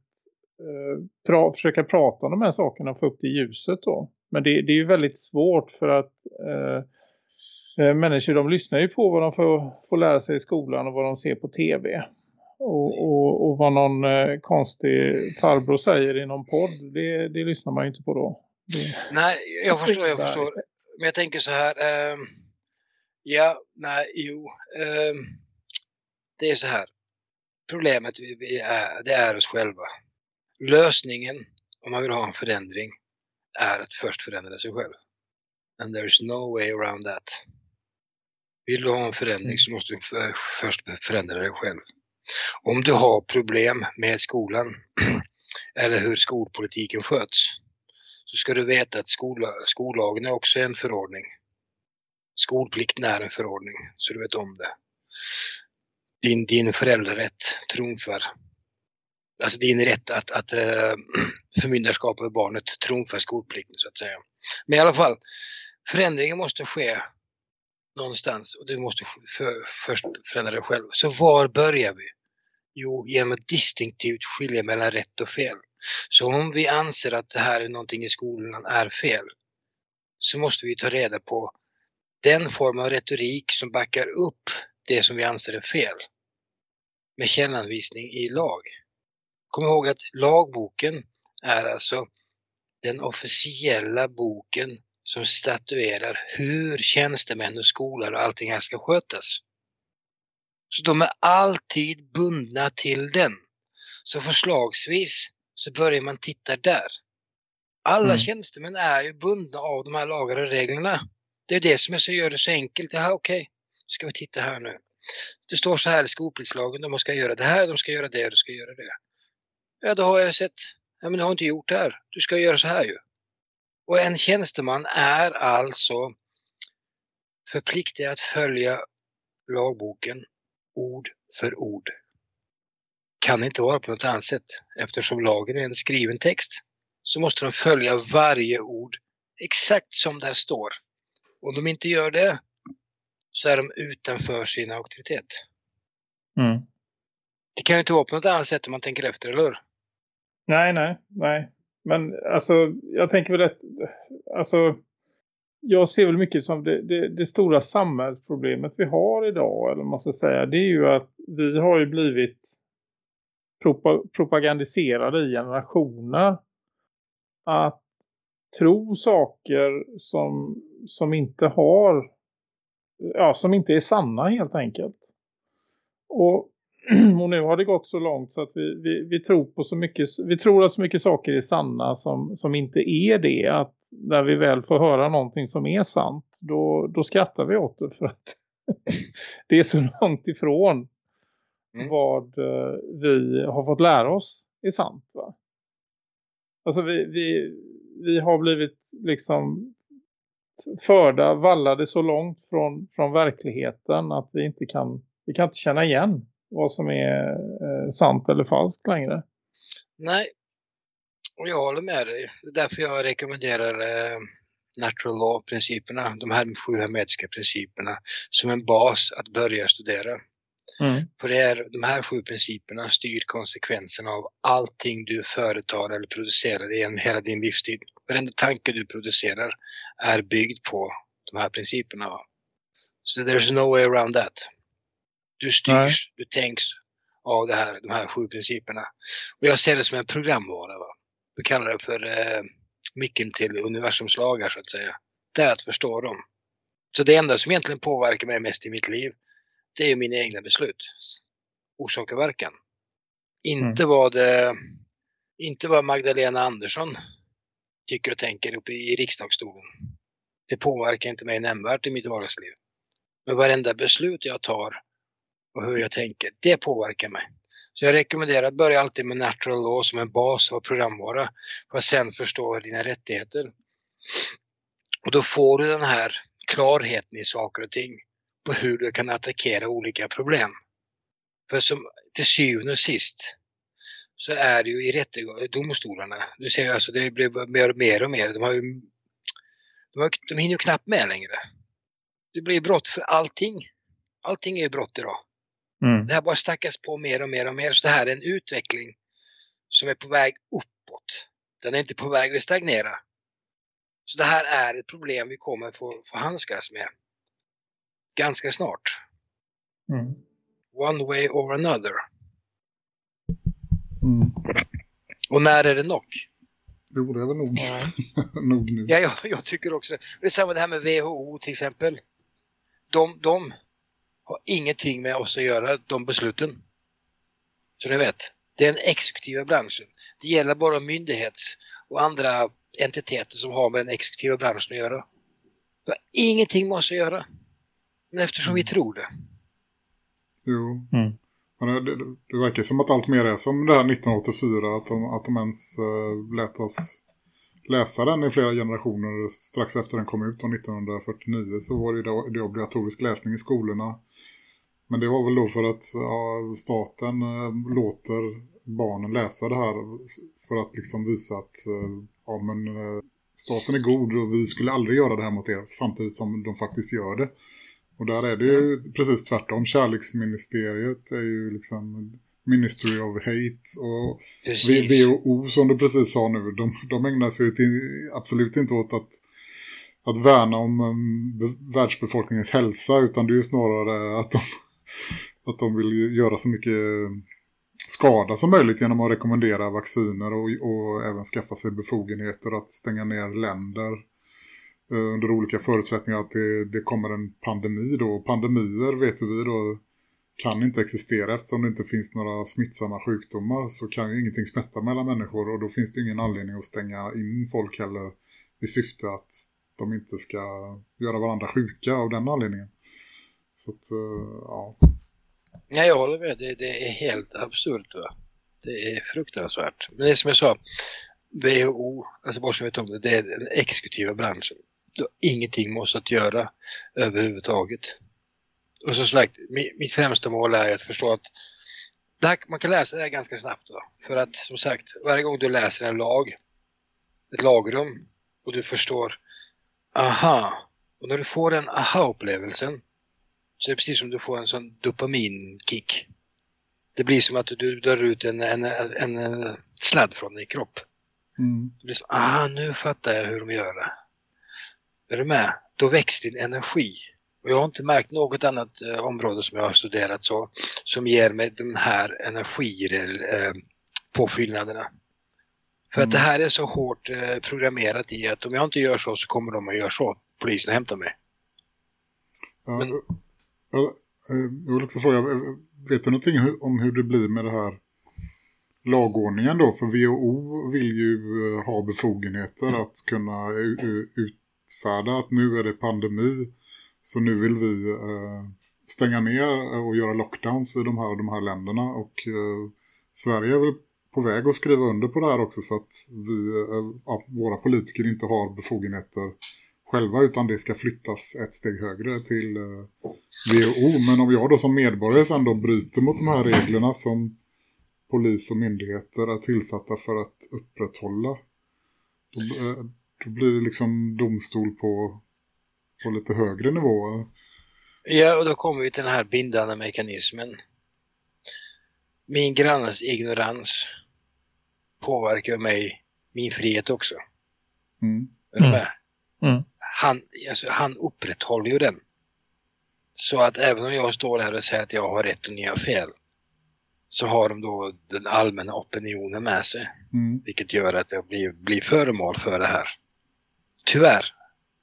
eh, pra, försöka prata om de här sakerna och få upp det ljuset då. Men det, det är ju väldigt svårt för att eh, eh, människor de lyssnar ju på vad de får, får lära sig i skolan och vad de ser på tv. Och, och, och vad någon eh, konstig farbror säger i någon podd, det, det lyssnar man ju inte på då. Det, Nej, jag förstår, jag förstår. Men jag tänker så här. ehm, ja, nej, jo. ehm, det är så här. Problemet vi, vi är, det är oss själva. Lösningen, om man vill ha en förändring, är att först förändra sig själv. And there's no way around that. Vill du ha en förändring så måste du för, först förändra dig själv. Om du har problem med skolan eller hur skolpolitiken sköts så ska du veta att skola, skollagen är också en förordning. Skolplikten är en förordning, så du vet om det. Din, din föräldrarätt trumfar. Alltså din rätt att, att äh, förmyndarskap över barnet trumfar skolplikten så att säga. Men i alla fall, förändringen måste ske någonstans och du måste för, först förändra dig själv. Så var börjar vi? Jo, genom att distinktivt skilja mellan rätt och fel. Så om vi anser att det här är någonting i skolan är fel så måste vi ta reda på den form av retorik som backar upp det som vi anser är fel med källanvisning i lag. Kom ihåg att lagboken är alltså den officiella boken som statuerar hur tjänstemän och skolor och allting här ska skötas. Så de är alltid bundna till den. Så förslagsvis så börjar man titta där. Alla Mm. tjänstemän är ju bundna av de här lagar och reglerna. Det är det som är så gör det så enkelt. Jaha, okej, ska vi titta här nu. Det står så här i skolpliktslagen, de ska göra det här, de ska göra det, de ska göra det. Ja, då har jag sett Ja, men du har inte gjort det här. Du ska göra så här ju. Och en tjänsteman är alltså förpliktigad att följa lagboken ord för ord. Kan inte vara på något annat sätt. Eftersom lagen är en skriven text så måste de följa varje ord exakt som där står. Om de inte gör det så är de utanför sin auktoritet. Mm. Det kan ju inte vara på något annat sätt om man tänker efter, eller hur? Nej, nej, nej. Men alltså, jag tänker väl att, alltså, jag ser väl mycket som det, det, det stora samhällsproblemet vi har idag, eller man ska säga, det är ju att vi har ju blivit propagandiserade i generationer att tro saker som, som inte har, ja, som inte är sanna helt enkelt. Och och nu har det gått så långt så att vi, vi, vi tror på så mycket vi tror att så mycket saker är sanna som, som inte är det att när vi väl får höra någonting som är sant då, då skrattar vi åt det för att det är så långt ifrån Mm. vad eh, vi har fått lära oss är sant va? Alltså vi, vi, vi har blivit liksom förda, vallade så långt från, från verkligheten att vi inte kan, vi kan inte känna igen vad som är eh, sant eller falskt längre. Nej, jag håller med dig. Det är därför jag rekommenderar eh, natural law-principerna, de här sju hermetiska principerna, som en bas att börja studera. Mm. För det är, de här sju principerna styr konsekvenserna av allting du företar eller producerar genom hela din livstid. Varenda tanke du producerar är byggd på de här principerna. Va? Så there's no way around that. Du styrs, Nej. du tänks av det här, de här sju principerna. Och jag ser det som en programvara. Va? Du kallar det för eh, micken till universums lagar så att säga. Det är att förstå dem. Så det enda som egentligen påverkar mig mest i mitt liv det är mina egna beslut. Orsak och verkan. Inte vad eh, inte vad Magdalena Andersson tycker och tänker uppe i riksdagsstolen. Det påverkar inte mig nämnvärt i mitt vardagsliv. Men varenda beslut jag tar och hur jag tänker, det påverkar mig. Så jag rekommenderar att börja alltid med natural law som en bas av programvara för att sen förstå dina rättigheter. Och då får du den här klarheten i saker och ting på hur du kan attackera olika problem. För som till syvende och sist så är det ju i rättegång, domstolarna, du ser ju alltså det blir mer och mer och mer, de har ju de, har, de hinner ju knappt med längre. Det blir brott för allting. Allting är ju brott idag. Mm. Det här bara stackas på mer och mer och mer. Så det här är en utveckling som är på väg uppåt. Den är inte på väg att stagnera. Så det här är ett problem vi kommer få, få handskas med ganska snart. Mm. One way or another. Mm. Och när är det nog? Jo, det är väl nog, nog nu. Ja, jag, jag tycker också det. Det är samma det här med WHO till exempel. De, de har ingenting med oss att göra, de besluten. Så ni vet, det är den exekutiva branschen. Det gäller bara myndighets och andra entiteter som har med den exekutiva branschen att göra. Det har ingenting med oss att göra. Men eftersom vi tror det. Jo. Mm. Men det, det, det verkar som att allt mer är som det här 1984. Att de, att de ens uh, lät oss läsa den i flera generationer. Strax efter den kom ut om 1949 så var det, då, det obligatorisk läsning i skolorna. Men det var väl då för att ja, staten uh, låter barnen läsa det här för att liksom visa att uh, ja, men, uh, staten är god och vi skulle aldrig göra det här mot er samtidigt som de faktiskt gör det. Och där är det ju precis tvärtom. Kärleksministeriet är ju liksom Ministry of Hate och Precis. WHO som du precis sa nu. De, de ägnar sig absolut inte åt att, att värna om um, be- världsbefolkningens hälsa utan det är ju snarare att de, att de vill göra så mycket skada som möjligt genom att rekommendera vacciner och, och även skaffa sig befogenheter att stänga ner länder eh, under olika förutsättningar att det, det kommer en pandemi då. Pandemier vet vi då kan inte existera eftersom det inte finns några smittsamma sjukdomar så kan ju ingenting smätta mellan människor och då finns det ju ingen anledning att stänga in folk heller i syfte att de inte ska göra varandra sjuka av den anledningen. Så att, eh, ja. Nej, jag håller med. Det, det är helt absurt. Va? Det är fruktansvärt. Men det är som jag sa, WHO, alltså bara så vet om det, det är den exekutiva branschen. Du har ingenting med oss att göra överhuvudtaget. Och som sagt, mi- mitt främsta mål är att förstå att det här, man kan läsa det här ganska snabbt. Va? För att som sagt, varje gång du läser en lag, ett lagrum och du förstår, aha, och när du får den aha-upplevelsen så är det precis som du får en sån dopaminkick. Det blir som att du drar ut en, en, en, en sladd från din kropp. Mm. Det blir som, ah, nu fattar jag hur de gör det. Är du med? Då väcks din energi. Och jag har inte märkt något annat eh, område som jag har studerat så, som ger mig de här energi eh. För Mm. att det här är så hårt eh, programmerat i att om jag inte gör så så kommer de att göra så. Polisen hämtar mig. Ja, Men- ja, eh, jag vill också fråga, vet du någonting om hur det blir med det här lagordningen då? För WHO vill ju eh, ha befogenheter att kunna utfärda att nu är det pandemi så nu vill vi eh, stänga ner och göra lockdowns i de här de här länderna och eh, Sverige är väl på väg att skriva under på det här också så att vi, eh, ja, våra politiker inte har befogenheter själva utan det ska flyttas ett steg högre till eh, WHO. Men om jag då som medborgare sen då bryter mot de här reglerna som polis och myndigheter är tillsatta för att upprätthålla då, eh, då blir det liksom domstol på, på lite högre nivå. Ja, och då kommer vi till den här bindande mekanismen. Min grannes ignorans påverkar mig, min frihet också. Mm. Mm. Mm. Han, alltså, han upprätthåller ju den. Så att även om jag står där och säger att jag har rätt och ni har fel så har de då den allmänna opinionen med sig. Mm. Vilket gör att jag blir, blir föremål för det här. Tyvärr.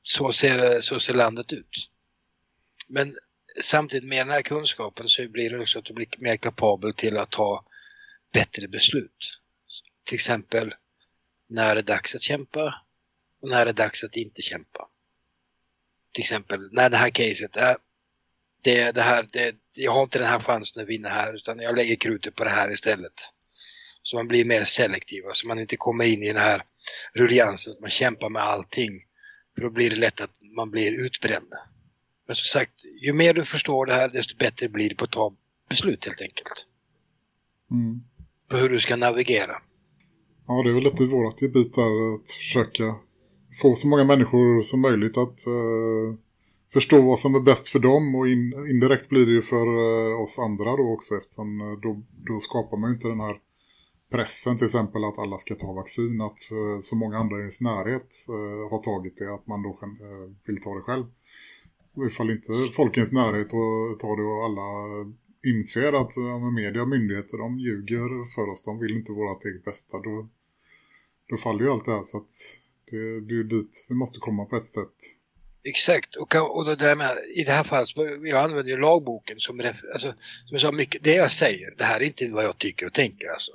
Så ser, så ser landet ut. Men samtidigt med den här kunskapen så blir det också att du blir mer kapabel till att ta bättre beslut. Till exempel när det är dags att kämpa och när det är dags att inte kämpa. Till exempel när det här caset är det, det här, det, jag har inte den här chansen att vinna här utan jag lägger krutet på det här istället. Så man blir mer selektiv, så man inte kommer in i den här rulliansen att man kämpar med allting. För då blir det lätt att man blir utbränd. Men som sagt, ju mer du förstår det här desto bättre blir det på att ta beslut helt enkelt. Mm. På hur du ska navigera. Ja, det är väl lite vårat gebit där att försöka få så många människor som möjligt att eh, förstå vad som är bäst för dem och in, indirekt blir det ju för eh, oss andra då också eftersom eh, då, då skapar man ju inte den här pressen till exempel att alla ska ta vaccin att eh, så många andra i ens närhet eh, har tagit det att man då eh, vill ta det själv. Och ifall inte folk i ens närhet och tar det och alla inser att media och myndigheter de ljuger för oss, de vill inte vårt eget bästa då, då faller ju allt det här så att det, det är ju dit vi måste komma på ett sätt. Exakt, och, och det där med, i det här fallet, jag använder ju lagboken som, alltså, som jag sa, mycket, det jag säger, det här är inte vad jag tycker och tänker alltså.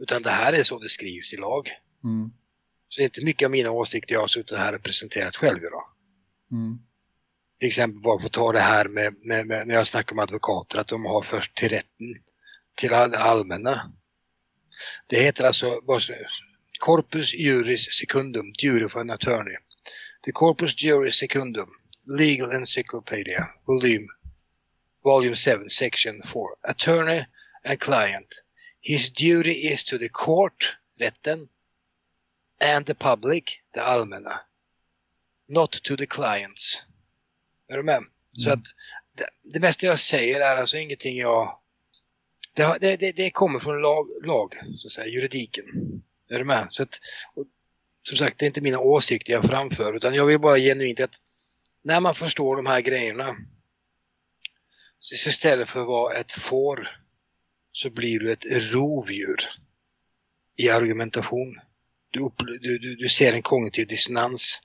Utan det här är så det skrivs i lag. Mm, Så det är inte mycket av mina åsikter jag har suttit här och presenterat själv idag. mm, Till exempel bara för att ta det här med, med, med när jag snackar om advokater, att de har först till rätten till all- det allmänna. Det heter alltså Corpus Juris Secundum, Jury for an Attorney. The Corpus Juris Secundum, Legal Encyclopedia, Volume, Volume 7, Section 4. Attorney and client. His duty is to the court, rätten, and the public, det allmänna. Not to the clients. Är du med? Så Mm. att det, det mesta jag säger är alltså ingenting jag... Det, det, det kommer från lag, lag, så att säga, juridiken. Är du med? Så att, och, som sagt, det är inte mina åsikter jag framför utan jag vill bara genuint att när man förstår de här grejerna så istället för att vara ett får så blir du ett rovdjur i argumentation. Du, upp, du, du, du ser en kognitiv dissonans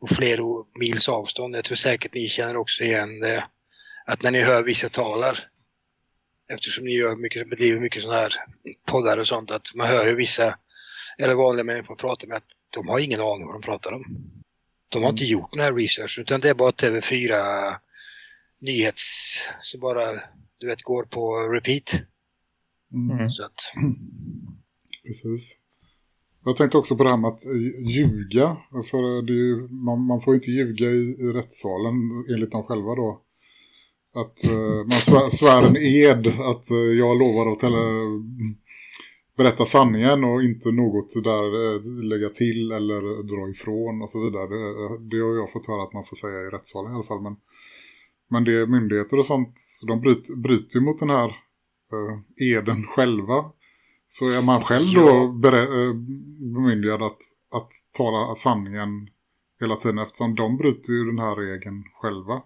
på flera mils avstånd. Jag tror säkert ni känner också igen det. Att när ni hör vissa talar, eftersom ni gör mycket, bedriver mycket sådana här poddar och sånt, att man hör ju vissa, eller vanliga människor prata med att de har ingen aning vad de pratar om. De har inte gjort den här researchen utan det är bara TV4 nyhets, så bara du vet går på repeat. Mm. Så att, Precis. Jag tänkte också på det här med att eh, ljuga. För det är ju, man, man får ju inte ljuga i, i rättssalen enligt dem själva då. Att eh, man svär, svär en ed att eh, jag lovar att tele, berätta sanningen och inte något där eh, lägga till eller dra ifrån och så vidare. Det, det har jag fått höra att man får säga i rättssalen i alla fall. Men, men det är myndigheter och sånt, de bryter, bryter mot den här eh, eden själva. Så är man själv då eh, bemyndigad att, att tala sanningen hela tiden eftersom de bryter ju den här regeln själva.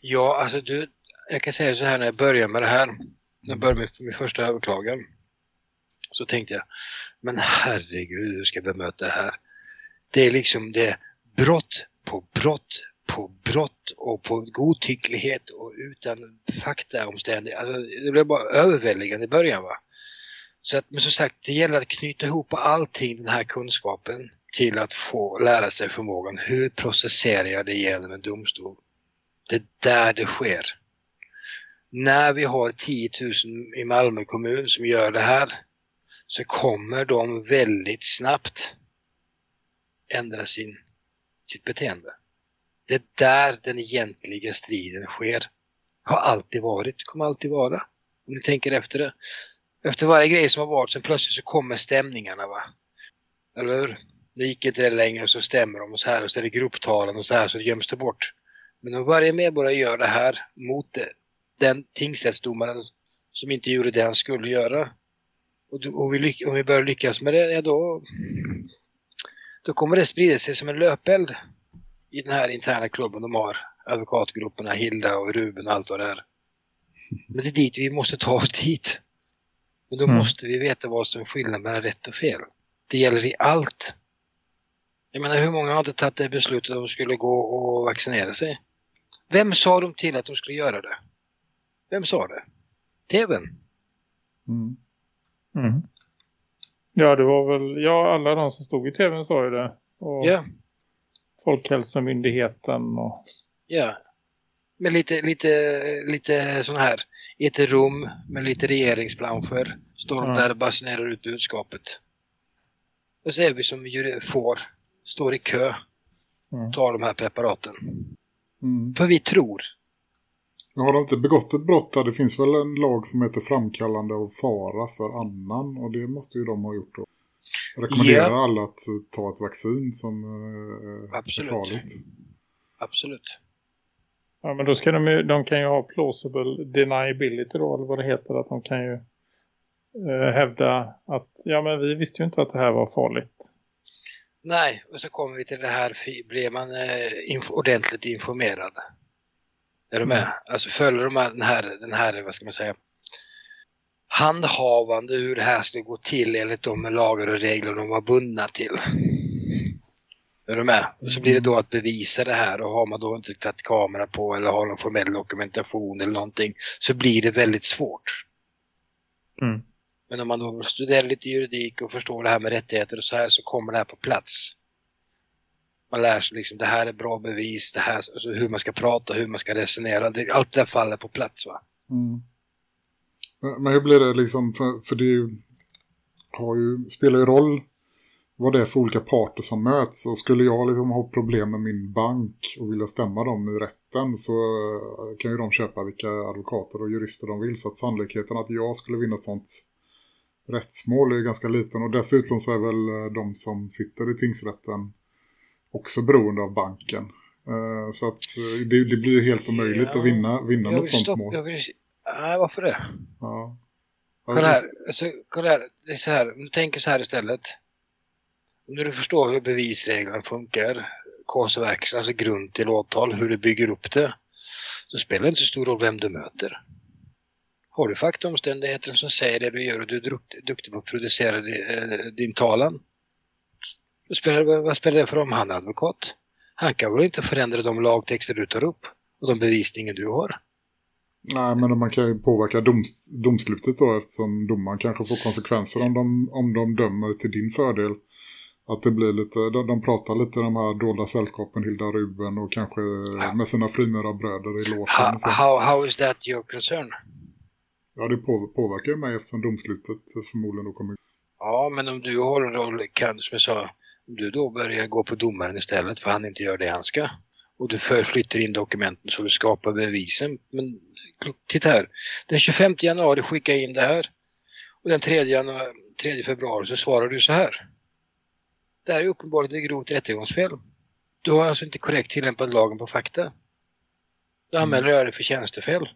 ja, alltså du, jag kan säga så här när jag började med det här. När jag började med min första överklagan. Så tänkte jag, men herregud, hur ska jag bemöta det här? Det är liksom det brott på brott på brott och på godtycklighet och utan faktaomständigheter. Alltså, det blev bara överväldigande i början va. Så att, men som sagt, det gäller att knyta ihop allting, den här kunskapen, till att få lära sig förmågan. Hur processerar jag det genom en domstol? Det är där det sker. När vi har 10 000 i Malmö kommun som gör det här så kommer de väldigt snabbt ändra sin, sitt beteende. Det är där den egentliga striden sker. Har alltid varit, kommer alltid vara. Om ni tänker efter det. Efter varje grej som har varit så plötsligt så kommer stämningarna va. Eller hur? Det gick inte det längre så stämmer de och så här och så är det grupptalen och så här så göms det bort. Men om varje medborgare gör det här mot det, den tingsrättsdomaren som inte gjorde det han skulle göra och, och vi, om vi börjar lyckas med det, ja då, då kommer det sprida sig som en löpeld i den här interna klubben de har. Advokatgrupperna, Hilda och Ruben och allt vad det är. Men det är dit vi måste ta oss dit. Men då Mm. måste vi veta vad som är skillnaden mellan rätt och fel. Det gäller i allt. Jag menar hur många har inte tagit det beslutet att de skulle gå och vaccinera sig? Vem sa de till att de skulle göra det? Vem sa det? TVn? Mm. Mm. Ja, det var väl, ja alla de som stod i tvn sa ju det. Och Ja, Folkhälsomyndigheten och ja. Med lite, lite, lite sån här, i ett rum med lite regeringsplanscher. Står de Ja. där och basunerar ut budskapet. Och så är vi som får, står i kö, Mm. tar de här preparaten. Mm. För vi tror. Men Har inte begått ett brott där? Det finns väl en lag som heter framkallande av fara för annan och det måste ju de ha gjort då. Rekommenderar Ja. alla att ta ett vaccin som eh, Absolut. är farligt. Absolut. Ja, men då ska de ju, de kan ju ha plausible deniability då, eller vad det heter, att de kan ju eh, hävda att, ja men vi visste ju inte att det här var farligt. Nej, och så kommer vi till det här, blir man eh, inf- ordentligt informerad? Är du med? Alltså följer de här, den här, den här, vad ska man säga, handhavande hur det här ska gå till enligt de lagar och regler de var bundna till. Är du med? Och så blir det då att bevisa det här och har man då inte tagit kamera på eller har någon formell dokumentation eller någonting så blir det väldigt svårt. Mm. Men om man då studerar lite juridik och förstår det här med rättigheter och så här så kommer det här på plats. Man lär sig liksom det här är bra bevis, det här, alltså hur man ska prata, hur man ska resonera. Allt det där faller på plats va. Mm. Men, hur blir det liksom, för, för det ju, har ju, spelar ju roll vad det är för olika parter som möts. Och skulle jag liksom ha problem med min bank och vilja stämma dem i rätten så eh, kan ju de köpa vilka advokater och jurister de vill. Så att sannolikheten att jag skulle vinna ett sånt rättsmål är ju ganska liten. Och dessutom så är väl eh, de som sitter i tingsrätten också beroende av banken. Eh, Så att det, det blir ju helt omöjligt Ja. att vinna, vinna något sånt mål. jag vill, nej varför det? Ja. Kolla här, alltså, kolla här, det är så här, om du tänker så här istället. När du förstår hur bevisreglerna funkar, cause of action, alltså grund till åtal, hur du bygger upp det, så spelar det inte så stor roll vem du möter. Har du faktaomständigheter som säger det du gör och du är dukt- duktig på att producera eh, din talan, då spelar, vad spelar det för om han är advokat? Han kan väl inte förändra de lagtexter du tar upp och de bevisningen du har? Nej, men man kan ju påverka doms, domslutet då eftersom domaren kanske får konsekvenser om de, om de dömer till din fördel. Att det blir lite, de, de pratar lite de här dolda sällskapen, Hilda Ruben och kanske med sina frimöra bröder i How, låsen. så. how, how is that your concern? ja, det på, påverkar ju mig eftersom domslutet förmodligen då kommer... Ja, men om du håller då, kan, som jag sa, om du då börjar gå på domaren istället för han inte gör det han ska och du förflyttar in dokumenten så du skapar bevisen. Men titta här, den 25 januari skickar jag in det här och den 3, januari, 3 februari så svarar du så här. Det här är uppenbarligen ett grovt rättegångsfel. Du har alltså inte korrekt tillämpat lagen på fakta. Då anmäler jag dig för tjänstefel.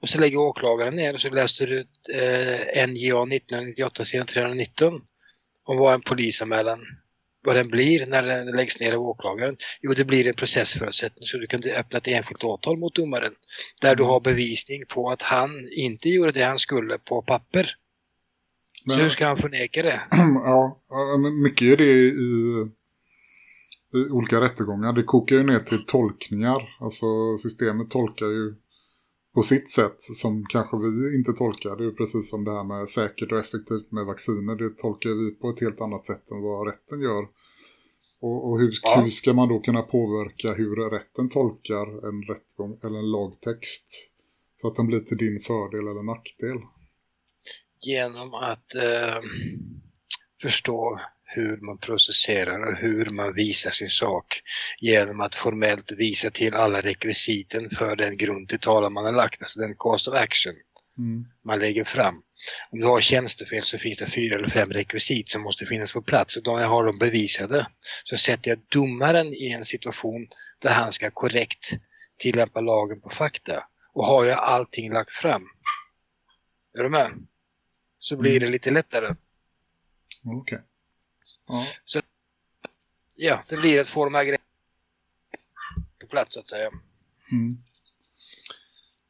Och så lägger åklagaren ner och så läste du eh, NJA 1998 sidan 319 om vad en polisanmälan vad den blir när den läggs ner av åklagaren. Jo, det blir en processförutsättning så du kan öppna ett enskilt åtal mot domaren där du har bevisning på att han inte gjorde det han skulle på papper. Men- Så hur ska han förneka det? ja, mycket är det i, i olika rättegångar. Det kokar ju ner till tolkningar. Alltså systemet tolkar ju på sitt sätt som kanske vi inte tolkar. Det är precis som det här med säkert och effektivt med vacciner. Det tolkar vi på ett helt annat sätt än vad rätten gör. Och, och hur, Ja. hur ska man då kunna påverka hur rätten tolkar en rättgång eller en lagtext? Så att den blir till din fördel eller nackdel. Genom att eh, förstå hur man processerar och hur man visar sin sak. Genom att formellt visa till alla rekvisiten för den grund till talan man har lagt, alltså den cause of action Mm. man lägger fram. Om du har tjänstefel så finns det fyra eller fem rekvisit som måste finnas på plats och då jag har de bevisade så sätter jag domaren i en situation där han ska korrekt tillämpa lagen på fakta. Och har jag allting lagt fram, är du med? Så blir det lite lättare. Okej. Ja. Ja, det blir att få de här grejerna på plats så att säga. Mm.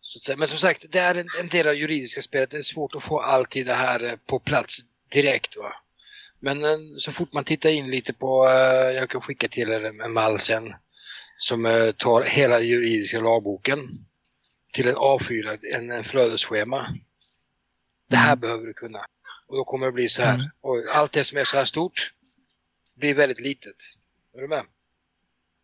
Så att säga. Men som sagt, det är en, en del av juridiska spelet. Det är svårt att få alltid det här eh, på plats direkt. Va? Men eh, så fort man tittar in lite på, eh, jag kan skicka till er en mall sen, som tar hela juridiska lagboken till en A4, en, en flödesschema. Det här behöver du kunna. Och då kommer det bli så här. Mm. Och allt det som är så här stort blir väldigt litet. Är du med?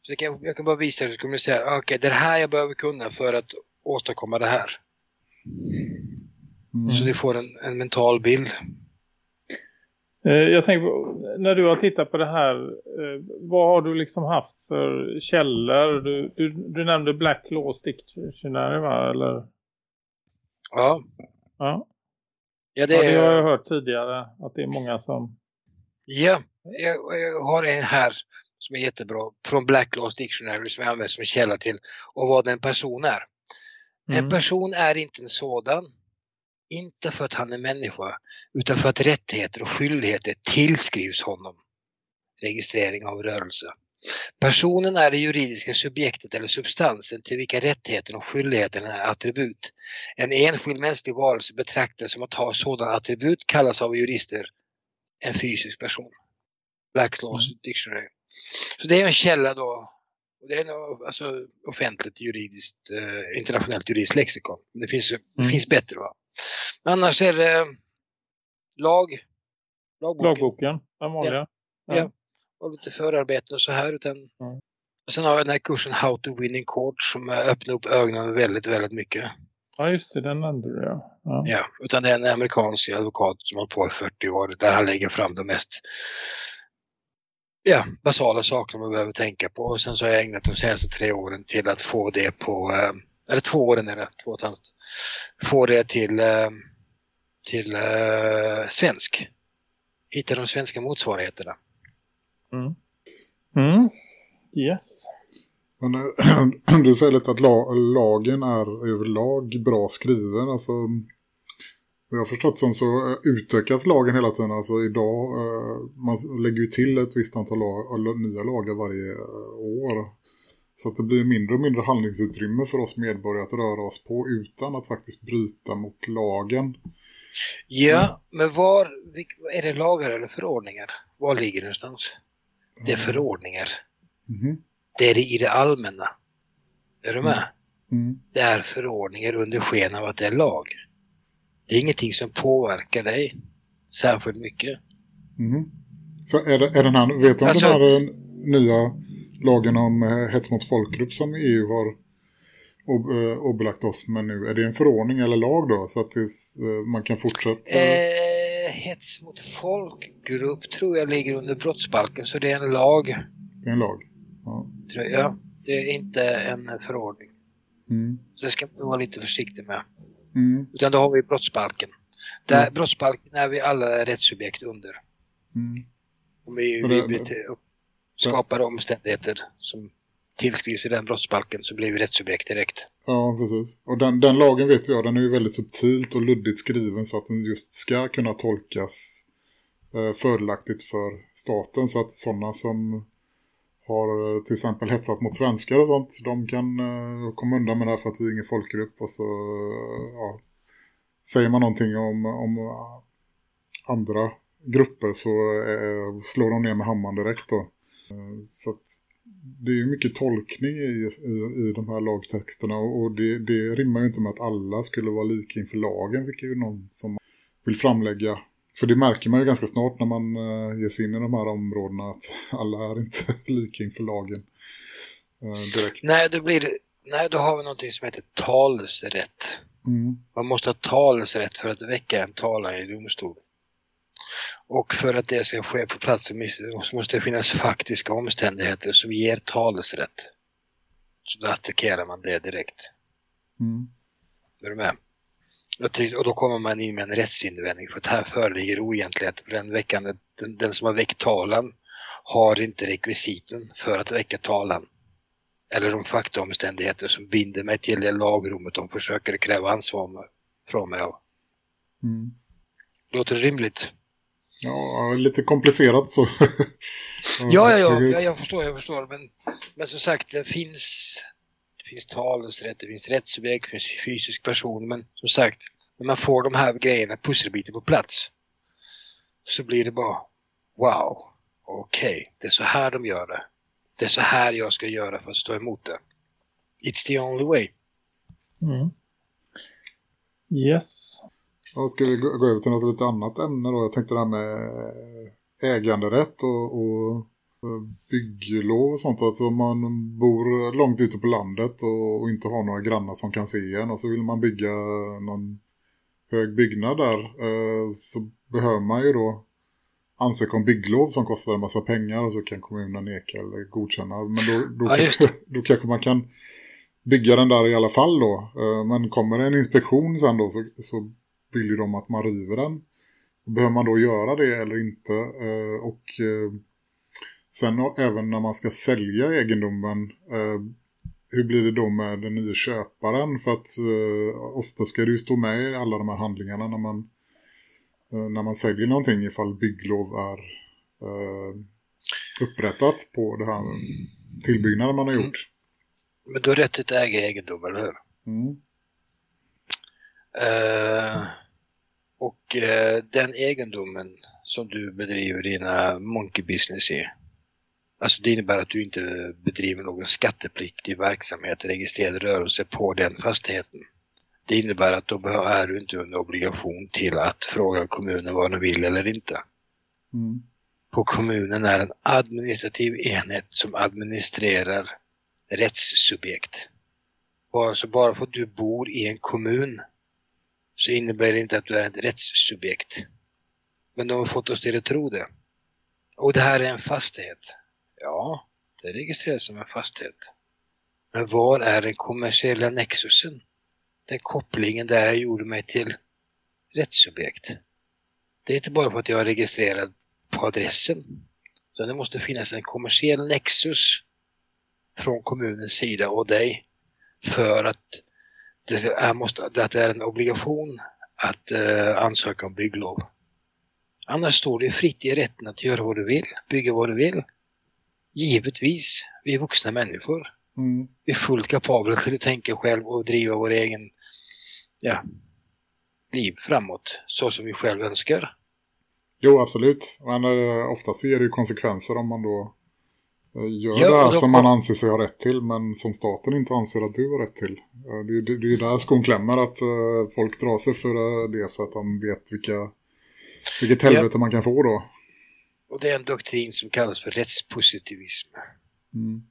Så jag kan, jag kan bara visa dig så kommer du säga, "Ah, okej det är det här jag behöver kunna för att åstadkomma det här. Mm. Så du får en, en mental bild. Eh, Jag tänker på, när du har tittat på det här, eh, vad har du liksom haft för källor? Du, du, du nämnde Black Law Dictionary va? Eller? Ja, Ja. Ja det ja, det har jag hört tidigare att det är många som... Ja, jag, jag har en här som är jättebra från Black Laws Dictionary som jag använder som källa till och vad en person är. En Mm. person är inte en sådan, inte för att han är människa, utan för att rättigheter och skyldigheter tillskrivs honom. Registrering av rörelse. Personen är det juridiska subjektet eller substansen till vilka rättigheter och skyldigheter är attribut. En enskild mänsklig varelse betraktad som att ha sådana attribut kallas av jurister en fysisk person. Black's Laws Dictionary. Så det är en källa då. Och det är en, alltså, offentligt juridiskt, eh, internationellt juridiskt lexikon. Det finns, Mm. finns bättre va. Men annars är det lag, lagboken Lagboken, den vanliga. Ja. Och lite förarbeten och så här. Utan, Mm. och sen har jag den här kursen How to win in court som öppnar upp ögonen väldigt, väldigt mycket. Ja just det, den nämnde du ja. ja. Ja, utan det är en amerikansk advokat som har på i 40 år där han lägger fram de mest ja, basala saker man behöver tänka på. Och sen så har jag ägnat de senaste tre åren till att få det på, eh, eller två åren är det, två och ett halvt, få det till, eh, till eh, svensk. Hitta de svenska motsvarigheterna. Mm. Mm. Yes. Men eh, du säger lite att la, lagen är överlag bra skriven. Alltså, jag har förstått som så eh, utökas lagen hela tiden. Alltså idag, eh, man lägger ju till ett visst antal lag, nya lagar varje år. Så att det blir mindre och mindre handlingsutrymme för oss medborgare att röra oss på utan att faktiskt bryta mot lagen. Ja, men var, är det lagar eller förordningar? Var ligger det någonstans? Det är förordningar. Mhm. Det är det i det allmänna. Är du med? Mm. Det är förordningar under sken av att det är lag. Det är ingenting som påverkar dig särskilt mycket. Mhm. Så är, det, är den här, vet du om Alltså- den här eh, nya lagen om eh, hets mot folkgrupp som EU har ob, eh, åbelagt oss med nu. Är det en förordning eller lag då? Så att man kan fortsätta... Eh, hets mot folkgrupp tror jag ligger under brottsbalken så det är en lag. Det är en lag. Ja. Tror jag. Det är inte en förordning. Mm. Så det ska man vara lite försiktig med. Mm. Utan då har vi brottsbalken. Där Mm. brottsbalken är vi alla rättssubjekt under. Mm. Om vi, Och vi bete- skapar omständigheter som tillskrivs i den brottsbalken så blir vi rättssubjekt direkt. Ja, precis. Och den, den lagen vet jag, den är ju väldigt subtilt och luddigt skriven så att den just ska kunna tolkas eh, fördelaktigt för staten. Så att sådana som har eh, till exempel hetsat mot svenskar och sånt, de kan eh, komma undan med det här för att vi är ingen folkgrupp. Och så eh, ja, säger man någonting om, om eh, andra grupper så eh, slår de ner med hammaren direkt då. Så att det är ju mycket tolkning i, i, i de här lagtexterna och, och det, det rimmar ju inte med att alla skulle vara lika inför lagen, vilket är ju någon som vill framlägga. För det märker man ju ganska snart när man uh, ger sig in i de här områdena att alla är inte lika inför lagen eh, direkt. Nej, då blir det, nej, då har vi någonting som heter talesrätt. Mm, Man måste ha talesrätt för att väcka en talan i domstol. Och för att det ska ske på plats så måste det finnas faktiska omständigheter som ger talesrätt. Så då attackerar man det direkt. mm, Är du med? Och då kommer man in med en rättsinvändning för att här föreligger oegentligheter. För den, väckande, den, den som har väckt talan har inte rekvisiten för att väcka talan. Eller de faktaomständigheter som binder mig till det lagrummet de försöker kräva ansvar från mig av. mm. Låter det rimligt? Ja, lite komplicerat så. Ja, ja, ja, ja jag förstår, jag förstår. Men, men som sagt, det finns, det finns talesrätt, det finns rättssubjekt, det finns fysisk person. Men som sagt, när man får de här grejerna, pusselbiten på plats, så blir det bara wow, okej, det är så här de gör det. Det är så här jag ska göra för att stå emot det. It's the only way. Mm. Yes. Ja, ska vi gå gå över till något lite annat ämne då? Jag tänkte det här med äganderätt och, och eh, bygglov och sånt. Alltså om man bor långt ute på landet och, och inte har några grannar som kan se en och så vill man bygga någon hög byggnad där eh, så behöver man ju då ansöka om bygglov som kostar en massa pengar och så kan kommunen neka eller godkänna. Men då, då, Ja, kanske, då kanske man kan bygga den där i alla fall då. Eh, Men kommer det en inspektion sen då så, så vill ju de att man river den. Behöver man då göra det eller inte? Eh, Och eh, sen även när man ska sälja egendomen, eh, hur blir det då med den nya köparen? För att ofta ska det ju stå med i alla de här handlingarna när man, när man säljer någonting ifall bygglov är upprättat på det här tillbyggnaden man har gjort. Men du har rätt att äga egendom, eller hur? Mm. Eh, och eh, den egendomen som du bedriver dina monkey business i, alltså det innebär att du inte bedriver någon skattepliktig verksamhet, registrerad rörelse på den fastigheten. Det innebär att då är du inte under obligation till att fråga kommunen vad den vill eller inte. Mm. På kommunen är en administrativ enhet som administrerar rättssubjekt. Bara, så bara för att du bor i en kommun så innebär det inte att du är ett rättssubjekt. Men de har fått oss till att tro det. Och det här är en fastighet. Ja, det registreras som en fastighet. Men var är den kommersiella nexusen? Den kopplingen där jag gjorde mig till rättssubjekt. Det är inte bara för att jag är registrerad på adressen. Utan det måste finnas en kommersiell nexus från kommunens sida och dig för att det är, måste, det är en obligation att eh, ansöka om bygglov. Annars står det fritt i rätten att göra vad du vill, bygga vad du vill. Givetvis, vi är vuxna människor. Mm. Vi är fullt kapabla till att tänka själv och driva vår egen ja, liv framåt så som vi själv önskar. Jo, absolut. Men eh, oftast ger det ju konsekvenser om man då gör Ja, det här som man anser sig ha rätt till men som staten inte anser att du har rätt till. Det är det, är där skon klämmer att eh, folk drar sig för eh, det för att de vet vilka, vilket helvete man kan få då. Och det är en doktrin som kallas för rättspositivism. Mm.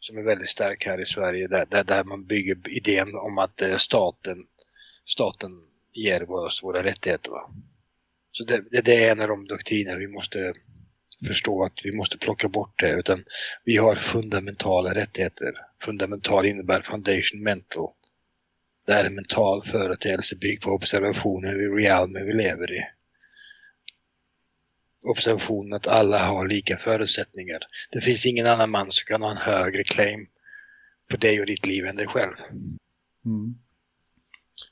som är väldigt stark här i Sverige där, där, där man bygger idén om att eh, staten, staten ger oss våra rättigheter. Va? Så det, det, det är en av de doktriner vi måste förstå att vi måste plocka bort det utan vi har fundamentala rättigheter. Fundamental innebär foundation mental. Det är en mental företeelse byggd på observationen i realmen vi lever i. Observationen att alla har lika förutsättningar. Det finns ingen annan man som kan ha en högre claim på dig och ditt liv än dig själv. Mm.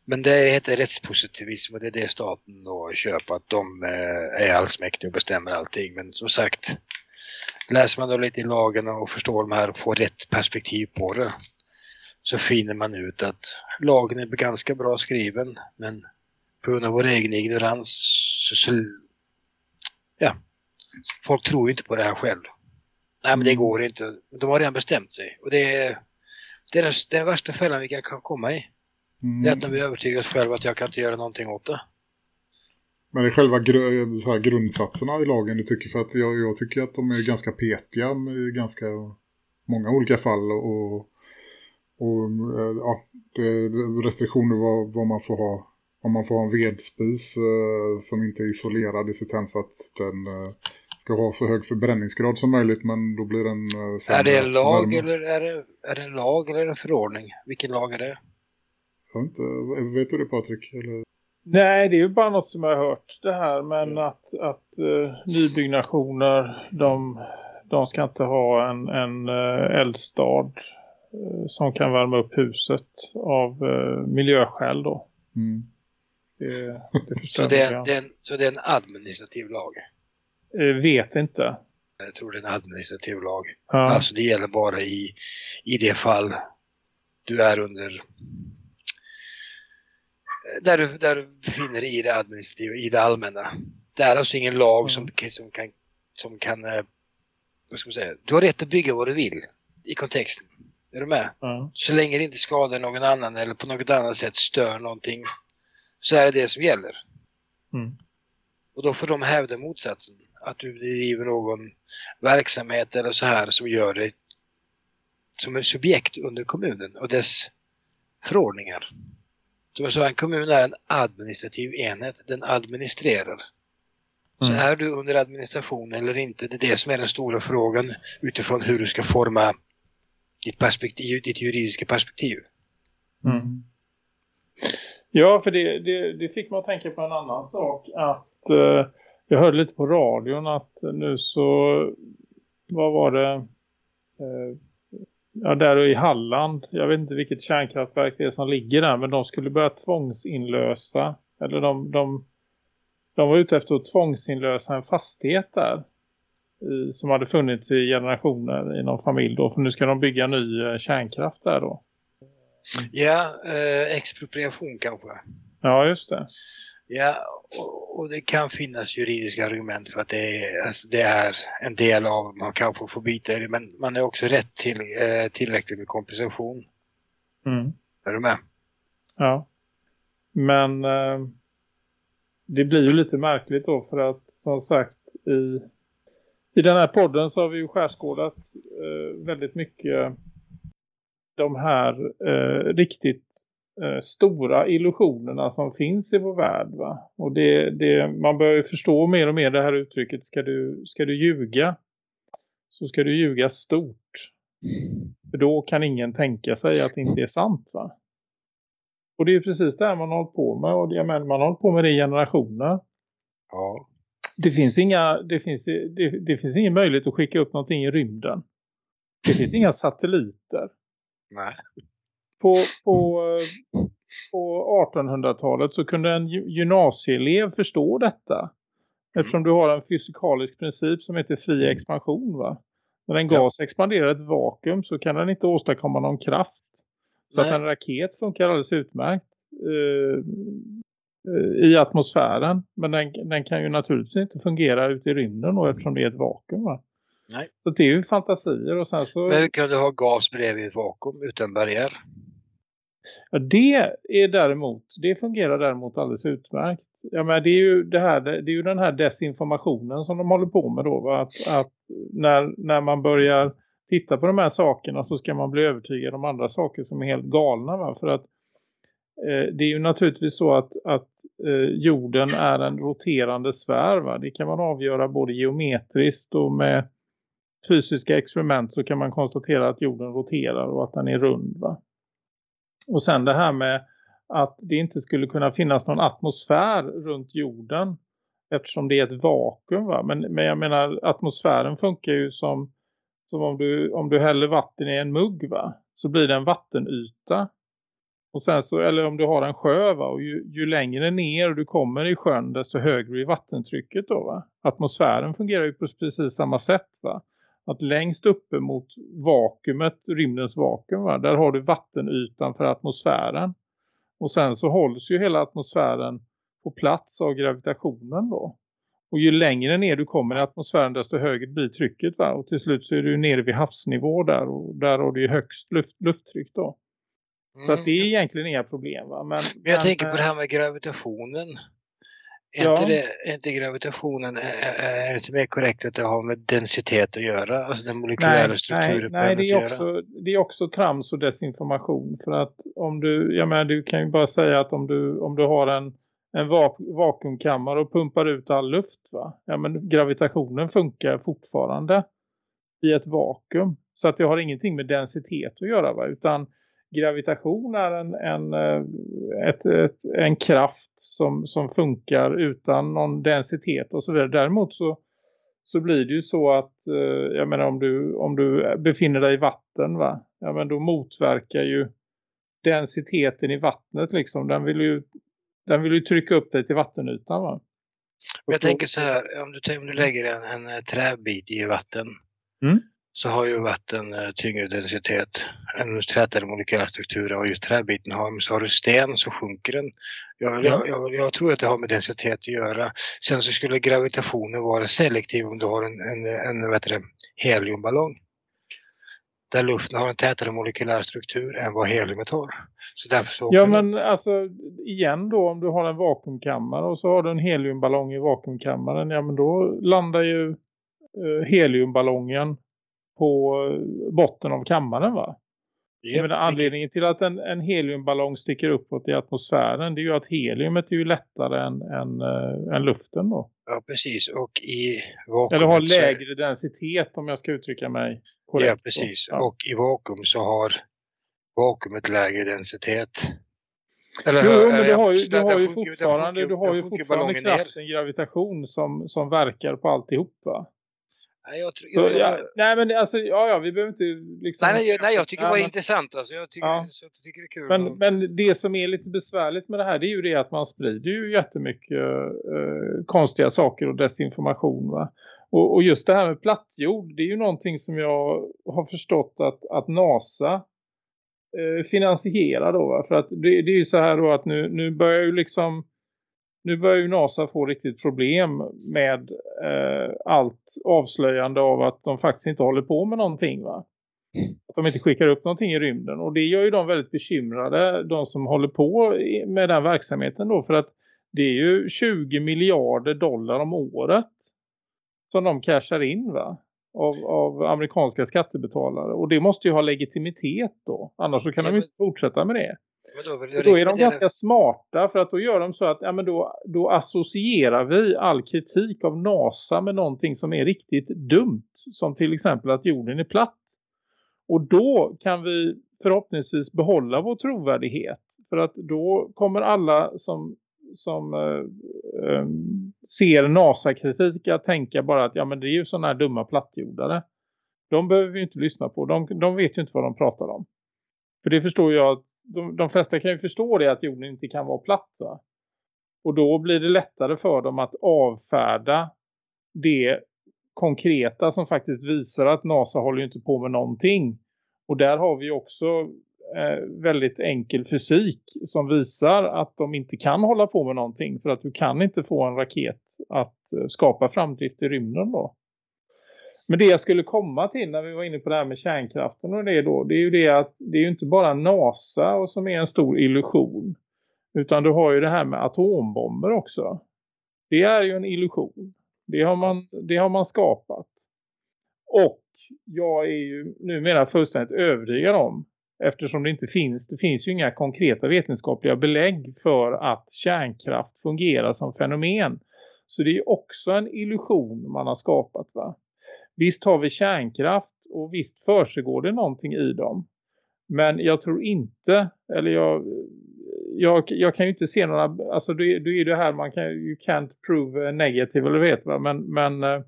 Men det heter rättspositivism och det är det staten då köper, att de eh, är allsmäktiga och bestämmer allting. Men som sagt, läser man då lite i lagen och förstår de här och får rätt perspektiv på det så finner man ut att lagen är ganska bra skriven men på grund av vår egen ignorans så, så ja, folk tror inte på det här själv. Nej men det går inte. De har redan bestämt sig och det är, det är den, den värsta fällan vi kan komma i. Mm. Det är att när vi övertygar oss själva att jag kan inte göra någonting åt det. Men det är själva gr så grundsatserna i lagen du tycker för att jag, jag tycker att de är ganska petiga i ganska många olika fall och, och eh, ja, restriktioner vad, vad man får ha om man får ha en vedspis eh, som inte är isolerad i sitt hem för att den eh, ska ha så hög förbränningsgrad som möjligt men då blir den eh, Är det en lag eller är det, är det en lag eller en förordning? Vilken lag är det? Jag vet, inte, vet du det Patrik? Eller? Nej, det är ju bara något som jag har hört det här. Men att, att uh, nybyggnationer, de, de ska inte ha en, en uh, eldstad uh, som kan värma upp huset av uh, miljöskäl då. Mm. Det, det Så det, är, jag. det, är en, så det är en administrativ lag? Uh, vet inte. Jag tror det är en administrativ lag. Ja. Alltså det gäller bara i, i det fall du är under där du, där du befinner dig i det administrativa, i det allmänna. Det är alltså ingen lag som, som kan, som kan eh, vad ska man säga, du har rätt att bygga vad du vill i kontexten. Är du med? Ja. Så länge det inte skadar någon annan eller på något annat sätt stör någonting så är det det som gäller. Mm. Och då får de hävda motsatsen. Att du driver någon verksamhet eller så här som gör dig som ett subjekt under kommunen och dess förordningar. Sa, en kommun är en administrativ enhet. Den administrerar. Så Mm. är du under administration eller inte, det är det som är den stora frågan utifrån hur du ska forma ditt, perspektiv, ditt juridiska perspektiv. Mm. Ja, för det, det, det fick man att tänka på en annan sak. Att eh, jag hörde lite på radion att nu så, vad var det? Eh, ja, där i Halland. Jag vet inte vilket kärnkraftverk det är som ligger där. Men de skulle börja tvångsinlösa. Eller de, de, de var ute efter att tvångsinlösa en fastighet där. I, som hade funnits i generationer i någon familj då. För nu ska de bygga ny eh, kärnkraft där då. Ja, eh, expropriation kanske. Ja, just det. Ja, och, och det kan finnas juridiska argument för att det är, alltså det är en del av, man kanske får byta det, men man är också rätt till eh, tillräckligt med kompensation. Mm. Är du med? Ja. Men eh, det blir ju lite märkligt då för att som sagt i, i den här podden så har vi ju skärskådat eh, väldigt mycket de här eh, riktigt stora illusionerna som finns i vår värld va. Och det, det, man börjar ju förstå mer och mer det här uttrycket ska du, ska du ljuga så ska du ljuga stort. För då kan ingen tänka sig att det inte är sant va. Och det är precis det här man har hållit på med. Och jag menar, man har hållit på med det i generationer. Ja. Det finns, inga, det, finns, det, det finns ingen möjlighet att skicka upp någonting i rymden. Det finns inga satelliter. Nej. På, på, på 1800-talet så kunde en gy- gymnasieelev förstå detta. Eftersom du har en fysikalisk princip som heter fri expansion va. När en Ja. gas expanderar i ett vakuum så kan den inte åstadkomma någon kraft. Så att Nej. en raket funkar alldeles utmärkt eh, eh, i atmosfären. Men den, den kan ju naturligtvis inte fungera ute i rymden då, eftersom det är ett vakuum va. Nej. Så det är ju fantasier och sen så... Men hur kan du ha gas bredvid ett vakuum utan barriär? Ja, det är däremot, det fungerar däremot alldeles utmärkt. Ja, men det, är ju det, här, det är ju den här desinformationen som de håller på med då. Va? Att, att när, när man börjar titta på de här sakerna så ska man bli övertygad om andra saker som är helt galna. Va? För att eh, det är ju naturligtvis så att, att eh, jorden är en roterande sfär. Va? Det kan man avgöra både geometriskt och med fysiska experiment så kan man konstatera att jorden roterar och att den är rund. Va? Och sen det här med att det inte skulle kunna finnas någon atmosfär runt jorden eftersom det är ett vakuum. Va? Men, men jag menar atmosfären funkar ju som, som om, du, om du häller vatten i en mugg va? så blir det en vattenyta. Och sen så, eller om du har en sjö va? och ju, ju längre ner du kommer i sjön desto högre blir vattentrycket då va. Atmosfären fungerar ju på precis samma sätt va. Att längst uppe mot vakuumet, rymdens vakuum va, där har du vattenytan för atmosfären. Och sen så hålls ju hela atmosfären på plats av gravitationen då. Och ju längre ner du kommer i atmosfären desto högre blir trycket va? Och till slut så är du nere vid havsnivå där och där har du ju högst luft, lufttryck då. Så att det är egentligen inga problem va. Men, Men jag men, tänker på det eh, här med gravitationen. Är, Ja. inte, det, inte gravitationen, är, är inte mer korrekt att det har med densitet att göra? Alltså den molekylära Nej, nej, strukturen på nej det, är göra? också, det är också trams och desinformation. För att om du, jag menar, du kan ju bara säga att om du, om du har en, en va vakuumkammare och pumpar ut all luft va. Ja men gravitationen funkar fortfarande i ett vakuum. Så att det har ingenting med densitet att göra va. Utan gravitation är en, en, eh, ett, ett, en kraft som, som funkar utan någon densitet och så vidare. Däremot så, så blir det ju så att eh, jag menar om du, om du befinner dig i vatten va. Ja men då motverkar ju densiteten i vattnet liksom. Den vill ju, den vill ju trycka upp dig till vattenytan va. Jag tänker så här, om du, om du lägger en, en eh, träbit i vatten Mm. Så har ju vatten eh, tyngre densitet än tätare molekylär struktur än vad just träbiten har. Men så har du sten så sjunker den. Jag, Ja. jag, jag, jag tror att det har med densitet att göra. Sen så skulle gravitationen vara selektiv om du har en, en, en vad det, heliumballong. Där luften har en tätare molekylär struktur än vad heliumet har. Så därför så Ja men alltså igen då om du har en vakuumkammare och så har du en heliumballong i vakuumkammaren. Ja men då landar ju eh, heliumballongen på botten av kammaren va? Jag menar, anledningen till att en, en heliumballong sticker uppåt i atmosfären det är ju att heliumet är ju lättare än, än, eh, än luften då. Ja precis och i vakuumet Eller har lägre densitet om jag ska uttrycka mig korrekt. Ja precis Ja. och i vakuum så har vakuumet lägre densitet. Eller, Jo, men du har ju, du har ju fortfarande, du har ju fortfarande kraften gravitation som, som verkar på alltihop va? Nej, jag, tror- Så, jag, ja, jag, nej men alltså, ja, ja vi behöver inte liksom... nej, nej, jag, nej, jag tycker det Ja, var men- intressant. Alltså. Jag, tycker, Ja. jag tycker det är kul. Men, och- men det som är lite besvärligt med det här det är ju det att man sprider ju jättemycket eh, konstiga saker och desinformation va. Och, och just det här med plattjord det är ju någonting som jag har förstått att, att NASA eh, finansierar då va. För att det, det är ju så här då att nu, nu börjar ju liksom nu börjar ju NASA få riktigt problem med eh, allt avslöjande av att de faktiskt inte håller på med någonting va. Att de inte skickar upp någonting i rymden. Och det gör ju de väldigt bekymrade, de som håller på med den verksamheten då. För att det är ju 20 miljarder dollar om året som de cashar in va. Av, av amerikanska skattebetalare. Och det måste ju ha legitimitet då. Annars så kan Ja, de men- inte fortsätta med det. Då, då är de ganska smarta för att då gör de så att ja, men då, då associerar vi all kritik av NASA med någonting som är riktigt dumt. Som till exempel att jorden är platt. Och då kan vi förhoppningsvis behålla vår trovärdighet. För att då kommer alla som, som eh, eh, ser NASA-kritik att tänka bara att ja men det är ju sådana här dumma plattjordare. De behöver vi inte lyssna på. De, de vet ju inte vad de pratar om. För det förstår jag att de, de flesta kan ju förstå det att jorden inte kan vara platt va? Och då blir det lättare för dem att avfärda det konkreta som faktiskt visar att NASA håller ju inte på med någonting. Och där har vi också eh, väldigt enkel fysik som visar att de inte kan hålla på med någonting. För att du kan inte få en raket att eh, skapa framdrift i rymden då. Men det jag skulle komma till när vi var inne på det här med kärnkraften och det då. Det är ju det att det är ju inte bara NASA och som är en stor illusion. Utan du har ju det här med atombomber också. Det är ju en illusion. Det har man, det har man skapat. Och jag är ju numera fullständigt övertygad om eftersom det inte finns, det finns ju inga konkreta vetenskapliga belägg för att kärnkraft fungerar som fenomen. Så det är också en illusion man har skapat va. Visst har vi kärnkraft och visst försiggår det någonting i dem. Men jag tror inte, eller jag, jag, jag kan ju inte se några, alltså det, det är det här man kan, you can't prove negative eller vet va, men, men eh,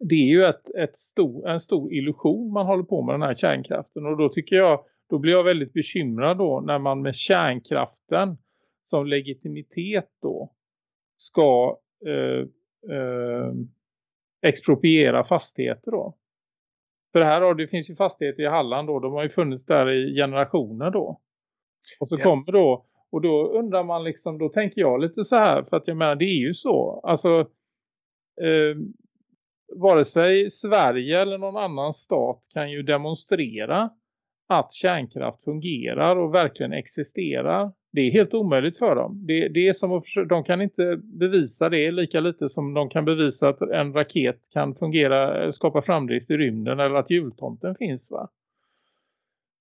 det är ju ett, ett stor, en stor illusion man håller på med den här kärnkraften och då tycker jag, då blir jag väldigt bekymrad då när man med kärnkraften som legitimitet då ska eh, eh, expropriera fastigheter då. För det här då, det finns ju fastigheter i Halland då, de har ju funnits där i generationer då. Och så Ja. kommer då, och då undrar man liksom, då tänker jag lite så här, för att jag menar det är ju så, alltså eh, vare sig Sverige eller någon annan stat kan ju demonstrera att kärnkraft fungerar och verkligen existerar. Det är helt omöjligt för dem. Det, det är som att försöka, de kan inte bevisa det lika lite som de kan bevisa att en raket kan fungera, skapa framdrift i rymden eller att jultomten finns va.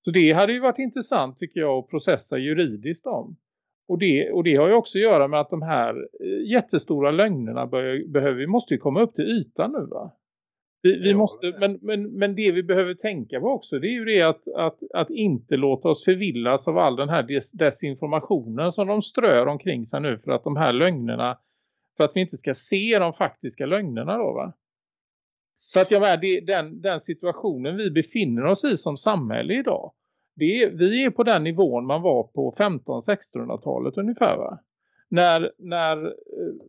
Så det hade ju varit intressant tycker jag att processa juridiskt om. Och det, och det har ju också att göra med att de här eh, jättestora lögnerna bör, behöver, vi måste ju komma upp till ytan nu va. Vi, vi måste, men, men, men det vi behöver tänka på också det är ju det att, att, att inte låta oss förvillas av all den här des, desinformationen som de strör omkring sig nu för att de här lögnerna, för att vi inte ska se de faktiska lögnerna då va. Så att jag menar, det, den, den situationen vi befinner oss i som samhälle idag. Det är, vi är på den nivån man var på 15-1600-talet ungefär va. När, när eh,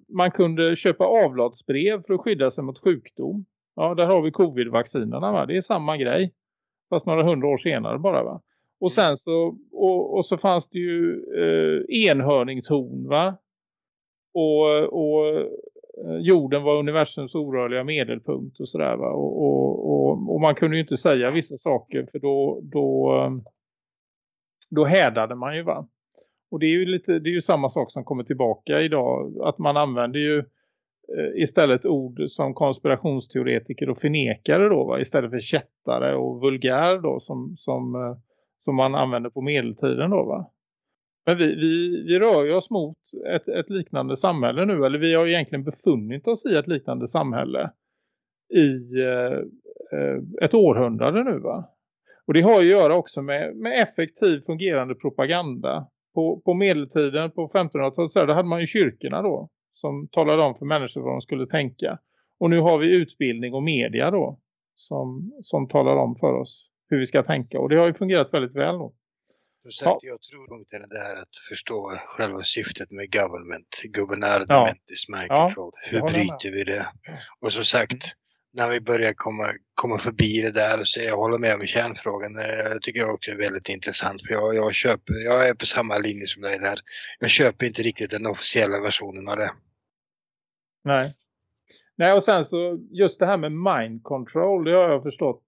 man kunde köpa avlatsbrev för att skydda sig mot sjukdom. Ja, där har vi covid-vaccinerna va. Det är samma grej. Fast några hundra år senare bara va. Och sen så, och, och så fanns det ju eh, enhörningshorn va. Och, och eh, jorden var universums orörliga medelpunkt och sådär va. Och, och, och, och man kunde ju inte säga vissa saker för då, då, eh, då hädade man ju va. Och det är ju lite, det är ju samma sak som kommer tillbaka idag. Att man använder ju eh, Eh, istället ord som konspirationsteoretiker och förnekare då va. Istället för kättare och vulgär då som, som, eh, som man använder på medeltiden då va. Men vi, vi, vi rör ju oss mot ett, ett liknande samhälle nu. Eller vi har egentligen befunnit oss i ett liknande samhälle i eh, eh, ett århundrade nu va. Och det har ju att göra också med, med effektiv fungerande propaganda. På, på medeltiden, på 1500-talet, så här, då hade man ju kyrkorna då. Som talade om för människor vad de skulle tänka. Och nu har vi utbildning och media då. Som, som talar om för oss hur vi ska tänka. Och det har ju fungerat väldigt väl då. Sagt, jag tror punkten är det här att förstå själva syftet med government, governare Ja. mentis mind Ja, control. jag Hur bryter vi det? Och som sagt, när vi börjar komma, komma förbi det där så jag håller med om kärnfrågan. Det Jag tycker jag också är väldigt intressant. För jag, jag, köper, jag är på samma linje som dig där. Jag köper inte riktigt den officiella versionen av det. Nej. Nej och sen så just det här med mind control det har jag förstått.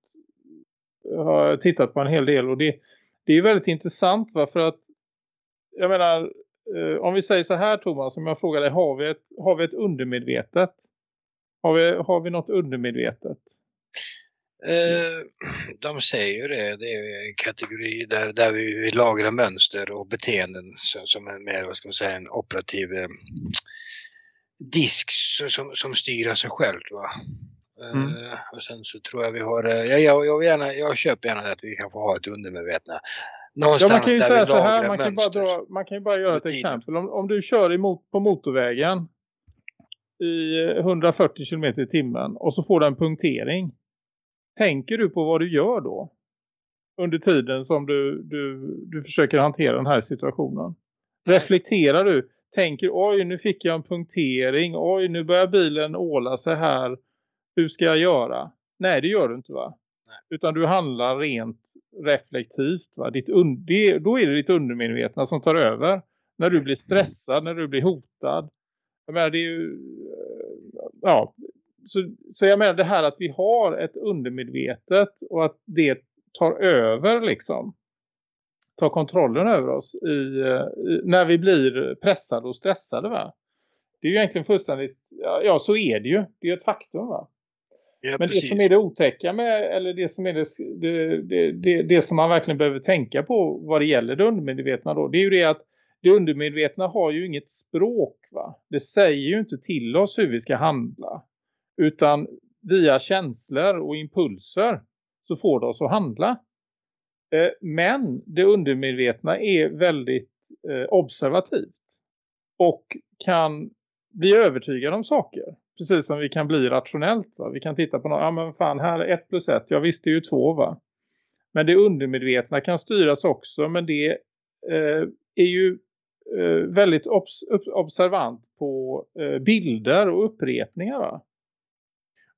Jag Har tittat på en hel del och det, det är väldigt intressant va för att jag menar eh, om vi säger så här Thomas om jag frågar dig har vi ett, har vi ett undermedvetet? Har vi, har vi något undermedvetet? Eh, de säger ju det, det är en kategori där, där vi lagrar mönster och beteenden som, som är mer, vad ska man säga, en operativ eh, disk som, som, styr sig själv. Va? Eh, Mm. och sen så tror jag vi har, eh, jag, jag, jag, vill gärna, jag köper gärna att vi kan få ha ett undermedvetna. Ja Någonstans man kan ju där säga vi så här, man kan, ju bara mönster. dra, man kan ju bara göra ett exempel. Om, om du kör emot på motorvägen i eh, 140 km i timmen och så får du en punktering. Tänker du på vad du gör då? Under tiden som du, du, du försöker hantera den här situationen. Reflekterar du? Tänker, oj nu fick jag en punktering. Oj nu börjar bilen åla sig här. Hur ska jag göra? Nej det gör du inte va? Utan du handlar rent reflektivt. Va? Ditt det, då är det ditt undermedvetna som tar över. När du blir stressad, när du blir hotad. Jag menar det är ju... eh, Ja, så, så jag menar det här att vi har ett undermedvetet och att det tar över liksom. Tar kontrollen över oss i, eh, i, när vi blir pressade och stressade va. Det är ju egentligen fullständigt, ja, ja så är det ju. Det är ett faktum va. Ja, Men precis. det som är det otäcka med, eller det som är det, det, det, det, det som man verkligen behöver tänka på vad det gäller det undermedvetna då. Det är ju det att det undermedvetna har ju inget språk va. Det säger ju inte till oss hur vi ska handla. Utan via känslor och impulser så får det oss att handla. Eh, men det undermedvetna är väldigt eh, observativt. Och kan bli övertygad om saker. Precis som vi kan bli rationellt. Va? Vi kan titta på något. Ja men fan här är ett plus ett. Jag visste ju två va. Men det undermedvetna kan styras också. Men det eh, är ju Eh, väldigt obs observant på eh, bilder och upprepningar va.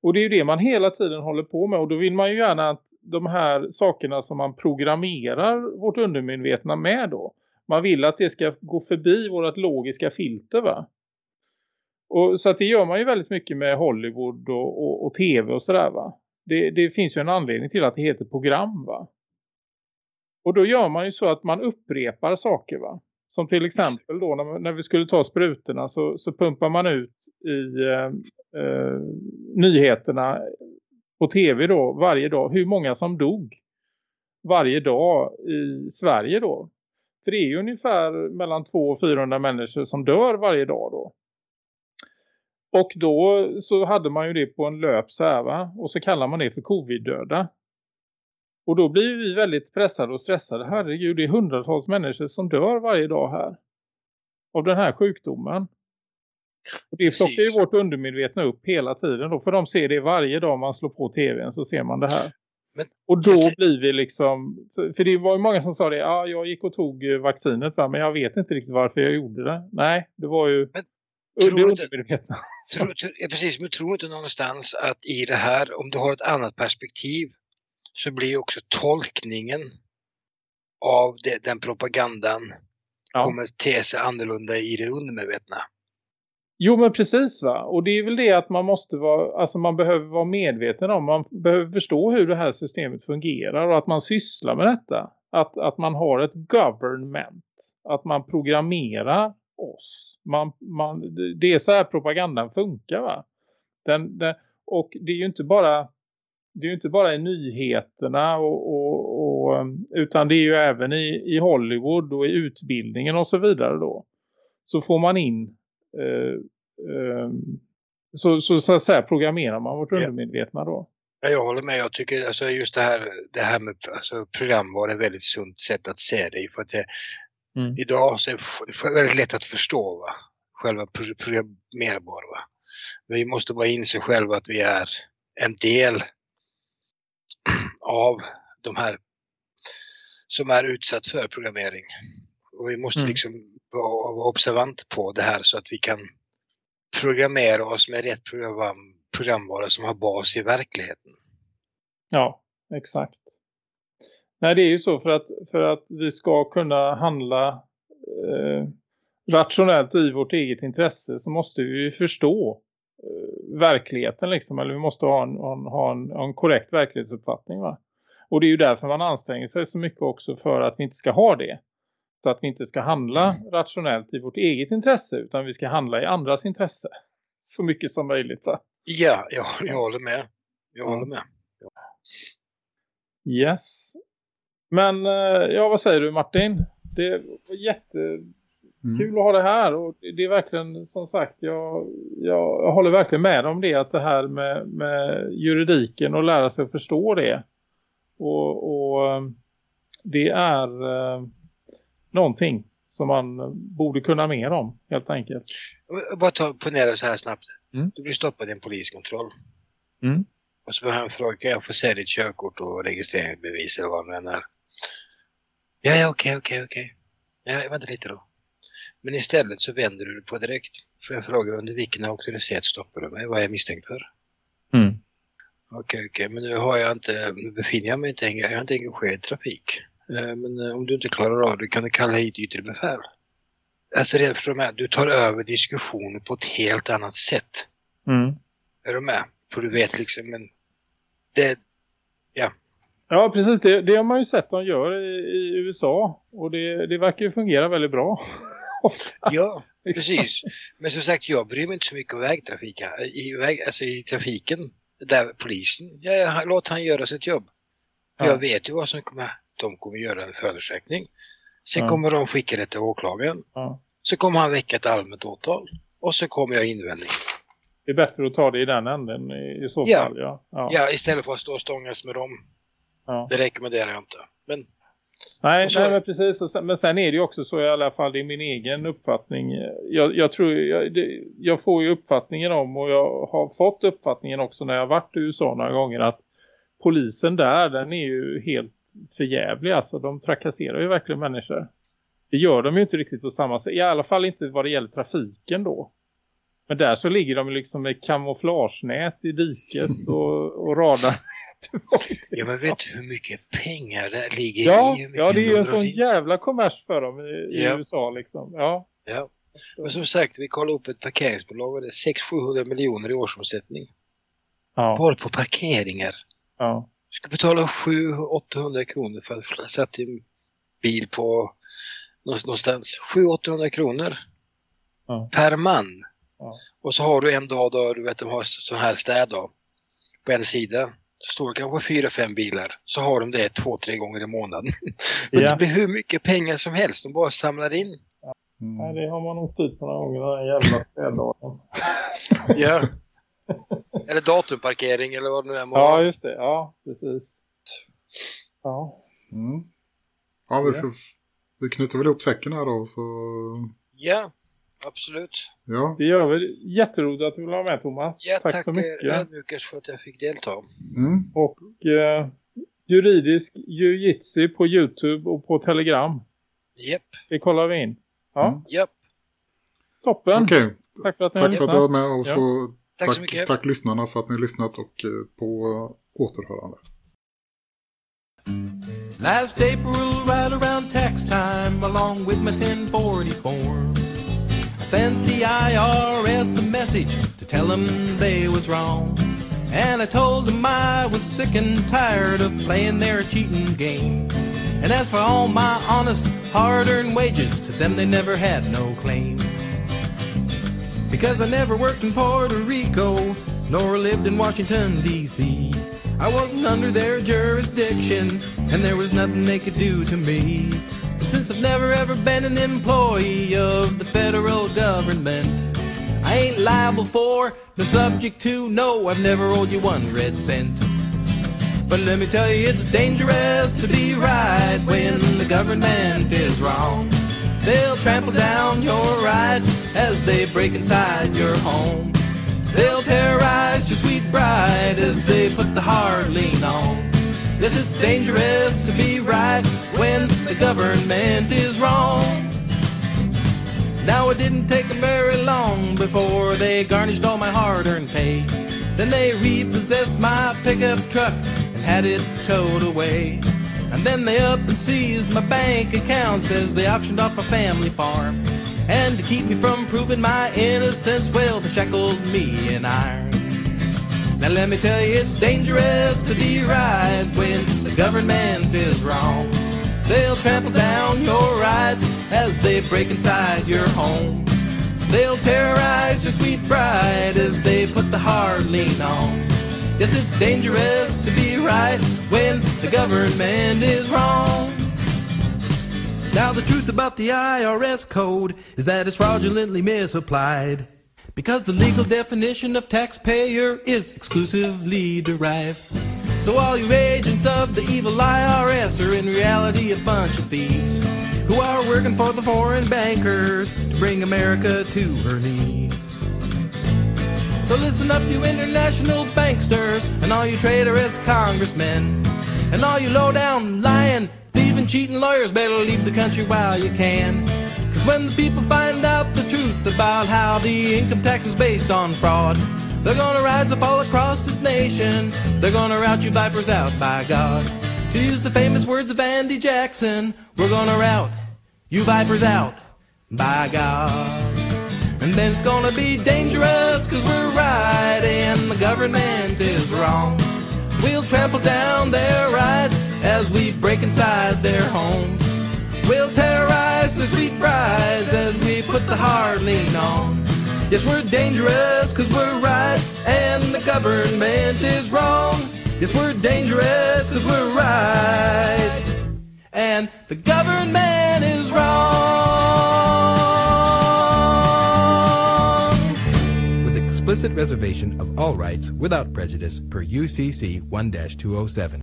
Och det är ju det man hela tiden håller på med. Och då vill man ju gärna att de här sakerna som man programmerar vårt undermedvetna med då. Man vill att det ska gå förbi vårt logiska filter va. Och så att det gör man ju väldigt mycket med Hollywood och, och, och tv och sådär va. Det, det finns ju en anledning till att det heter program va. Och då gör man ju så att man upprepar saker va. Som till exempel då när, när vi skulle ta sprutorna så, så pumpar man ut i eh, eh, nyheterna på tv då varje dag hur många som dog varje dag i Sverige då. För det är ju ungefär mellan 200 och 400 människor som dör varje dag då. Och då så hade man ju det på en löp så här va. Och så kallar man det för covid-döda. Och då blir vi väldigt pressade och stressade. Herregud, det är hundratals människor som dör varje dag här. Av den här sjukdomen. Och det Precis. plockar ju vårt undermedvetna upp hela tiden då. För de ser det varje dag man slår på tvn så ser man det här. Men och då blir vi liksom... För det var ju många som sa det. Ja, jag gick och tog eh, vaccinet va. Men jag vet inte riktigt varför jag gjorde det. Nej, det var ju... Men det tror du inte- undermedvetna. Tror, precis, men tror inte någonstans att i det här, om du har ett annat perspektiv, så blir också tolkningen av det, den propagandan Ja. kommer te sig annorlunda i det undermedvetna. Jo men precis va. Och det är väl det att man måste vara, alltså man behöver vara medveten om. Man behöver förstå hur det här systemet fungerar och att man sysslar med detta. Att, att man har ett government. Att man programmerar oss. Man, man, det är så här propagandan funkar va. Den, den, och det är ju inte bara det är ju inte bara i nyheterna och, och, och, um, utan det är ju även i, i Hollywood och i utbildningen och så vidare då. Så får man in eh, eh, så, så, så att säga programmerar man vårt undermedvetna då. Ja, jag håller med. Jag tycker alltså just det här, det här med alltså, programvara är ett väldigt sunt sätt att se det. För att det, Mm. Idag så är det väldigt lätt att förstå va? själva pro- programmerbara. Vi måste bara inse själva att vi är en del av de här som är utsatt för programmering. Och vi måste Mm. liksom vara vara observant på det här så att vi kan programmera oss med rätt program, programvara som har bas i verkligheten. Ja, exakt. Nej, det är ju så för att, för att vi ska kunna handla eh, rationellt i vårt eget intresse så måste vi ju förstå verkligheten liksom. Eller vi måste ha en, en, ha en, en korrekt verklighetsuppfattning va. Och det är ju därför man anstränger sig så mycket också för att vi inte ska ha det. Så att vi inte ska handla rationellt i vårt eget intresse utan vi ska handla i andras intresse. Så mycket som möjligt va. Ja, jag, jag håller med. Jag Ja. håller med. Yes. Men eh, ja, vad säger du Martin? Det var jättekul Mm. att ha det här och det är verkligen som sagt, jag, jag, jag håller verkligen med om det att det här med, med juridiken och lära sig att förstå det. Och, och eh, det är eh, någonting som man borde kunna mer om helt enkelt. Jag Bara ta, ponera så här snabbt. Mm. Du blir stoppad i en poliskontroll. Mm. Och så behöver han fråga, kan jag få se ditt körkort och registreringsbevis eller vad det än är? Ja, ja, okej, okej, okej. Ja, vänta lite då. Men istället så vänder du på direkt. Får jag fråga under vilken auktoritet stoppar du mig? Vad är jag misstänkt för? Mm. Okej, okej, men nu har jag inte, nu befinner jag mig inte, jag är inte engagerad i trafik. Eh, Men eh, om du inte klarar av det kan du kalla hit yttre befäl. Alltså förstår du med? Du tar över diskussionen på ett helt annat sätt. Mm. Är du med? För du vet liksom, men det, Ja, precis. Det, det har man ju sett de gör i, i USA. Och det, det verkar ju fungera väldigt bra. Ja, precis. Men som sagt, jag bryr mig inte så mycket om vägtrafik, i, väg, alltså i trafiken. där polisen, ja, låt han göra sitt jobb. Ja. Jag vet ju vad som kommer, de kommer göra en förundersökning. Sen Ja. kommer de skicka det till åklagaren. Ja. Så kommer han väcka ett allmänt åtal. Och så kommer jag invändning. Det är bättre att ta det i den änden i, i så Ja. fall. Ja. Ja. Ja, istället för att stå och stångas med dem. Det rekommenderar jag inte. Men Nej, så- nej men precis. Sen, men sen är det ju också så i alla fall, är min egen uppfattning. Jag, jag tror, jag, det, jag får ju uppfattningen om och jag har fått uppfattningen också när jag varit i USA några gånger att polisen där, den är ju helt förjävlig. Alltså de trakasserar ju verkligen människor. Det gör de ju inte riktigt på samma sätt. I alla fall inte vad det gäller trafiken då. Men där så ligger de liksom med kamouflagenät i diket och, och radar. Ja, men vet du hur mycket pengar det ligger Ja, i? Ja, det är ju en sån jävla kommers för dem i, i Ja. USA liksom. Ja, Ja. Men som sagt, vi kollade upp ett parkeringsbolag och det är 600-700 miljoner i årsomsättning. ja, Bara på parkeringar. ja. Du ska betala 700-800 kronor för att sätta en bil på någonstans. 700-800 kronor Ja. per man. Ja. Och så har du en dag då du vet de har så här städ då. På en sida så står det kanske fyra, fem bilar. Så har de det två, tre gånger i månaden. Men Ja. det blir hur mycket pengar som helst. De bara samlar in. Nej, Mm. det har man tid på några gånger, den här jävla städdagen. Ja. eller datumparkering eller vad det nu är. Ja, just det. Ja, precis. Ja, Mm. Ja, vi, får, vi knyter väl ihop säcken här då. Så, ja absolut. ja. det gör vi. Jätteroligt att du vill vara med, Thomas. Jag Tack så mycket. ödmjukast för att jag fick delta. Mm. Och eh, juridisk jiu-jitsu på Youtube och på Telegram. Japp, Det kollar vi in. Ja, Mm. japp. toppen. Okej, Tack för att ni tack för att var med och Ja. så, Tack tack, så mycket. tack lyssnarna för att ni har lyssnat och eh, på eh, återhörande. Last April, right around tax time, along with my 1040 form, sent the IRS a message to tell them they was wrong. And I told them I was sick and tired of playing their cheating game. And as for all my honest, hard-earned wages, to them they never had no claim. Because I never worked in Puerto Rico, nor lived in Washington, D.C. I wasn't under their jurisdiction, and there was nothing they could do to me. Since I've never ever been an employee of the federal government, I ain't liable for, nor subject to, no, I've never owed you one red cent. But let me tell you, it's dangerous to be right when the government is wrong. They'll trample down your rights as they break inside your home. They'll terrorize your sweet bride as they put the hard lean on. Yes, it's dangerous to be right when the government is wrong. Now it didn't take them very long before they garnished all my hard-earned pay. Then they repossessed my pickup truck and had it towed away. And then they up and seized my bank accounts as they auctioned off my family farm. And to keep me from proving my innocence, well, they shackled me in iron. Now let me tell you, it's dangerous to be right when the government is wrong. They'll trample down your rights as they break inside your home. They'll terrorize your sweet bride as they put the hard lean on. Yes, it's dangerous to be right when the government is wrong. Now the truth about the IRS code is that it's fraudulently misapplied. Because the legal definition of taxpayer is exclusively derived. So all you agents of the evil IRS are in reality a bunch of thieves who are working for the foreign bankers to bring America to her knees. So listen up, you international banksters, and all you traitorous congressmen, and all you low down lying, thieving, cheating lawyers better leave the country while you can. Cause when the people find out the truth about how the income tax is based on fraud, they're gonna rise up all across this nation. They're gonna rout you vipers out by God. To use the famous words of Andy Jackson, we're gonna rout you vipers out by God. And then it's gonna be dangerous cause we're right and the government is wrong. We'll trample down their rights as we break inside their homes. We'll terrorize their sweet brides as we put the hard lean on. Yes, we're dangerous cause we're right and the government is wrong. Yes, we're dangerous because we're right. And the government is wrong. With explicit reservation of all rights without prejudice per UCC 1 207.